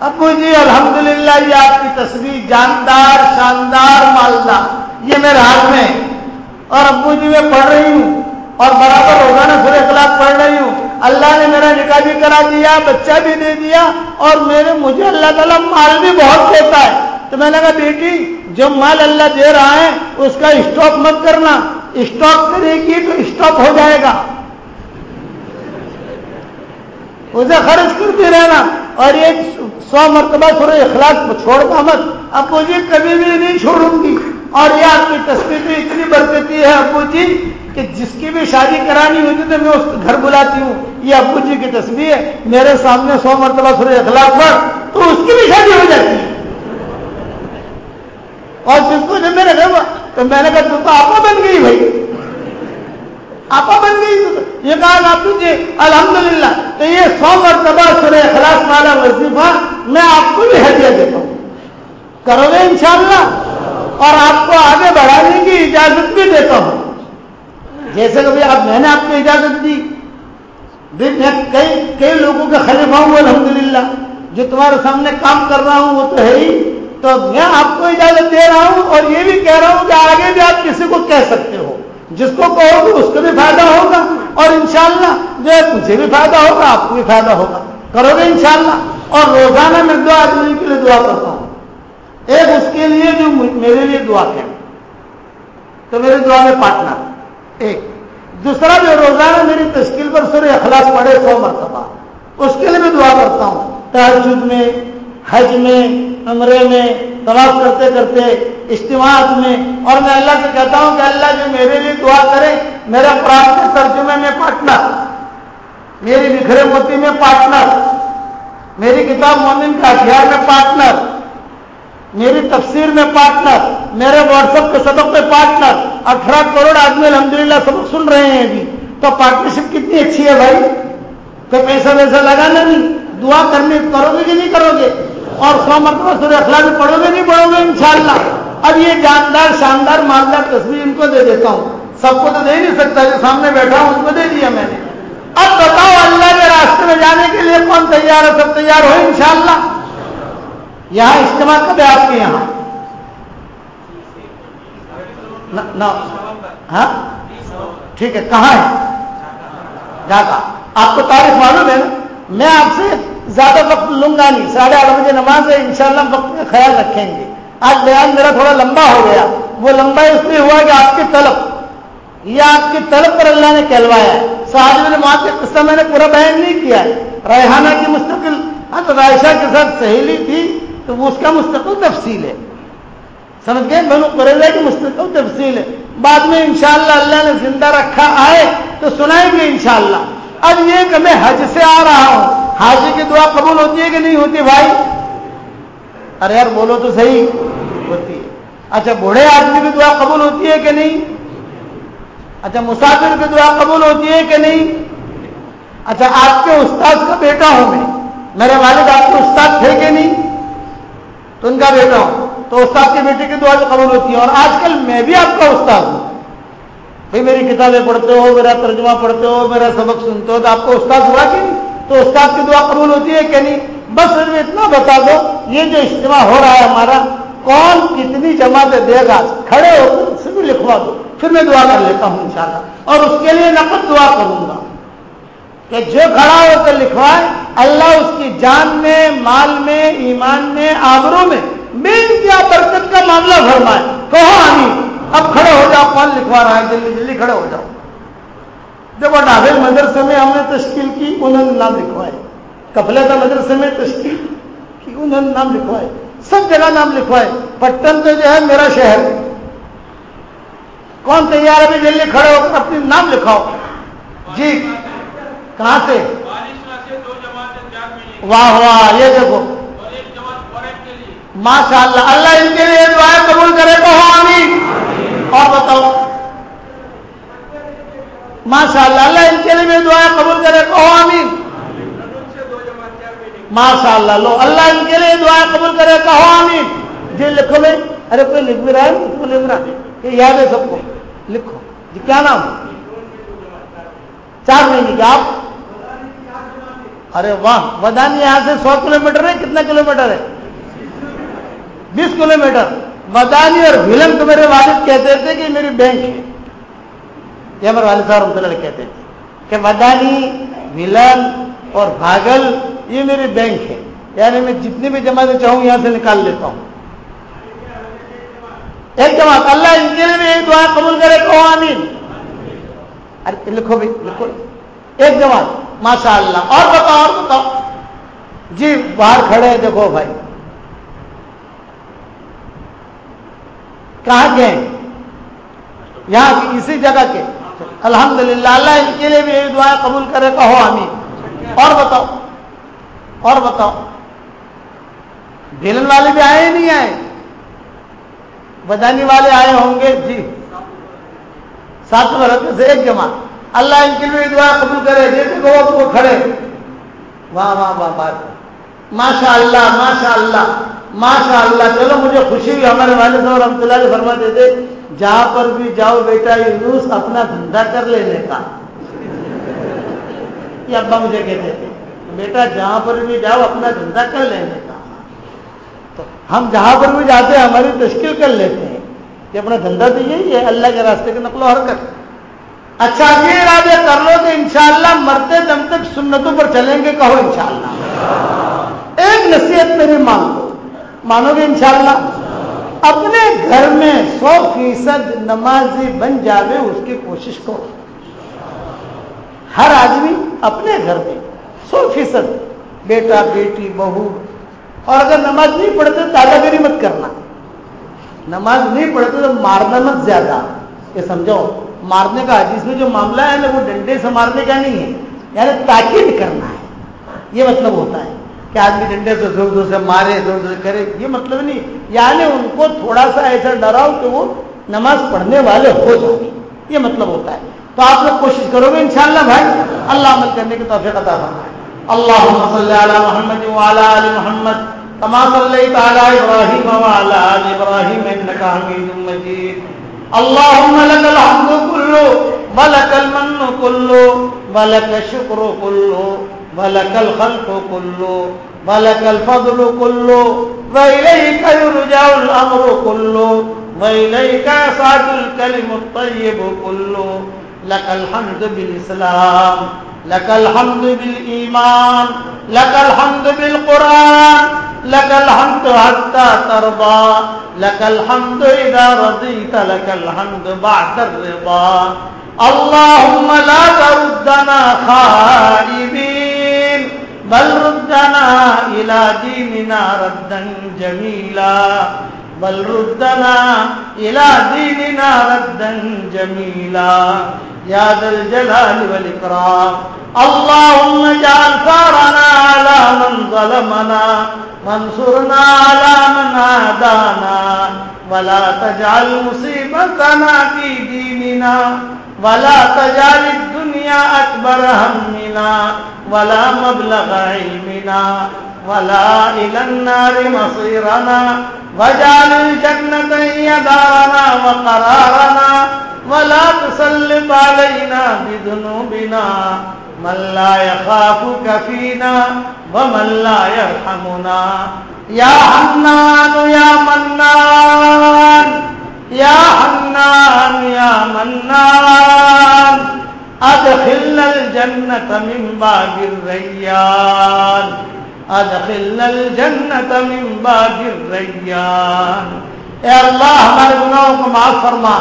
ابو جی الحمدللہ یہ آپ کی تصویر جاندار، شاندار مالدار یہ میرے ہاتھ میں اور ابو جی میں پڑھ رہی ہوں اور برابر روزانہ سورہ اخلاق پڑھ رہی ہوں۔ اللہ نے میرا نکاح بھی کرا دیا، بچہ بھی دے دیا اور میرے، مجھے اللہ تعالیٰ مال بھی بہت دیتا ہے۔ تو میں نے کہا، بیٹی، جو مال اللہ دے رہا ہے، اس کا اسٹاپ مت کرنا۔ اسٹاپ کرے گی تو اسٹاپ ہو جائے گا۔ اسے خرچ کرتے رہنا اور ایک سو مرتبہ سورہ اخلاق چھوڑنا مت۔ ابو جی کبھی بھی نہیں چھوڑوں گی۔ اور یہ آپ کی تصویر بھی اتنی برکتی ہے ابو جی کہ جس کی بھی شادی کرانی ہوتی تو میں اس کو گھر بلاتی ہوں۔ یہ ابو جی کی تصویر ہے۔ میرے سامنے سو مرتبہ سورہ اخلاق پر تو اس کی بھی شادی ہو جاتی ہے۔ اور جس کو جب میرے گھر تو میں نے کہا تو آپا بن گئی بھائی۔ آپا بن گئی یہ کہا آپ جی الحمد للہ تو یہ سو مرتبہ سورہ اخلاق والا وظیفہ میں آپ کو بھی ہدیہ دیتا ہوں۔ کرو گے انشاءاللہ؟ اور آپ کو آگے بڑھانے کی اجازت بھی دیتا ہوں۔ جیسے کبھی آپ میں نے آپ کو اجازت دی میں کئی کئی لوگوں کا خلیفہ ہوں الحمد للہ جو تمہارے سامنے کام کر رہا ہوں، وہ تو ہے ہی۔ تو میں آپ کو اجازت دے رہا ہوں اور یہ بھی کہہ رہا ہوں کہ آگے بھی آپ کسی کو کہہ سکتے ہو۔ جس کو کہو گے اس کو بھی فائدہ ہوگا اور انشاءاللہ جو ہے مجھے بھی فائدہ ہوگا، آپ کو بھی فائدہ ہوگا۔ کرو گے انشاءاللہ۔ اور روزانہ میں دو آدمی کے لیے دعا کرتا ہوں۔ ایک اس کے لیے جو میرے لیے دعا کرے۔ تو میری دعا میں پارٹنر ایک۔ دوسرا جو روزانہ میری تشکیل پر سورہ اخلاص پڑے سو مرتبہ۔ اس کے لیے بھی دعا کرتا ہوں۔ تحجد میں حج میں، عمرے میں تلاش کرتے کرتے، اجتماعات میں، اور میں اللہ سے کہتا ہوں کہ اللہ جو میرے لیے دعا کرے، میرا پراپت ترجمے میں پارٹنر میری بکھرے موتی میں پارٹنر میری کتاب مومن کا ہتھیار میں پارٹنر میری تفسیر میں پارٹنر میرے واٹس ایپ کے سبق میں پارٹنر اٹھارہ کروڑ آدمی الحمدللہ سبق سن رہے ہیں ابھی تو پارٹنرشپ کتنی اچھی ہے بھائی؟ تو پیسہ ویسا لگانا نہیں۔ دعا کرنے کرو گے کہ نہیں کرو گے؟ اور سو مرتبہ سورہ اخلاق میں پڑھو گے نہیں پڑھو گے انشاءاللہ۔ اب یہ جاندار، شاندار، مالدار تصویر ان کو دے دیتا ہوں۔ سب کو تو دے نہیں سکتا، جو سامنے بیٹھا ہوں اس کو دے دیا میں نے۔ اب بتاؤ اللہ کے راستے میں جانے کے لیے کون تیار ہے؟ سب تیار ہو انشاءاللہ۔ یہاں اجتماع کب ہے آپ کے یہاں؟ ہاں؟ ٹھیک ہے، کہاں ہے؟ جاتا آپ کو تاریخ معلوم ہے نا؟ میں آپ سے زیادہ وقت لوں گا نہیں، ساڑھے آٹھ بجے نماز ہے، انشاءاللہ وقت کا خیال رکھیں گے۔ آج بیان میرا تھوڑا لمبا ہو گیا۔ وہ لمبا اس لیے ہوا کہ آپ کی طلب، یہ آپ کی طلب پر اللہ نے کہلوایا ہے۔ صاحب نے وہاں کے قصہ میں نے پورا بیان نہیں کیا ہے۔ ریحانہ کی مستقل، حضرت عائشہ کے ساتھ سہیلی تھی، تو وہ اس کا مستقل تفصیل ہے۔ سمجھ گئے؟ بنو قریضہ کی مستقل تفصیل ہے۔ بعد میں انشاءاللہ اللہ نے زندہ رکھا آئے تو سنائیں گے انشاءاللہ۔ اب یہ کہ میں حج سے آ رہا ہوں، حاجی کی دعا قبول ہوتی ہے کہ نہیں ہوتی بھائی؟ ارے یار بولو تو صحیح، ہوتی ہے۔ اچھا بوڑھے آدمی کی دعا قبول ہوتی ہے کہ نہیں؟ اچھا مسافر کی دعا قبول ہوتی ہے کہ نہیں؟ اچھا آپ کے استاد کا بیٹا ہوں میں۔ میرے والد آپ کے استاد تھے کہ نہیں؟ تو ان کا بیٹا ہوں۔ تو استاد کے بیٹے کی دعا تو قبول ہوتی ہے۔ اور آج کل میں بھی آپ کا استاد ہوں۔ بھائی میری کتابیں پڑھتے ہو، میرا ترجمہ پڑھتے ہو، میرا سبق سنتے ہو، تو آپ کو استاد ہوا کہ نہیں تو استاد کی دعا قبول ہوتی ہے کہ نہیں؟ بس اتنا بتا دو، یہ جو اجتماع ہو رہا ہے ہمارا، کون کتنی جماعتیں دے گا؟ کھڑے ہو کر اسے بھی لکھوا دو، پھر میں دعا کر لیتا ہوں انشاءاللہ۔ اور اس کے لیے نقد دعا کروں گا کہ جو کھڑا ہو کر لکھوائے، اللہ اس کی جان میں، مال میں، ایمان میں آبروں میں بے کیا برکت کا معاملہ فرمائے۔ کہو آمین۔ اب کھڑے ہو جاؤ کون لکھوا رہا ہے جلدی جلدی کھڑے ہو جاؤ۔ دیکھو ڈاویل مدرسے میں ہم نے تشکیل کی، انہوں نے نام لکھوائے۔ کپلے کا مدرسے میں تشکیل کی، انہوں نے نام لکھوائے۔ سب جگہ نام لکھوائے۔ پٹن تو جو ہے، میرا شہر۔ کون تیار ابھی جلدی کھڑے ہو کر اپنی نام لکھاؤ۔ جی کہاں سے؟ واہ واہ، یہ دیکھو۔ ماشاء اللہ اللہ ان کے لیے دعائیں قبول کرے تو ہو آمین۔ اور بتاؤ۔ ماشاء اللہ اللہ ان کے لیے بھی دعائیں قبول کرے تو ہو آمین۔ ماشاء اللہ لو اللہ ان کے لیے دعائیں قبول کرے تو ہو آمین۔ جی لکھو میں۔ ارے، کوئی لکھ بھی رہا ہے؟ اس کو لکھ رہا یہ یاد ہے سب کو۔ لکھو۔ جی کیا نام؟ چار مہینے کے آپ؟ ارے واہ، ودانی یہاں سے سو کلو میٹر ہے، کتنا کلو میٹر ہے؟ بیس کلو میٹر ودانی اور بھیلن تو میرے والد کہتے تھے کہ میری بینک ہے۔ یہ ہمارے والد صاحب رحمۃ اللہ کہتے تھے کہ ودانی بھیلن اور بھاگل، یہ میری بینک ہے۔ یعنی میں جتنی بھی جماعتیں چاہوں یہاں سے نکال لیتا ہوں۔ ایک جماعت، اللہ ان کے لیے بھی ایک دعا قبول کرے کہ آمین۔ ارے لکھو بھی، لکھو۔ ایک جماعت ماشاء اللہ اور بتاؤ اور بتاؤ۔ جی باہر کھڑے دیکھو بھائی۔ کہاں کے ہیں یہاں کی اسی جگہ کے۔ الحمد للہ اللہ ان کے لیے بھی ایک دعا قبول کرے، کہو آمین۔ اور بتاؤ اور بتاؤ۔ بھیلن والے بھی آئے نہیں آئے؟ بدانی والے آئے ہوں گے؟ جی۔ سات رقم سے ایک جماعت۔ اللہ ان کے لیے دعا قبول کرے، جیسے کہ وہ کھڑے۔ واہ واہ واہ بات ماشاء اللہ ماشاء اللہ ماشاء اللہ چلو مجھے خوشی ہوئی، ہمارے والد صاحب رحمۃ اللہ فرما دیتے جہاں پر بھی جاؤ بیٹا یونس، اپنا دھندا کر لینے کا۔ یہ ابا مجھے کہتے تھے، بیٹا جہاں پر بھی جاؤ، اپنا دھندا کر لینے کا۔ تو ہم جہاں پر بھی جاتے ہیں، ہماری تشکیل کر لیتے ہیں کہ اپنا دھندا تو یہی ہے، اللہ کے راستے کی نقل و حرکت۔ اچھا یہ ارادے کر لو کہ انشاءاللہ مرتے دم تک سنتوں پر چلیں گے، کہو انشاءاللہ۔ ایک نصیحت میری مان لو مانو گے انشاءاللہ۔ اپنے گھر میں سو فیصد نمازی بن جاوے اس کی کوشش کرو۔ ہر آدمی اپنے گھر میں سو فیصد، بیٹا، بیٹی، بہو۔ اور اگر نماز نہیں پڑھتے دادا گیری مت کرنا۔ نماز نہیں پڑھتے تو مارنا مت زیادہ۔ یہ سمجھو مارنے کا حدیث میں جو معاملہ ہے نا، وہ ڈنڈے سے مارنے کا نہیں ہے۔ یعنی تاکید کرنا ہے۔ یہ مطلب ہوتا ہے۔ کہ آدمی ڈنڈے سے زور زور سے مارے، زور زور کرے، یہ مطلب نہیں۔ یعنی ان کو تھوڑا سا ایسا ڈراؤ کہ وہ نماز پڑھنے والے ہو جائیں۔ یہ مطلب ہوتا ہے۔ تو آپ لوگ کوشش کرو گے انشاءاللہ بھائی۔ اللہ عمل کرنے کی توفیق عطا فرمائے۔ اللہ صلی علی محمد وعلى آل محمد كما صليت على ابراهيم وعلى ال ابراهيم انك حميد مجيد اللهم لك الحمد كله ولك المن كله ولك الشكر كله ولك الخلق كله ولك الفضل كله وإليك يرجع الأمر كله وإليك يصعد الكلم الطيب كله لك الحمد بالإسلام، لك الحمد بالإيمان، لك الحمد بالقرآن، لك الحمد حتى ترضى، لك الحمد إذا رضيت، لك الحمد بعد الرضا. اللهم لا تردنا خائبين. بل ردنا إلى ديننا ردا جميلا بل ردنا إلى ديننا ردا جميلا يا ذا الجلال والإكرام اللهم اجعل ثارنا على من ظلمنا وانصرنا على من عادانا. ولا تجعل مصيبتنا في ديننا ولا تجعل الدنيا أكبر همنا ولا مبلغ علمنا ولا إلى النار مصيرنا واجعل الجنة هي دارنا وقرارنا ولا تسلط علينا بذنوبنا من لا يخافك فينا ومن لا يرحمنا يا حنان يا منان يا حنان، يا منان، أدخلنا الجنة من باب الريان. أدخلنا الجنة من باب الريان. اے اللہ ہمارے گناہوں کو معاف فرما.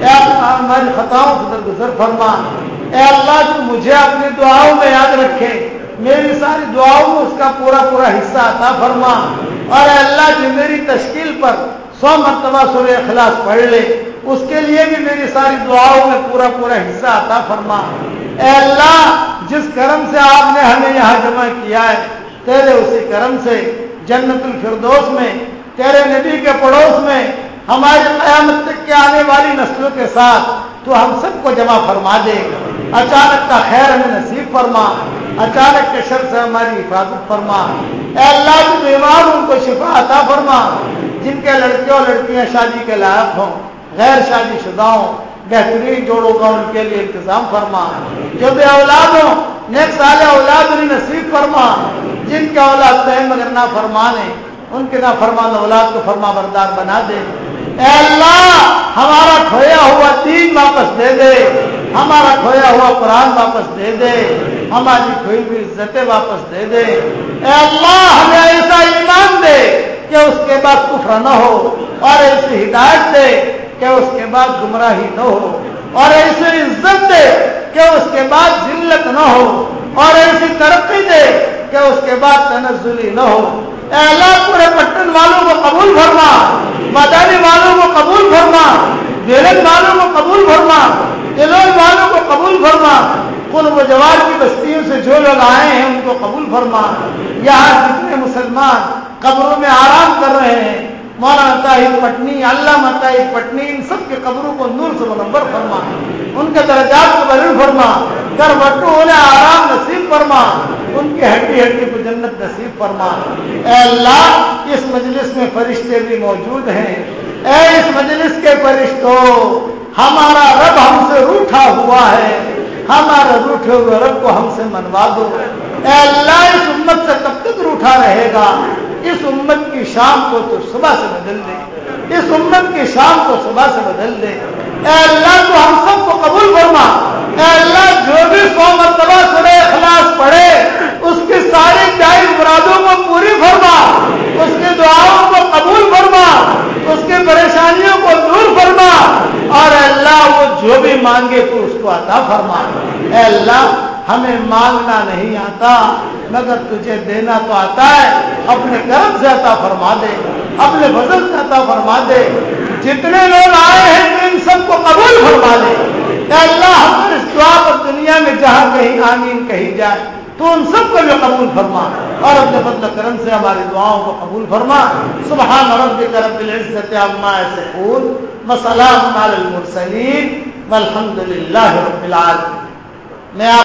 اے اللہ ہماری خطاؤں سے درگزر فرما. اے اللہ جو مجھے اپنی دعاؤں میں یاد رکھے. میری ساری دعاؤں میں اس کا پورا پورا حصہ عطا فرما. اور اے اللہ، جو میری تشکیل پر سو مرتبہ سورہ اخلاص پڑھ لے، اس کے لیے بھی میری ساری دعاؤں میں پورا پورا حصہ عطا فرما۔ اے اللہ، جس کرم سے آپ نے ہمیں یہاں جمع کیا ہے، تیرے اسی کرم سے، جنت الفردوس میں، تیرے نبی کے پڑوس میں، ہماری قیامت تک کے آنے والی نسلوں کے ساتھ تو ہم سب کو جمع فرما دے۔ اچانک کا خیر ہمیں نصیب فرما۔ اچانک کے شر سے ہماری حفاظت فرما۔ اے اللہ، جو بیمار ان کو شفا عطا فرما۔ جن کے لڑکے اور لڑکیاں شادی کے لائق ہوں، غیر شادی شدہ ہوں، بہترین جوڑوں کا ان کے لیے انتظام فرما۔ جو بھی اولاد ہوں، نیک سال اولاد انہیں نصیب فرما۔ جن کے اولاد تہ مگر نہ فرمانے ان کے نہ فرمان اولاد کو فرما بردار بنا دے۔ اے اللہ، ہمارا کھویا ہوا دین واپس دے دے۔ ہمارا کھویا ہوا قرآن واپس دے دے، ہماری کھوئی ہوئی عزتیں واپس دے دے۔ اے اللہ، ہمیں ایسا ایمان دے کہ اس کے بعد کفر نہ ہو، اور ایسی ہدایت دے کہ اس کے بعد گمراہی نہ ہو، اور ایسی عزت دے کہ اس کے بعد ذلت نہ ہو، اور ایسی ترقی دے کہ اس کے بعد تنزلی نہ ہو۔ اے اللہ، پورے پٹن والوں کو قبول فرما مدانی والوں کو قبول فرما۔ بیلن والوں کو قبول فرما دلوئی والوں کو قبول فرما۔ ان و جوار کی بستیوں سے جو لوگ آئے ہیں، ان کو قبول فرما۔ یہاں جتنے مسلمان قبروں میں آرام کر رہے ہیں مولانا طاہر پٹنی، علامہ طاہر پٹنی، ان سب کے قبروں کو نور سے منور فرما، ان کے درجات کو بلند فرما کر بٹو انہیں آرام نصیب فرما، ان کی ہڈی ہڈی کو جنت نصیب فرما۔ اے اللہ، اس مجلس میں فرشتے بھی موجود ہیں۔ اے اس مجلس کے فرشتوں ہمارا رب ہم سے روٹھا ہوا ہے۔ ہمارا روٹھے ہوئے رب کو ہم سے منوا دو۔ اے اللہ، اس امت سے کب تک روٹھا رہے گا۔ اس امت کی شام کو تو صبح سے بدل دے۔ اس امت کی شام کو صبح سے بدل دے۔ اے اللہ، تو ہم سب کو قبول فرما۔ اے اللہ، جو بھی سو مرتبہ سرے اخلاص پڑھے، اس کی ساری جائز مرادوں کو پوری فرما۔ اس کی دعاؤں کو قبول فرما۔ اس کی پریشانیوں کو دور فرما۔ اور اللہ، وہ جو بھی مانگے تو اس کو عطا فرما اے اللہ، ہمیں مانگنا نہیں آتا، مگر تجھے دینا تو آتا ہے۔ اپنے کرم سے عطا فرما دے، اپنے فضل سے عطا فرما دے۔ جتنے لوگ آئے ہیں، ان سب کو قبول فرما دے۔ اے اللہ، ہم اس دعا پر دنیا میں جہاں کہیں آمین کہی جائے، تو ان سب کو بھی قبول فرما۔ اور اپنے فضل کرم سے ہماری دعاؤں کو قبول فرما۔ سبحان ربک رب العزت عما یصفون۔ وسلام علی المرسلین والحمد للہ رب العالمین۔ میں آپ